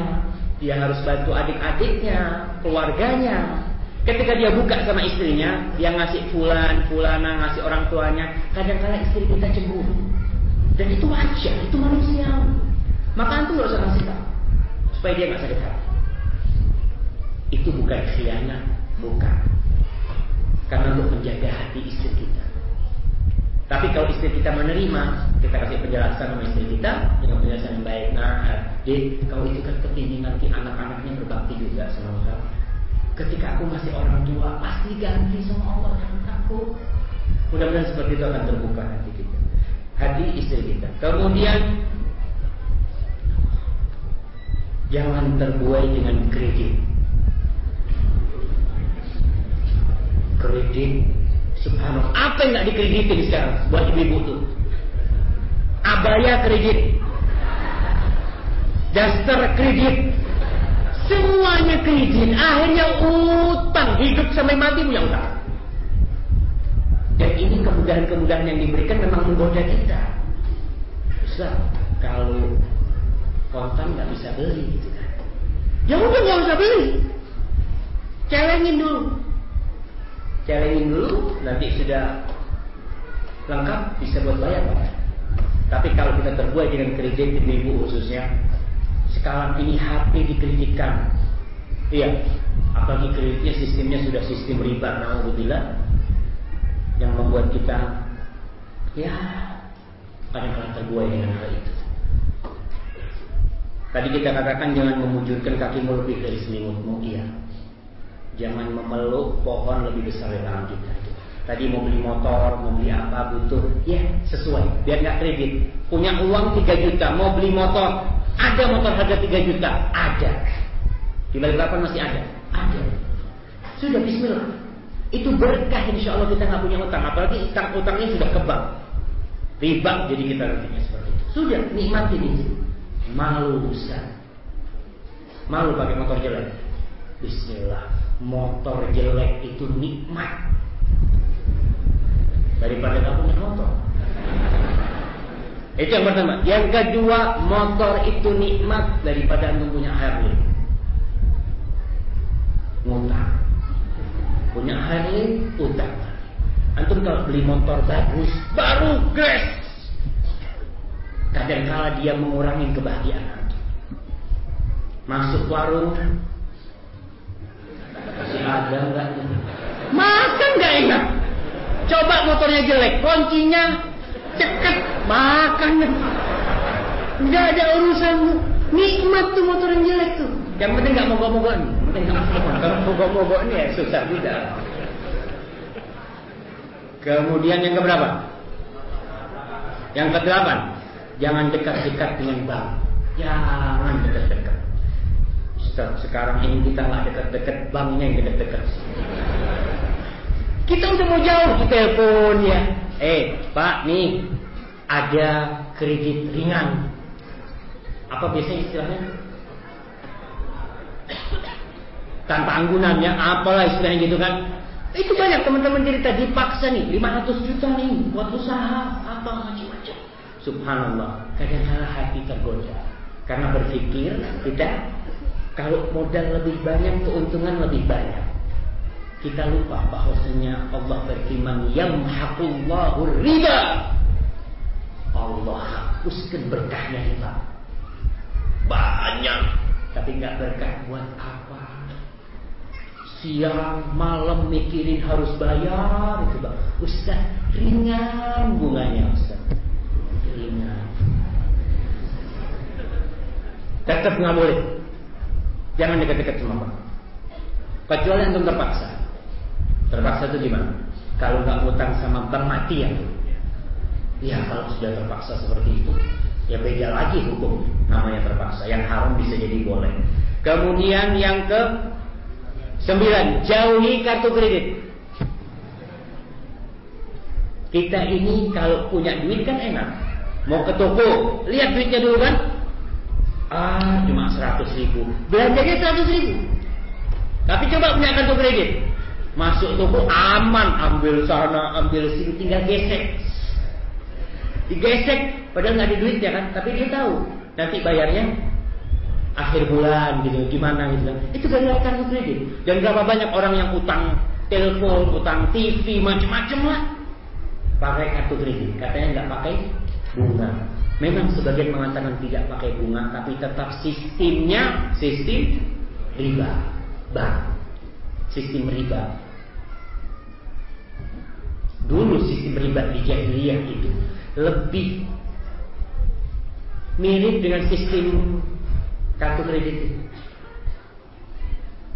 dia harus bantu adik-adiknya, keluarganya. Ketika dia buka sama istrinya, dia ngasih fulan, fulana, ngasih orang tuanya. Kadang-kadang istri kita cemburu. Dan itu wajar, itu manusiawi. Maka antum gak usah kasih tahu supaya dia nggak sakit hati. Itu bukan khianat, bukan. Karena untuk menjaga hati istri kita. Tapi kalau istri kita menerima, kita kasih penjelasan sama istri kita dengan penjelasan yang baik. Nah, jadi kalau itu kan kepingin nanti anak-anaknya berbakti juga sama. Ketika aku masih orang tua, pasti ganti sama Allah jangan takut. Mudah-mudahan seperti itu akan terbuka hati kita, hati istri kita. Kemudian jangan terbuai dengan kredit. Kredit Subhanallah. Apa yang nggak dikreditin sekarang buat ibu-ibu tuh? Abaya kredit, daster kredit, semuanya kredit. Akhirnya utang, hidup sampai mati punya utang. Dan ini kemudahan-kemudahan yang diberikan memang menggoda kita. Ustaz, kalau kontan nggak bisa beli gitu kan? Ya udah nggak usah beli. Celengin dulu celengin dulu nanti sudah lengkap bisa buat bayar Pak. Tapi kalau kita terbuat dengan kredit ibu khususnya sekarang ini HP dikreditkan. Iya, apalagi kreditnya sistemnya sudah sistem riba naudzubillah yang membuat kita ya kadang-kadang terbuai dengan hal itu. Tadi kita katakan jangan memujurkan kakimu lebih dari selimutmu, iya. Jangan memeluk pohon lebih besar dari tangan kita. Tadi mau beli motor, mau beli apa butuh, ya sesuai. Biar nggak kredit. Punya uang 3 juta, mau beli motor, ada motor harga 3 juta, ada. Di balik papan masih ada, ada. Sudah Bismillah. Itu berkah insya Allah kita nggak punya utang, apalagi utang utangnya sudah kebang, riba jadi kita nantinya seperti itu. Sudah nikmatin ini. Malu besar. Malu pakai motor jelek. Bismillah motor jelek itu nikmat daripada kamu punya motor. Itu yang pertama. Yang kedua, motor itu nikmat daripada anda punya Harley. Ngutang. Punya Harley, utang. Antum kalau beli motor bagus, baru gas. Kadang-kala dia mengurangi kebahagiaan antum. Masuk warung, masih ada enggak? Makan enggak enak. Coba motornya jelek, kuncinya deket, makan. Enggak ada urusan nikmat tuh motor yang jelek tuh. Yang penting enggak mogok-mogok nih. Kalau mogok-mogok nih ya susah tidak. Kemudian yang keberapa? Yang kedelapan, jangan dekat-dekat dengan bank. Jangan dekat-dekat. Sekarang ini kita nggak dekat-dekat banknya yang dekat-dekat. Kita udah mau jauh di telepon ya. Eh, Pak, nih ada kredit ringan. Apa biasanya istilahnya? Tanpa anggunan ya, apalah istilahnya gitu kan. Itu banyak teman-teman cerita dipaksa nih 500 juta nih buat usaha apa macam-macam. Subhanallah, kadang-kadang hati tergoda karena berpikir kita kalau modal lebih banyak, keuntungan lebih banyak. Kita lupa bahwasanya Allah berfirman, "Yamhaqullahu riba." Allah hapuskan berkahnya riba. Banyak, tapi nggak berkah buat apa? Siang malam mikirin harus bayar itu bang. Ustaz ringan bunganya Ustaz. Ringan. Tetap nggak boleh. Jangan dekat-dekat sama Pak. Kecuali antum terpaksa. Terpaksa itu gimana? Kalau nggak utang sama bank mati ya. Ya kalau sudah terpaksa seperti itu, ya beda lagi hukum namanya terpaksa. Yang haram bisa jadi boleh. Kemudian yang ke sembilan, jauhi kartu kredit. Kita ini kalau punya duit kan enak. Mau ke toko, lihat duitnya dulu kan, Ah, cuma 100 ribu. Belanjanya 100 ribu. Tapi coba punya kartu kredit. Masuk toko aman, ambil sana, ambil sini, tinggal gesek. Digesek, padahal nggak ada duitnya kan, tapi dia tahu nanti bayarnya akhir bulan gitu, gimana gitu kan. Itu dari kartu kredit. Dan berapa banyak orang yang utang telepon, utang TV, macam-macam lah. Pakai kartu kredit, katanya nggak pakai bunga. Memang sebagian mengatakan tidak pakai bunga, tapi tetap sistemnya sistem riba, bank, sistem riba. dulu sistem riba di jahiliyah itu lebih mirip dengan sistem kartu kredit.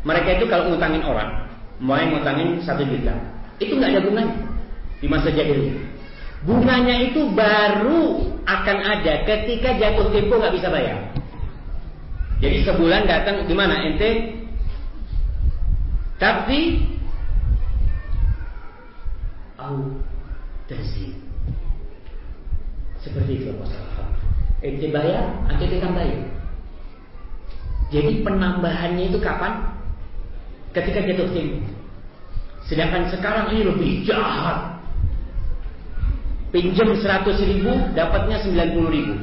Mereka itu kalau ngutangin orang, mau ngutangin satu juta, itu nggak ada bunganya di masa jahiliyah. Bunganya itu baru akan ada ketika jatuh tempo nggak bisa bayar. Jadi sebulan datang di mana ente? Tapi au tazid. Seperti itu Pak Ente bayar, ente bayar. Jadi penambahannya itu kapan? Ketika jatuh tempo. Sedangkan sekarang ini lebih jahat. Pinjam 100 ribu, dapatnya 90 ribu.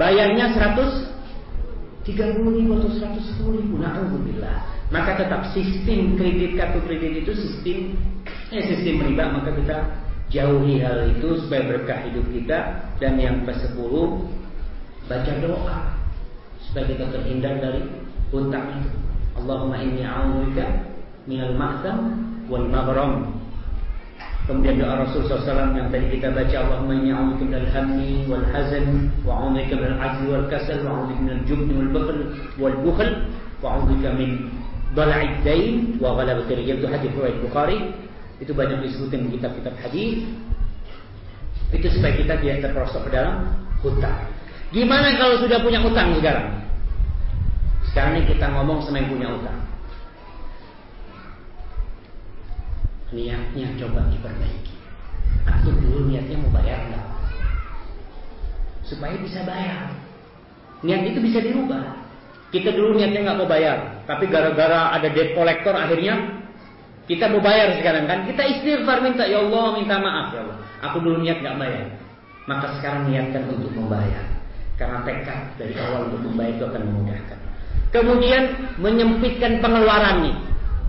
Bayarnya 100 30 ribu atau 110 ribu. Na'udzubillah. Maka tetap sistem kredit kartu kredit itu sistem eh, sistem riba maka kita jauhi hal itu supaya berkah hidup kita dan yang ke-10 baca doa supaya kita terhindar dari hutang itu. Allahumma inni a'udzubika minal ma'tham wal maghram Kemudian doa Rasul SAW yang tadi kita baca Allahumma inni a'udzubika minal hammi wal hazan wa a'udzubika minal ajzi wal kasal wa a'udzubika minal jubni wal bukhl wal bukhl wa a'udzubika min dhala'id dain wa ghalabati itu hadis riwayat Bukhari. Itu banyak disebutkan di kitab-kitab hadis. Itu supaya kita tidak terperosok ke dalam hutang gimana kalau sudah punya hutang sekarang? Sekarang ini kita ngomong sama yang punya hutang niatnya coba diperbaiki. Atau dulu niatnya mau bayar enggak? Supaya bisa bayar. Niat itu bisa dirubah. Kita dulu niatnya nggak mau bayar, tapi gara-gara ada debt collector akhirnya kita mau bayar sekarang kan? Kita istighfar minta ya Allah minta maaf ya Allah. Aku dulu niat nggak bayar, maka sekarang niatkan untuk membayar. Karena tekad dari awal untuk membayar itu akan memudahkan. Kemudian menyempitkan pengeluaran nih.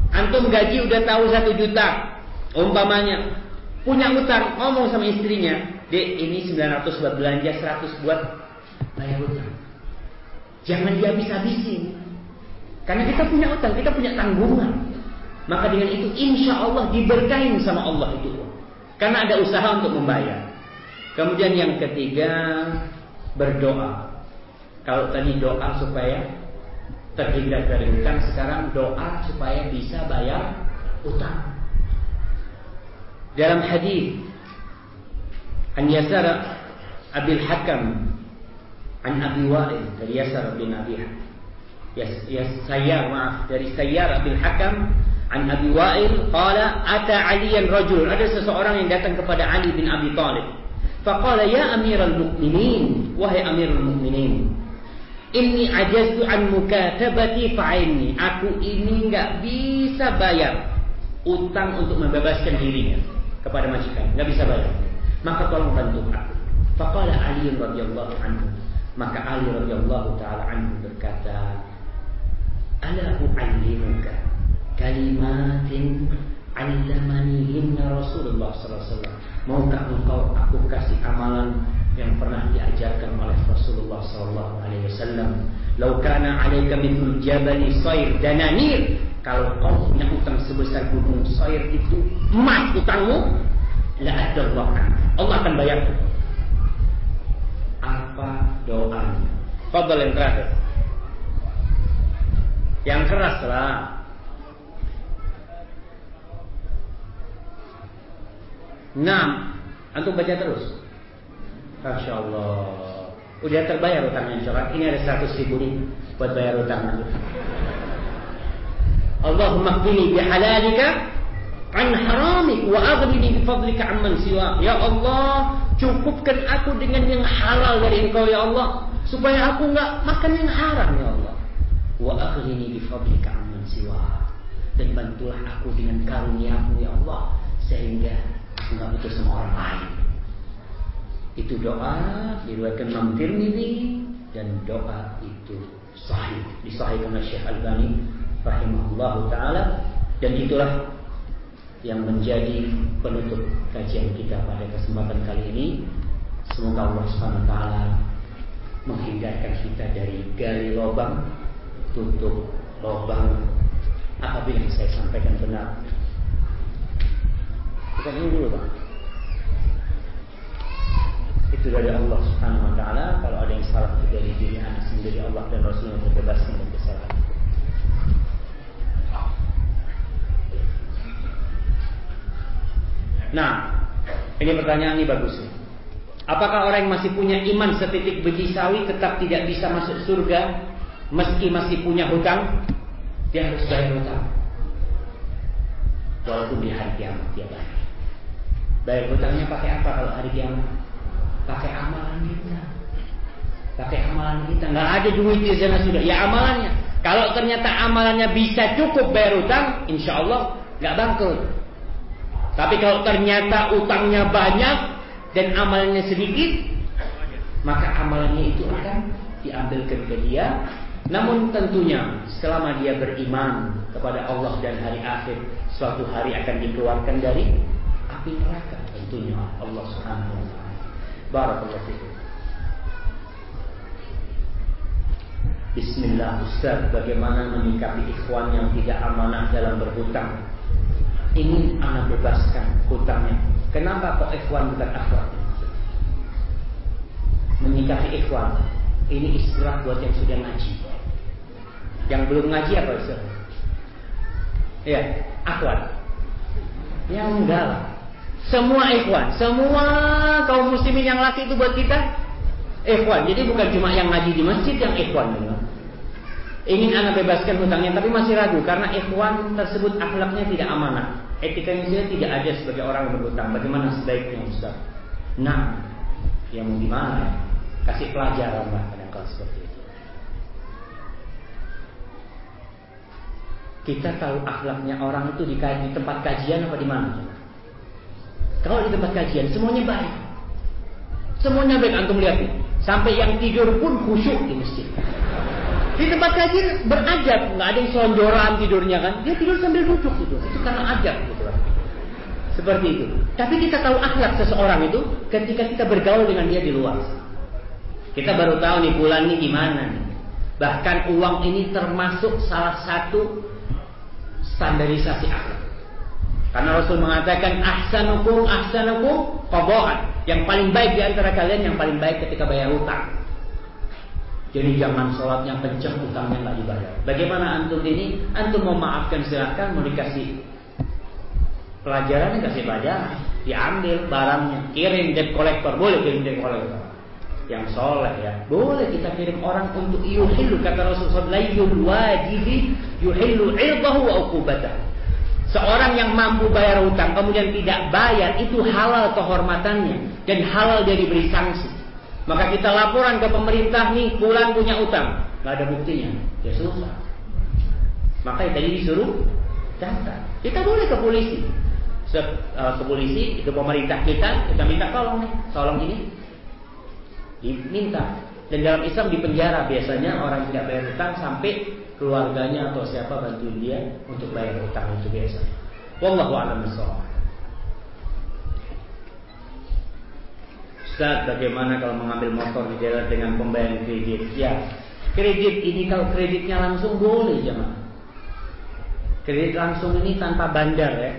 Antum gaji udah tahu satu juta, Umpamanya punya utang, ngomong sama istrinya, "Dek, ini 900 buat belanja, 100 buat bayar utang." Jangan dihabis-habisin. Karena kita punya utang, kita punya tanggungan. Maka dengan itu insya Allah diberkahin sama Allah itu. Karena ada usaha untuk membayar. Kemudian yang ketiga berdoa. Kalau tadi doa supaya terhindar dari utang, sekarang doa supaya bisa bayar utang. dalam hadis an Yasar Abil Hakam an Abi Wa'il dari Yasar bin Abi Yas, Sayyar maaf dari Sayyar Abil Hakam an Abi Wa'il qala ata Aliyan rajul? Ada seseorang yang datang kepada Ali bin Abi Talib. Faqala ya Amirul Mukminin wahai Amirul Mukminin Inni ajaztu an mukatabati fa'inni. Aku ini enggak bisa bayar utang untuk membebaskan dirinya. kepada majikan, nggak bisa bayar. Maka tolong bantu aku. Faqala Ali radhiyallahu anhu. Maka Ali radhiyallahu taala anhu berkata, "Ala u'allimuka kalimatin 'allamanihinna Rasulullah sallallahu alaihi wasallam." Maukah engkau aku kasih amalan yang pernah diajarkan oleh Rasulullah sallallahu alaihi wasallam? "Lau kana 'alaika mithlu jabali sayr dananir" Kalau kau punya utang sebesar gunung Sair itu emas utangmu, la ada Allah akan bayar. Apa doanya? Fadal yang terakhir. Yang keras lah. Enam. Antum baca terus. Masya Allah. Udah terbayar utangnya Allah. Ini ada 100 ribu nih buat bayar utang Allahumma qini bihalalika an haramik wa aghnini bifadlika amman siwa. Ya Allah, cukupkan aku dengan yang halal dari Engkau ya Allah, supaya aku enggak makan yang haram ya Allah. Wa aghnini bifadlika amman siwa. Dan bantulah aku dengan karuniamu ya Allah sehingga enggak butuh sama orang lain. Itu doa diriwayatkan Imam Tirmidzi dan doa itu sahih disahihkan oleh Syekh Albani rahimahullah taala dan itulah yang menjadi penutup kajian kita pada kesempatan kali ini. Semoga Allah Subhanahu taala menghindarkan kita dari gali lubang, tutup lubang apabila saya sampaikan benar. Ini dulu, Pak. Itu dari Allah Subhanahu wa taala. Kalau ada yang salah itu dari diri anak sendiri Allah dan Rasulnya terbebaskan dari kesalahan. Nah, ini pertanyaan ini bagus. Apakah orang yang masih punya iman setitik biji sawi tetap tidak bisa masuk surga meski masih punya hutang? Dia harus bayar hutang. Walaupun di hari kiamat dia bayar. Bayar hutangnya pakai apa kalau hari kiamat? Pakai amalan kita. Pakai amalan kita. Nggak ada duit di sana sudah. Ya amalannya. Kalau ternyata amalannya bisa cukup bayar hutang, insya Allah nggak bangkrut. Tapi kalau ternyata utangnya banyak dan amalannya sedikit, maka amalannya itu akan diambilkan ke dia. Namun tentunya selama dia beriman kepada Allah dan hari akhir, suatu hari akan dikeluarkan dari api neraka tentunya Allah Subhanahu wa taala. Barakallahu fikum. Bismillah Ustaz. Bagaimana menyikapi ikhwan yang tidak amanah dalam berhutang? Ingin anak bebaskan hutangnya. Kenapa kok ikhwan bukan akhwat? Menyikapi ikhwan Ini istilah buat yang sudah ngaji. Yang belum ngaji apa Ustaz? Ya, akhwat. Ya enggak lah Semua ikhwan Semua kaum muslimin yang laki itu buat kita Ikhwan Jadi bukan cuma yang ngaji di masjid yang ikhwan ingin anak bebaskan hutangnya tapi masih ragu karena ikhwan tersebut akhlaknya tidak amanah. Etikanya dia tidak ada sebagai orang berhutang. Bagaimana sebaiknya Ustaz? Nah, yang mau gimana ya? Kasih pelajaran lah kadang kalau seperti itu. Kita tahu akhlaknya orang itu di tempat kajian apa di mana? Kalau di tempat kajian semuanya baik. Semuanya baik antum lihat nih. Sampai yang tidur pun khusyuk di masjid. Di tempat kajian beradab, nggak ada yang selonjoran tidurnya kan? Dia tidur sambil duduk gitu. Itu karena adab gitu kan. Seperti itu. Tapi kita tahu akhlak seseorang itu ketika kita bergaul dengan dia di luar. Kita baru tahu nih bulan ini gimana nih. Bahkan uang ini termasuk salah satu standarisasi akhlak. Karena Rasul mengatakan ahsanukum ahsanukum qadaan. Yang paling baik di antara kalian yang paling baik ketika bayar utang. Jadi jangan sholatnya kenceng, utangnya nggak dibayar. Bagaimana antum ini? Antum mau maafkan silahkan, mau dikasih pelajaran kasih pelajaran, diambil barangnya, kirim debt collector, boleh kirim debt collector. Yang soleh ya, boleh kita kirim orang untuk yuhilu kata Rasulullah layyul wajibi yuhilu irdahu wa uqubatah. Seorang yang mampu bayar hutang kemudian tidak bayar itu halal kehormatannya dan halal dia diberi sanksi. Maka kita laporan ke pemerintah nih, bulan punya utang. Gak ada buktinya. Ya susah. Maka tadi disuruh daftar. Kita boleh ke polisi. Se uh, ke polisi, itu pemerintah kita, kita minta tolong nih, tolong ini. Diminta. Dan dalam Islam di penjara biasanya orang tidak bayar utang sampai keluarganya atau siapa bantu dia untuk bayar utang itu biasa. Wallahu a'lam bishawab. Ustaz, bagaimana kalau mengambil motor di jalan dengan pembayaran kredit? Ya, kredit ini kalau kreditnya langsung boleh jangan. Kredit langsung ini tanpa bandar ya.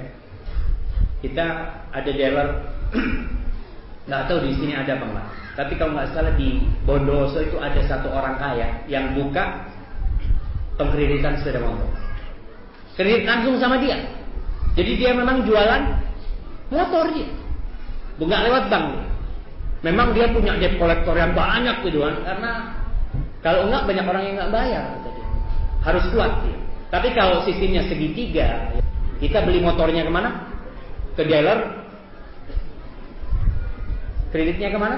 Kita ada dealer, <clears throat> nggak tahu di sini ada apa. Tapi kalau nggak salah di Bondowoso itu ada satu orang kaya yang buka pengkreditan sepeda motor. Kredit langsung sama dia. Jadi dia memang jualan motor dia. Bukan lewat bank. Memang dia punya debt kolektor yang banyak gitu kan karena kalau enggak banyak orang yang enggak bayar gitu. Harus kuat dia. Tapi kalau sistemnya segitiga, kita beli motornya ke mana? Ke dealer. Kreditnya ke mana?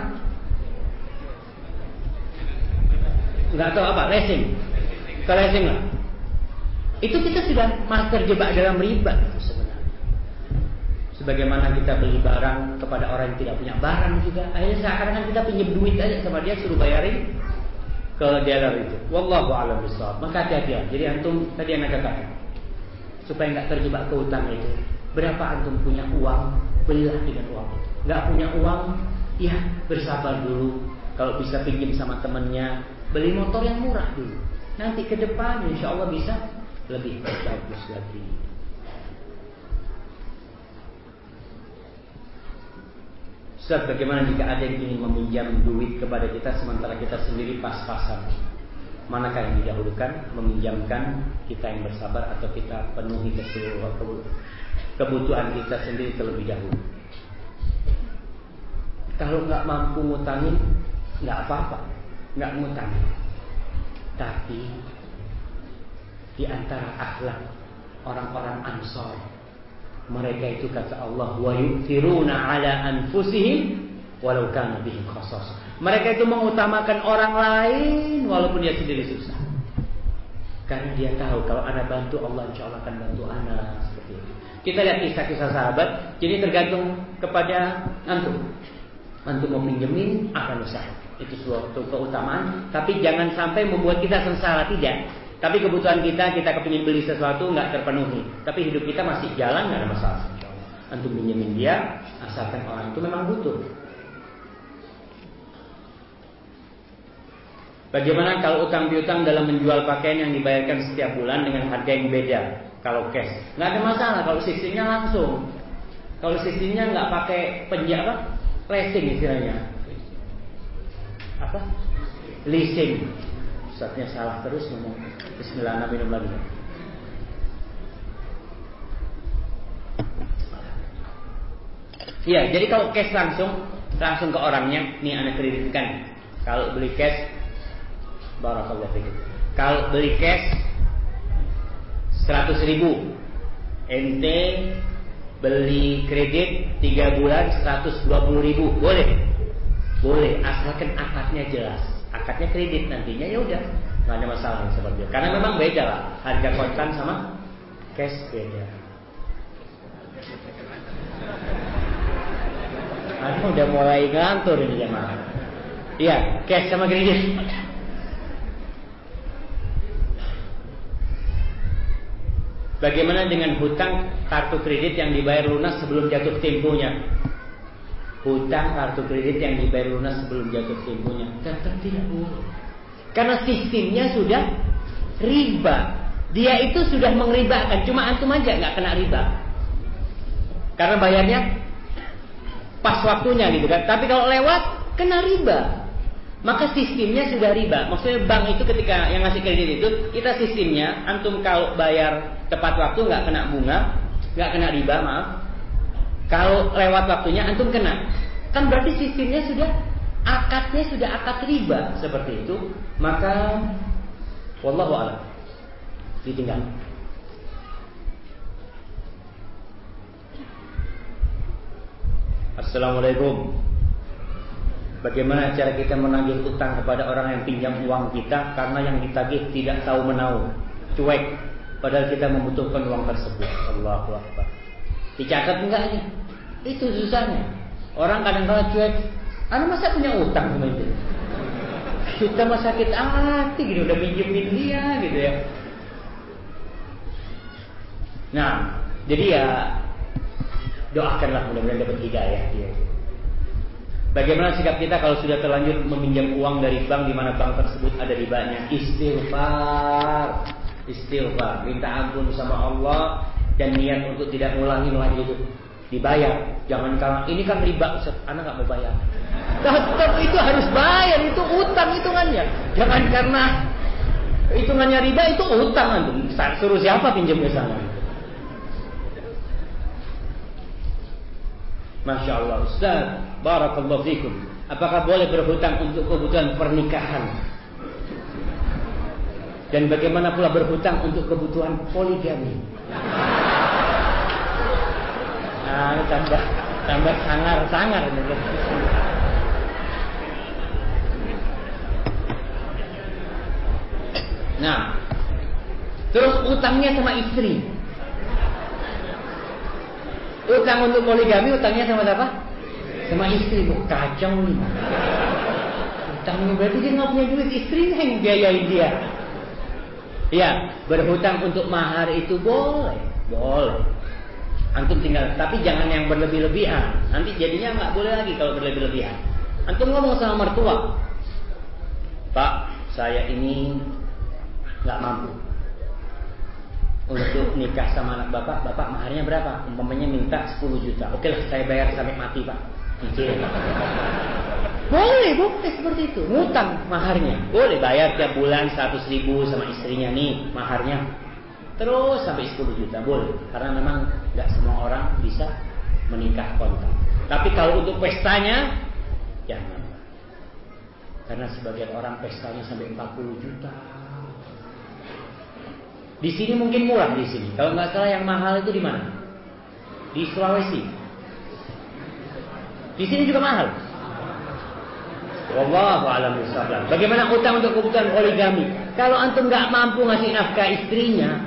Enggak tahu apa, leasing. Ke leasing lah. Itu kita sudah terjebak dalam riba gitu sebenarnya. Sebagaimana kita beli barang kepada orang yang tidak punya barang juga. Akhirnya seakan-akan kita pinjam duit aja sama dia suruh bayarin ke dealer itu. Wallahu a'lam bishawab. Maka hati-hati. Jadi antum tadi yang katakan supaya nggak terjebak ke utang itu. Berapa antum punya uang, belilah dengan uang itu. Nggak punya uang, ya bersabar dulu. Kalau bisa pinjam sama temennya, beli motor yang murah dulu. Nanti ke depan insya Allah bisa lebih bagus lagi. Ustaz, bagaimana jika ada yang ingin meminjam duit kepada kita sementara kita sendiri pas-pasan? Manakah yang didahulukan? Meminjamkan kita yang bersabar atau kita penuhi keseluruhan kebutuhan kita sendiri terlebih dahulu? Kalau nggak mampu ngutangin, nggak apa-apa, nggak ngutangin. Tapi di antara akhlak orang-orang Ansor mereka itu kata Allah wa yu'thiruna ala anfusihim walau kana bihim khasas. Mereka itu mengutamakan orang lain walaupun dia sendiri susah. Karena dia tahu kalau anak bantu Allah insya Allah akan bantu anak seperti itu. Kita lihat kisah-kisah sahabat. Jadi tergantung kepada antum. Antum mau pinjemin akan usaha. Itu suatu keutamaan. Tapi jangan sampai membuat kita sengsara tidak. Tapi kebutuhan kita, kita kepingin beli sesuatu nggak terpenuhi. Tapi hidup kita masih jalan nggak ada masalah. Antum pinjemin dia, asalkan orang itu memang butuh. Bagaimana kalau utang piutang dalam menjual pakaian yang dibayarkan setiap bulan dengan harga yang beda? Kalau cash, nggak ada masalah. Kalau sistemnya langsung, kalau sistemnya nggak pakai penjara? Leasing istilahnya. Apa? Leasing. Ustaznya salah terus ngomong. Bismillah, nah minum lagi. Iya, jadi kalau cash langsung, langsung ke orangnya, nih anak kreditkan. Kalau beli cash, barakallahu fikum. Kalau beli cash 100 ribu, ente beli kredit 3 bulan 120 ribu, boleh? Boleh, asalkan akadnya jelas. Akadnya kredit nantinya ya udah, nggak ada masalah seperti itu. Karena memang beda lah, harga kontan sama cash beda. Aduh udah mulai ngantur ini jemaah. Iya, cash sama kredit. Bagaimana dengan hutang kartu kredit yang dibayar lunas sebelum jatuh temponya? Hutang kartu kredit yang dibayar lunas sebelum jatuh temponya tetap tidak boleh. Karena sistemnya sudah riba. Dia itu sudah mengribakan, cuma antum aja nggak kena riba. Karena bayarnya pas waktunya gitu kan. Tapi kalau lewat kena riba. Maka sistemnya sudah riba. Maksudnya bank itu ketika yang ngasih kredit itu kita sistemnya antum kalau bayar tepat waktu nggak kena bunga, nggak kena riba, maaf. Kalau lewat waktunya antum kena. Kan berarti sistemnya sudah akadnya sudah akad riba seperti itu. Maka wallahu a'lam. Ditinggal. Assalamualaikum. Bagaimana cara kita menagih utang kepada orang yang pinjam uang kita karena yang ditagih tidak tahu menahu, cuek, padahal kita membutuhkan uang tersebut. Allahu Akbar. Dicatat enggaknya? Itu susahnya. Orang kadang-kadang cuek. Anak masa punya utang sama itu? Kita mah sakit hati gitu udah pinjemin dia gitu ya. Nah, jadi ya doakanlah mudah-mudahan dapat hidayah dia. Bagaimana sikap kita kalau sudah terlanjur meminjam uang dari bank di mana bank tersebut ada ribanya? Istighfar, istighfar, minta ampun sama Allah dan niat untuk tidak ngulangi lagi itu. Dibayar, jangan kalau ini kan riba, Ustaz, anak nggak mau bayar. Tetap itu harus bayar, itu utang hitungannya. Jangan karena hitungannya riba itu utang antum. Suruh siapa pinjam ke sana? Masya Allah Ustaz Barakallahu fikum Apakah boleh berhutang untuk kebutuhan pernikahan Dan bagaimana pula berhutang untuk kebutuhan poligami Nah ini tambah Tambah sangar-sangar Nah Terus utangnya sama istri Utang untuk poligami utangnya sama siapa? Sama istri bu, kacau nih. Utangnya berarti dia nggak punya duit, istrinya yang biayain dia. Ya, berhutang untuk mahar itu boleh, boleh. Antum tinggal, tapi jangan yang berlebih-lebihan. Nanti jadinya nggak boleh lagi kalau berlebih-lebihan. Antum ngomong sama mertua, Pak, saya ini nggak mampu untuk nikah sama anak bapak, bapak maharnya berapa? Umpamanya minta 10 juta. Oke lah, saya bayar sampai mati pak. Cicil. Boleh, boleh seperti itu. Ngutang maharnya. Boleh bayar tiap bulan 100 ribu sama istrinya nih maharnya. Terus sampai 10 juta. Boleh. Karena memang nggak semua orang bisa menikah kontak. Tapi kalau untuk pestanya, jangan. Karena sebagian orang pestanya sampai 40 juta. Di sini mungkin murah di sini. Kalau nggak salah yang mahal itu di mana? Di Sulawesi. Di sini juga mahal. Wallahu a'lam. Bagaimana utang untuk kebutuhan poligami? Kalau antum nggak mampu ngasih nafkah istrinya,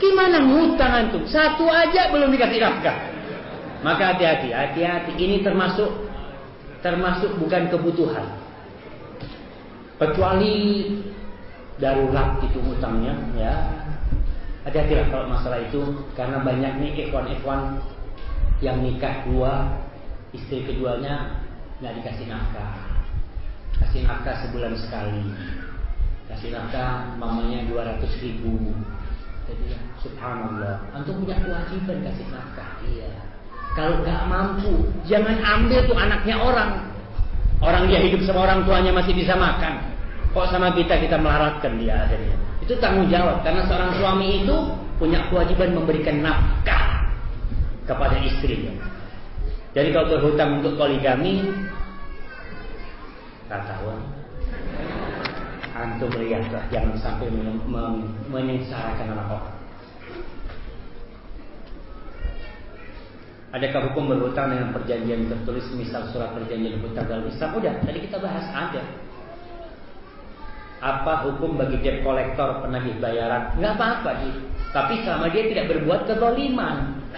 gimana ngutang antum? Satu aja belum dikasih nafkah. Maka hati-hati, hati-hati. Ini termasuk termasuk bukan kebutuhan. Kecuali darurat itu utangnya, ya. Hati-hati lah kalau masalah itu karena banyak nih ikhwan-ikhwan yang nikah dua, istri keduanya nggak dikasih nafkah kasih nafkah sebulan sekali kasih nafkah mamanya 200 ribu subhanallah. Antum punya kewajiban kasih nafkah. Iya. Kalau nggak mampu jangan ambil tuh anaknya orang. Orang dia hidup sama orang tuanya masih bisa makan. Kok sama kita kita melaratkan dia akhirnya? Itu tanggung jawab. Karena seorang suami itu punya kewajiban memberikan nafkah kepada istrinya. Jadi kalau berhutang untuk poligami, tak tahu. Antum lihatlah, jangan sampai menyengsarakan anak orang. Adakah hukum berhutang dengan perjanjian tertulis misal surat perjanjian hutang dalam Islam? Udah, tadi kita bahas ada. Apa hukum bagi debt kolektor penagih bayaran? Nggak apa-apa sih. Tapi selama dia tidak berbuat kezaliman.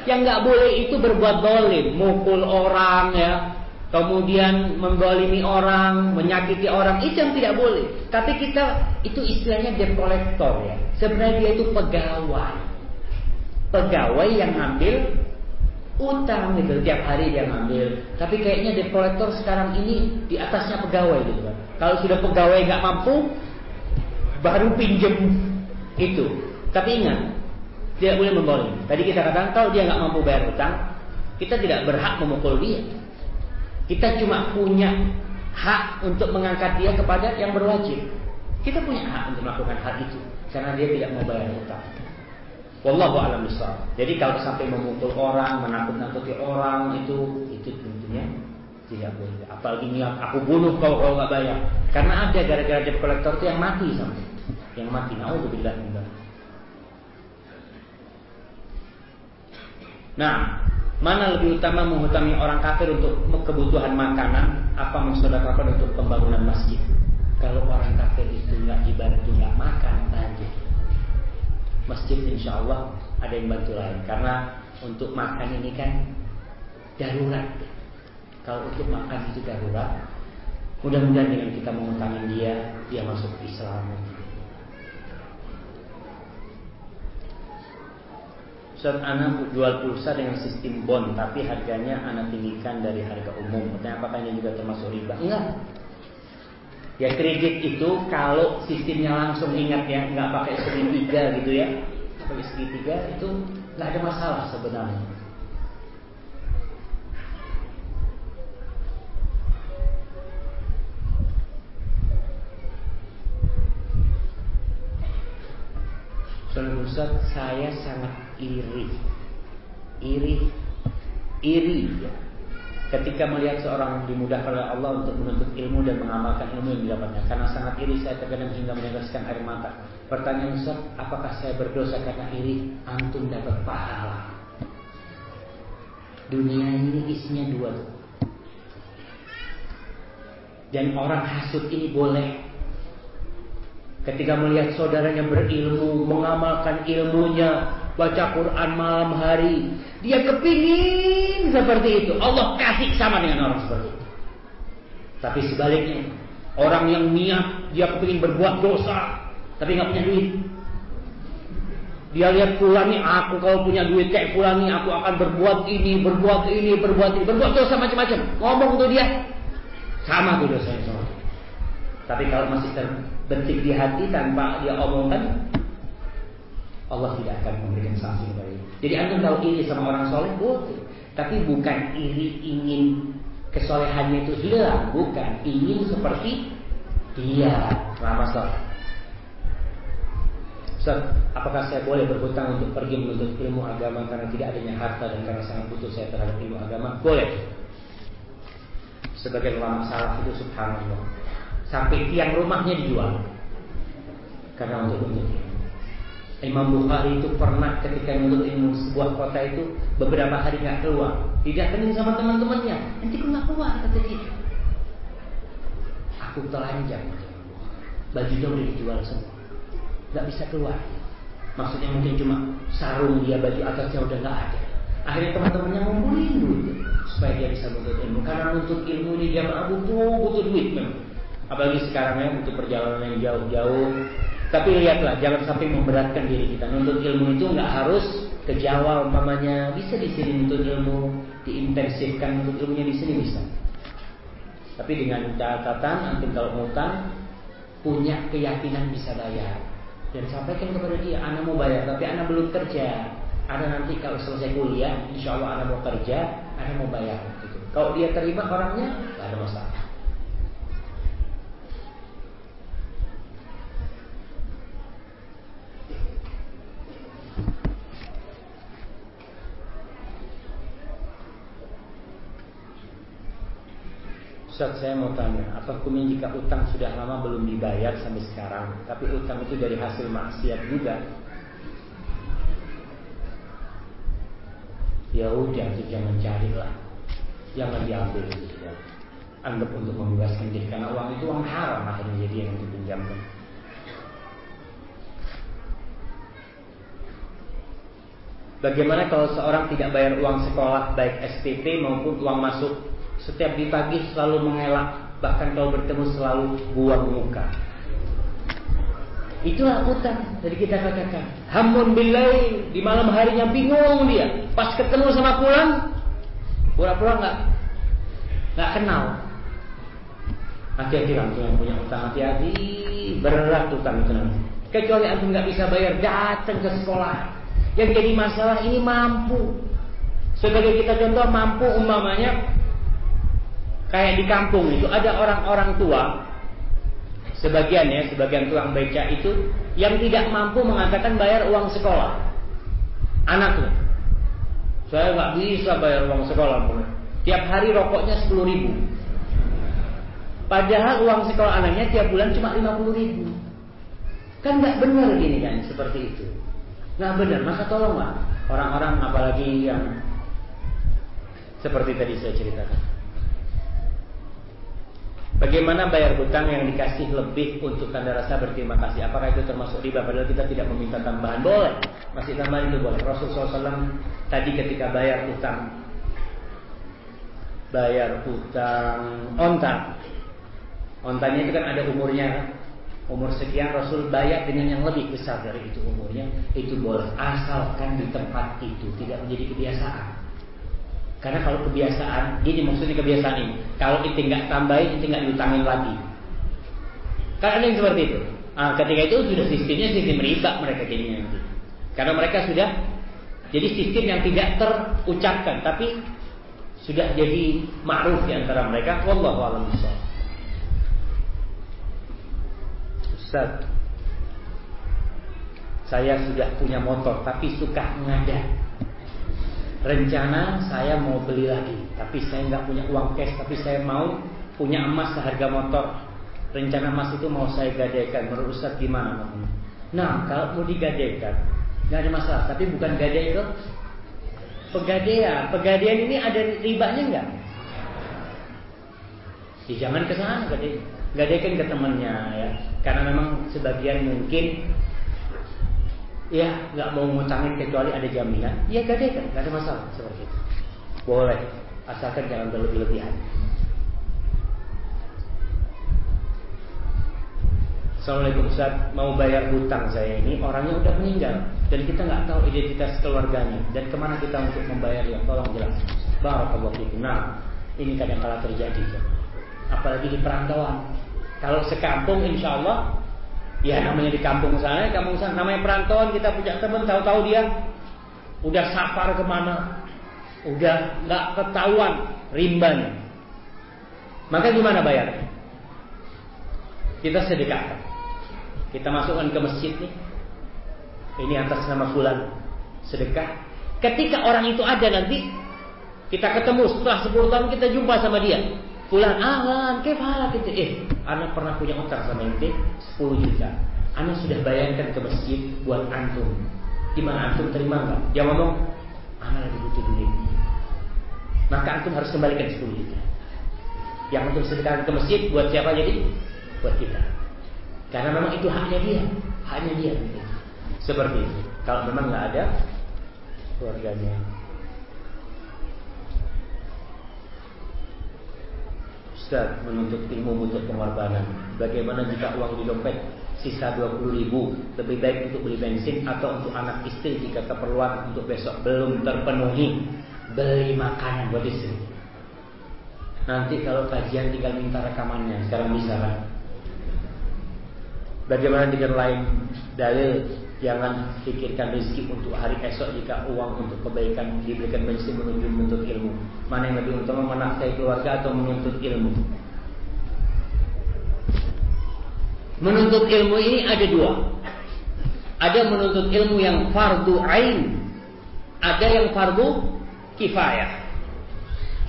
Yang nggak boleh itu berbuat dolim, mukul orang ya, kemudian menggolimi orang, menyakiti orang, itu yang tidak boleh. Tapi kita itu istilahnya debt collector ya. Sebenarnya dia itu pegawai, pegawai yang ngambil utang gitu tiap hari dia ngambil. Tapi kayaknya debt collector sekarang ini di atasnya pegawai gitu kan. Kalau sudah pegawai nggak mampu, baru pinjem itu. Tapi ingat, tidak boleh memboling. Tadi kita katakan kalau dia nggak mampu bayar utang, kita tidak berhak memukul dia. Kita cuma punya hak untuk mengangkat dia kepada yang berwajib. Kita punya hak untuk melakukan hal itu karena dia tidak mau bayar utang. Wallahu a'lam bishawab. Jadi kalau sampai memukul orang, menakut-nakuti orang itu itu tentunya tidak boleh. Apalagi niat aku bunuh kau kalau nggak bayar. Karena ada gara-gara debt collector itu yang mati sampai. Yang mati. Nauzubillah Nah, mana lebih utama menghutangi orang kafir untuk kebutuhan makanan, apa mensedekahkan untuk pembangunan masjid? Kalau orang kafir itu nggak dibantu nggak makan, lanjut. Masjid insya Allah ada yang bantu lain karena untuk makan ini kan darurat. Kalau untuk makan itu darurat, mudah-mudahan dengan kita mengutangin dia, dia masuk Islam. Ustaz anak jual pulsa dengan sistem bond tapi harganya anak tinggikan dari harga umum. Pertanyaan apakah ini juga termasuk riba? Enggak. Ya kredit itu kalau sistemnya langsung ingat ya, nggak pakai segitiga gitu ya, pakai segitiga itu nggak ada masalah sebenarnya. Saudara Ustaz, saya sangat iri. Iri. Iri ya. Ketika melihat seorang dimudahkan oleh Allah untuk menuntut ilmu dan mengamalkan ilmu yang didapatnya. Karena sangat iri saya terkadang hingga meneteskan air mata. Pertanyaan Ustaz, apakah saya berdosa karena iri? Antum dapat pahala. Dunia ini isinya dua. Dan orang hasut ini boleh Ketika melihat saudaranya berilmu, mengamalkan ilmunya, baca Quran malam hari, dia kepingin seperti itu. Allah kasih sama dengan orang seperti itu. Tapi sebaliknya, orang yang niat dia kepingin berbuat dosa, tapi nggak punya duit. Dia lihat pulang nih, aku kalau punya duit kayak pulang nih, aku akan berbuat ini, berbuat ini, berbuat ini, berbuat dosa macam-macam. Ngomong tuh dia, sama tuh dosanya sama. Tapi kalau masih terbentik di hati tanpa dia omongkan, Allah tidak akan memberikan sanksi kepada dia. Jadi antum tahu ini sama orang soleh boleh. Tapi bukan iri ingin kesolehannya itu hilang, bukan ingin seperti dia. Lama Ustaz, apakah saya boleh berhutang untuk pergi menuntut ilmu agama karena tidak adanya harta dan karena sangat butuh saya terhadap ilmu agama? Boleh. Sebagai ulama salaf itu subhanallah. Sampai tiang rumahnya dijual. Karena untuk menuntut ilmu. Imam Bukhari itu pernah ketika menuntut ilmu sebuah kota itu beberapa hari nggak keluar. Didatengin sama teman-temannya. Nanti kok nggak keluar kata dia. Aku telanjang. Bajunya udah dijual semua nggak bisa keluar. Maksudnya mungkin cuma sarung dia baju atasnya udah nggak ada. Akhirnya teman-temannya ngumpulin duit supaya dia bisa menuntut ilmu. Karena menuntut ilmu di jamaah butuh butuh duit memang. Apalagi sekarang ya butuh perjalanan yang jauh-jauh. Tapi lihatlah, jangan sampai memberatkan diri kita. Nuntut ilmu itu nggak harus ke Jawa umpamanya. Bisa di sini nuntut ilmu, diintensifkan nuntut ilmunya di sini bisa. Tapi dengan catatan, nanti kalau ngutang punya keyakinan bisa bayar dan sampaikan kepada dia, anak mau bayar, tapi anak belum kerja. Ada nanti kalau selesai kuliah, insya Allah anak mau kerja, anak mau bayar. Gitu. Kalau dia terima orangnya, tidak ada masalah. Ustaz saya mau tanya, apa hukumnya jika utang sudah lama belum dibayar sampai sekarang, tapi utang itu dari hasil maksiat juga? Ya udah, itu jangan carilah, jangan diambil ya. Anggap untuk membebaskan diri karena uang itu uang haram akhirnya jadi yang dipinjamkan. Bagaimana kalau seorang tidak bayar uang sekolah baik SPP maupun uang masuk setiap di pagi selalu mengelak, bahkan kalau bertemu selalu buang muka. Itulah utang dari kita katakan. Hamun bilai di malam harinya bingung dia. Pas ketemu sama pulang, pura-pura nggak nggak kenal. Hati-hati langsung yang punya utang hati-hati berat utang itu nanti. Kecuali antum nggak bisa bayar datang ke sekolah. Yang jadi masalah ini mampu. Sebagai kita contoh mampu umpamanya Kayak di kampung itu ada orang-orang tua Sebagian ya, sebagian tukang beca itu Yang tidak mampu mengatakan bayar uang sekolah. Anaknya Saya nggak bisa bayar uang sekolah Tiap hari rokoknya 10 ribu. Padahal uang sekolah anaknya tiap bulan cuma 50 ribu. Kan nggak benar gini kan, seperti itu. Nggak benar, maka tolonglah Orang-orang apalagi yang Seperti tadi saya ceritakan Bagaimana bayar hutang yang dikasih lebih untuk tanda rasa berterima kasih? Apakah itu termasuk riba? Padahal kita tidak meminta tambahan. Boleh. Masih tambahan itu boleh. Rasulullah SAW tadi ketika bayar hutang. Bayar hutang onta. Ontanya itu kan ada umurnya. Umur sekian Rasul bayar dengan yang lebih besar dari itu umurnya. Itu boleh. Asalkan di tempat itu. Tidak menjadi kebiasaan. Karena kalau kebiasaan, gini maksudnya kebiasaan ini. Kalau itu nggak tambahin, itu nggak diutangin lagi. Karena yang seperti itu. Nah, ketika itu sudah sistemnya sistem riba mereka jadinya nanti. Karena mereka sudah jadi sistem yang tidak terucapkan, tapi sudah jadi ma'ruf di antara mereka. Wallahu a'lam Ustaz, saya sudah punya motor tapi suka ngadat rencana saya mau beli lagi, tapi saya nggak punya uang cash, tapi saya mau punya emas seharga motor. Rencana emas itu mau saya gadaikan. Menurut Ustaz gimana? Nah, kalau mau digadaikan, nggak ada masalah. Tapi bukan gadai itu pegadaian. Pegadaian ini ada ribanya nggak? Ya, jangan ke sana gadai. Gadaikan ke temannya ya. Karena memang sebagian mungkin ya nggak mau ngutangin kecuali ada jaminan, ya gadaikan, nggak ada masalah seperti itu. Boleh, asalkan jangan berlebih-lebihan. Assalamualaikum Ustaz, mau bayar hutang saya ini orangnya udah meninggal dan kita nggak tahu identitas keluarganya dan ke mana kita untuk membayarnya, tolong jelas. Barakallahu fiikum. Nah, ini kadang kala terjadi, apalagi di perantauan. Kalau sekampung, insya Allah Ya namanya di kampung sana, kampung sana namanya perantauan kita punya teman tahu-tahu dia udah safar ke mana, Udah nggak ketahuan rimbanya. Maka gimana bayarnya? Kita sedekahkan. Kita masukkan ke masjid nih. Ini atas nama fulan. Sedekah. Ketika orang itu ada nanti kita ketemu setelah 10 tahun kita jumpa sama dia. Fulan, ahlan, kefala kita. Eh, anak pernah punya utang sama ente 10 juta. Anak sudah bayarkan ke masjid buat antum. Gimana antum terima nggak? Dia ngomong, anak lagi butuh duit. Maka antum harus kembalikan 10 juta. Yang antum sedekahkan ke masjid buat siapa jadi? Buat kita. Karena memang itu haknya dia, haknya dia. Seperti itu. Kalau memang nggak ada keluarganya. Ustaz menuntut ilmu butuh pengorbanan. Bagaimana jika uang di dompet sisa 20 ribu lebih baik untuk beli bensin atau untuk anak istri jika keperluan untuk besok belum terpenuhi? Beli makanan buat istri nanti kalau kajian tinggal minta rekamannya sekarang bisa kan? Bagaimana dengan lain? Dalil jangan pikirkan rezeki untuk hari esok jika uang untuk kebaikan diberikan bensin menuju menuntut ilmu mana yang lebih utama menafkahi keluarga atau menuntut ilmu Menuntut ilmu ini ada dua. Ada menuntut ilmu yang fardu ain, ada yang fardu kifayah.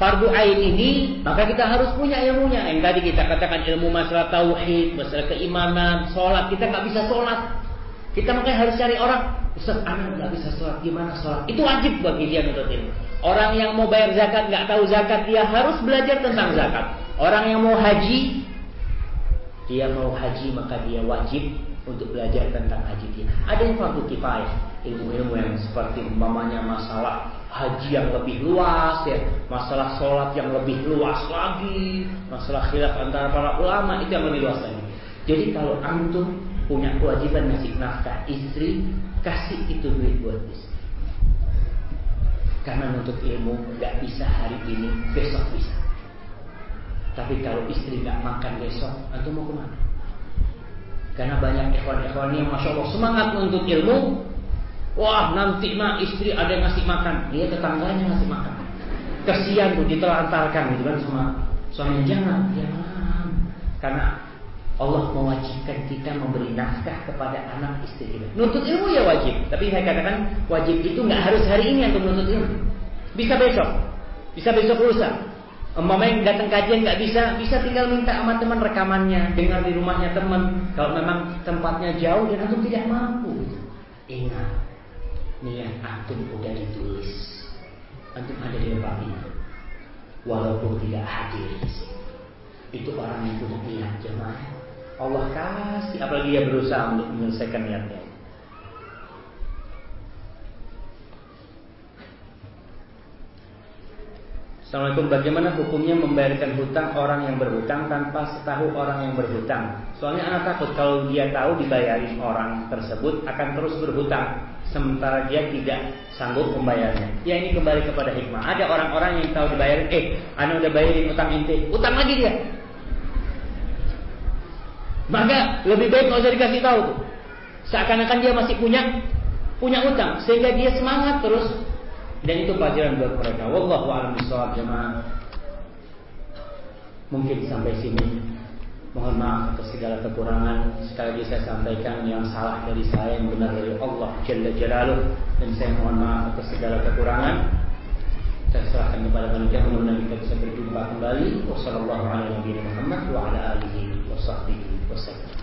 Fardu ain ini maka kita harus punya ilmunya. Yang tadi kita katakan ilmu masalah tauhid, masalah keimanan, sholat. Kita nggak bisa sholat. Kita makanya harus cari orang. Ustaz, anak nggak bisa sholat. Gimana sholat? Itu wajib bagi dia menuntut ilmu. Orang yang mau bayar zakat nggak tahu zakat, dia harus belajar tentang zakat. Orang yang mau haji dia mau haji maka dia wajib untuk belajar tentang haji dia. Ada yang fardu kifayah, ilmu-ilmu yang seperti umpamanya masalah haji yang lebih luas ya, masalah sholat yang lebih luas lagi, masalah khilaf antara para ulama itu yang lebih luas lagi. Jadi kalau antum punya kewajiban ngasih nafkah istri, kasih itu duit buat istri. Karena untuk ilmu nggak bisa hari ini, besok bisa. Tapi kalau istri nggak makan besok, atau mau ke mana? Karena banyak ikhwan-ikhwan yang masya Allah semangat untuk ilmu. Wah nanti nak istri ada yang ngasih makan, dia tetangganya ngasih makan. Kesian tuh ditelantarkan gitu kan sama suami jangan, jangan. Karena Allah mewajibkan kita memberi nafkah kepada anak istri kita. Nuntut ilmu ya wajib, tapi saya katakan wajib itu nggak harus hari ini untuk menuntut ilmu. Bisa besok, bisa besok lusa, Umpamanya datang kajian nggak bisa, bisa tinggal minta sama teman rekamannya, dengar di rumahnya teman. Kalau memang tempatnya jauh dan antum tidak mampu, ingat niat antum udah ditulis, antum ada di depan itu, walaupun tidak hadir Itu orang yang punya niat jemaah. Allah kasih, apalagi dia berusaha untuk menyelesaikan niatnya. Assalamualaikum bagaimana hukumnya membayarkan hutang orang yang berhutang tanpa setahu orang yang berhutang? Soalnya anak takut kalau dia tahu dibayarin orang tersebut akan terus berhutang Sementara dia tidak sanggup membayarnya. Ya ini kembali kepada hikmah. Ada orang-orang yang tahu dibayarin Eh anak udah bayarin hutang inti Utang lagi dia Maka lebih baik nggak usah dikasih tahu tuh Seakan-akan dia masih punya punya utang Sehingga dia semangat terus dan itu pelajaran buat mereka. Wallahu a'lam bishawab jemaah. Mungkin sampai sini. Mohon maaf atas segala kekurangan. Sekali lagi saya sampaikan yang salah dari saya, yang benar dari Allah Jalla Jalaluh. Dan saya mohon maaf atas segala kekurangan. Saya serahkan kepada mereka mudah-mudahan kita bisa berjumpa kembali. Wassalamualaikum warahmatullahi wabarakatuh. Wa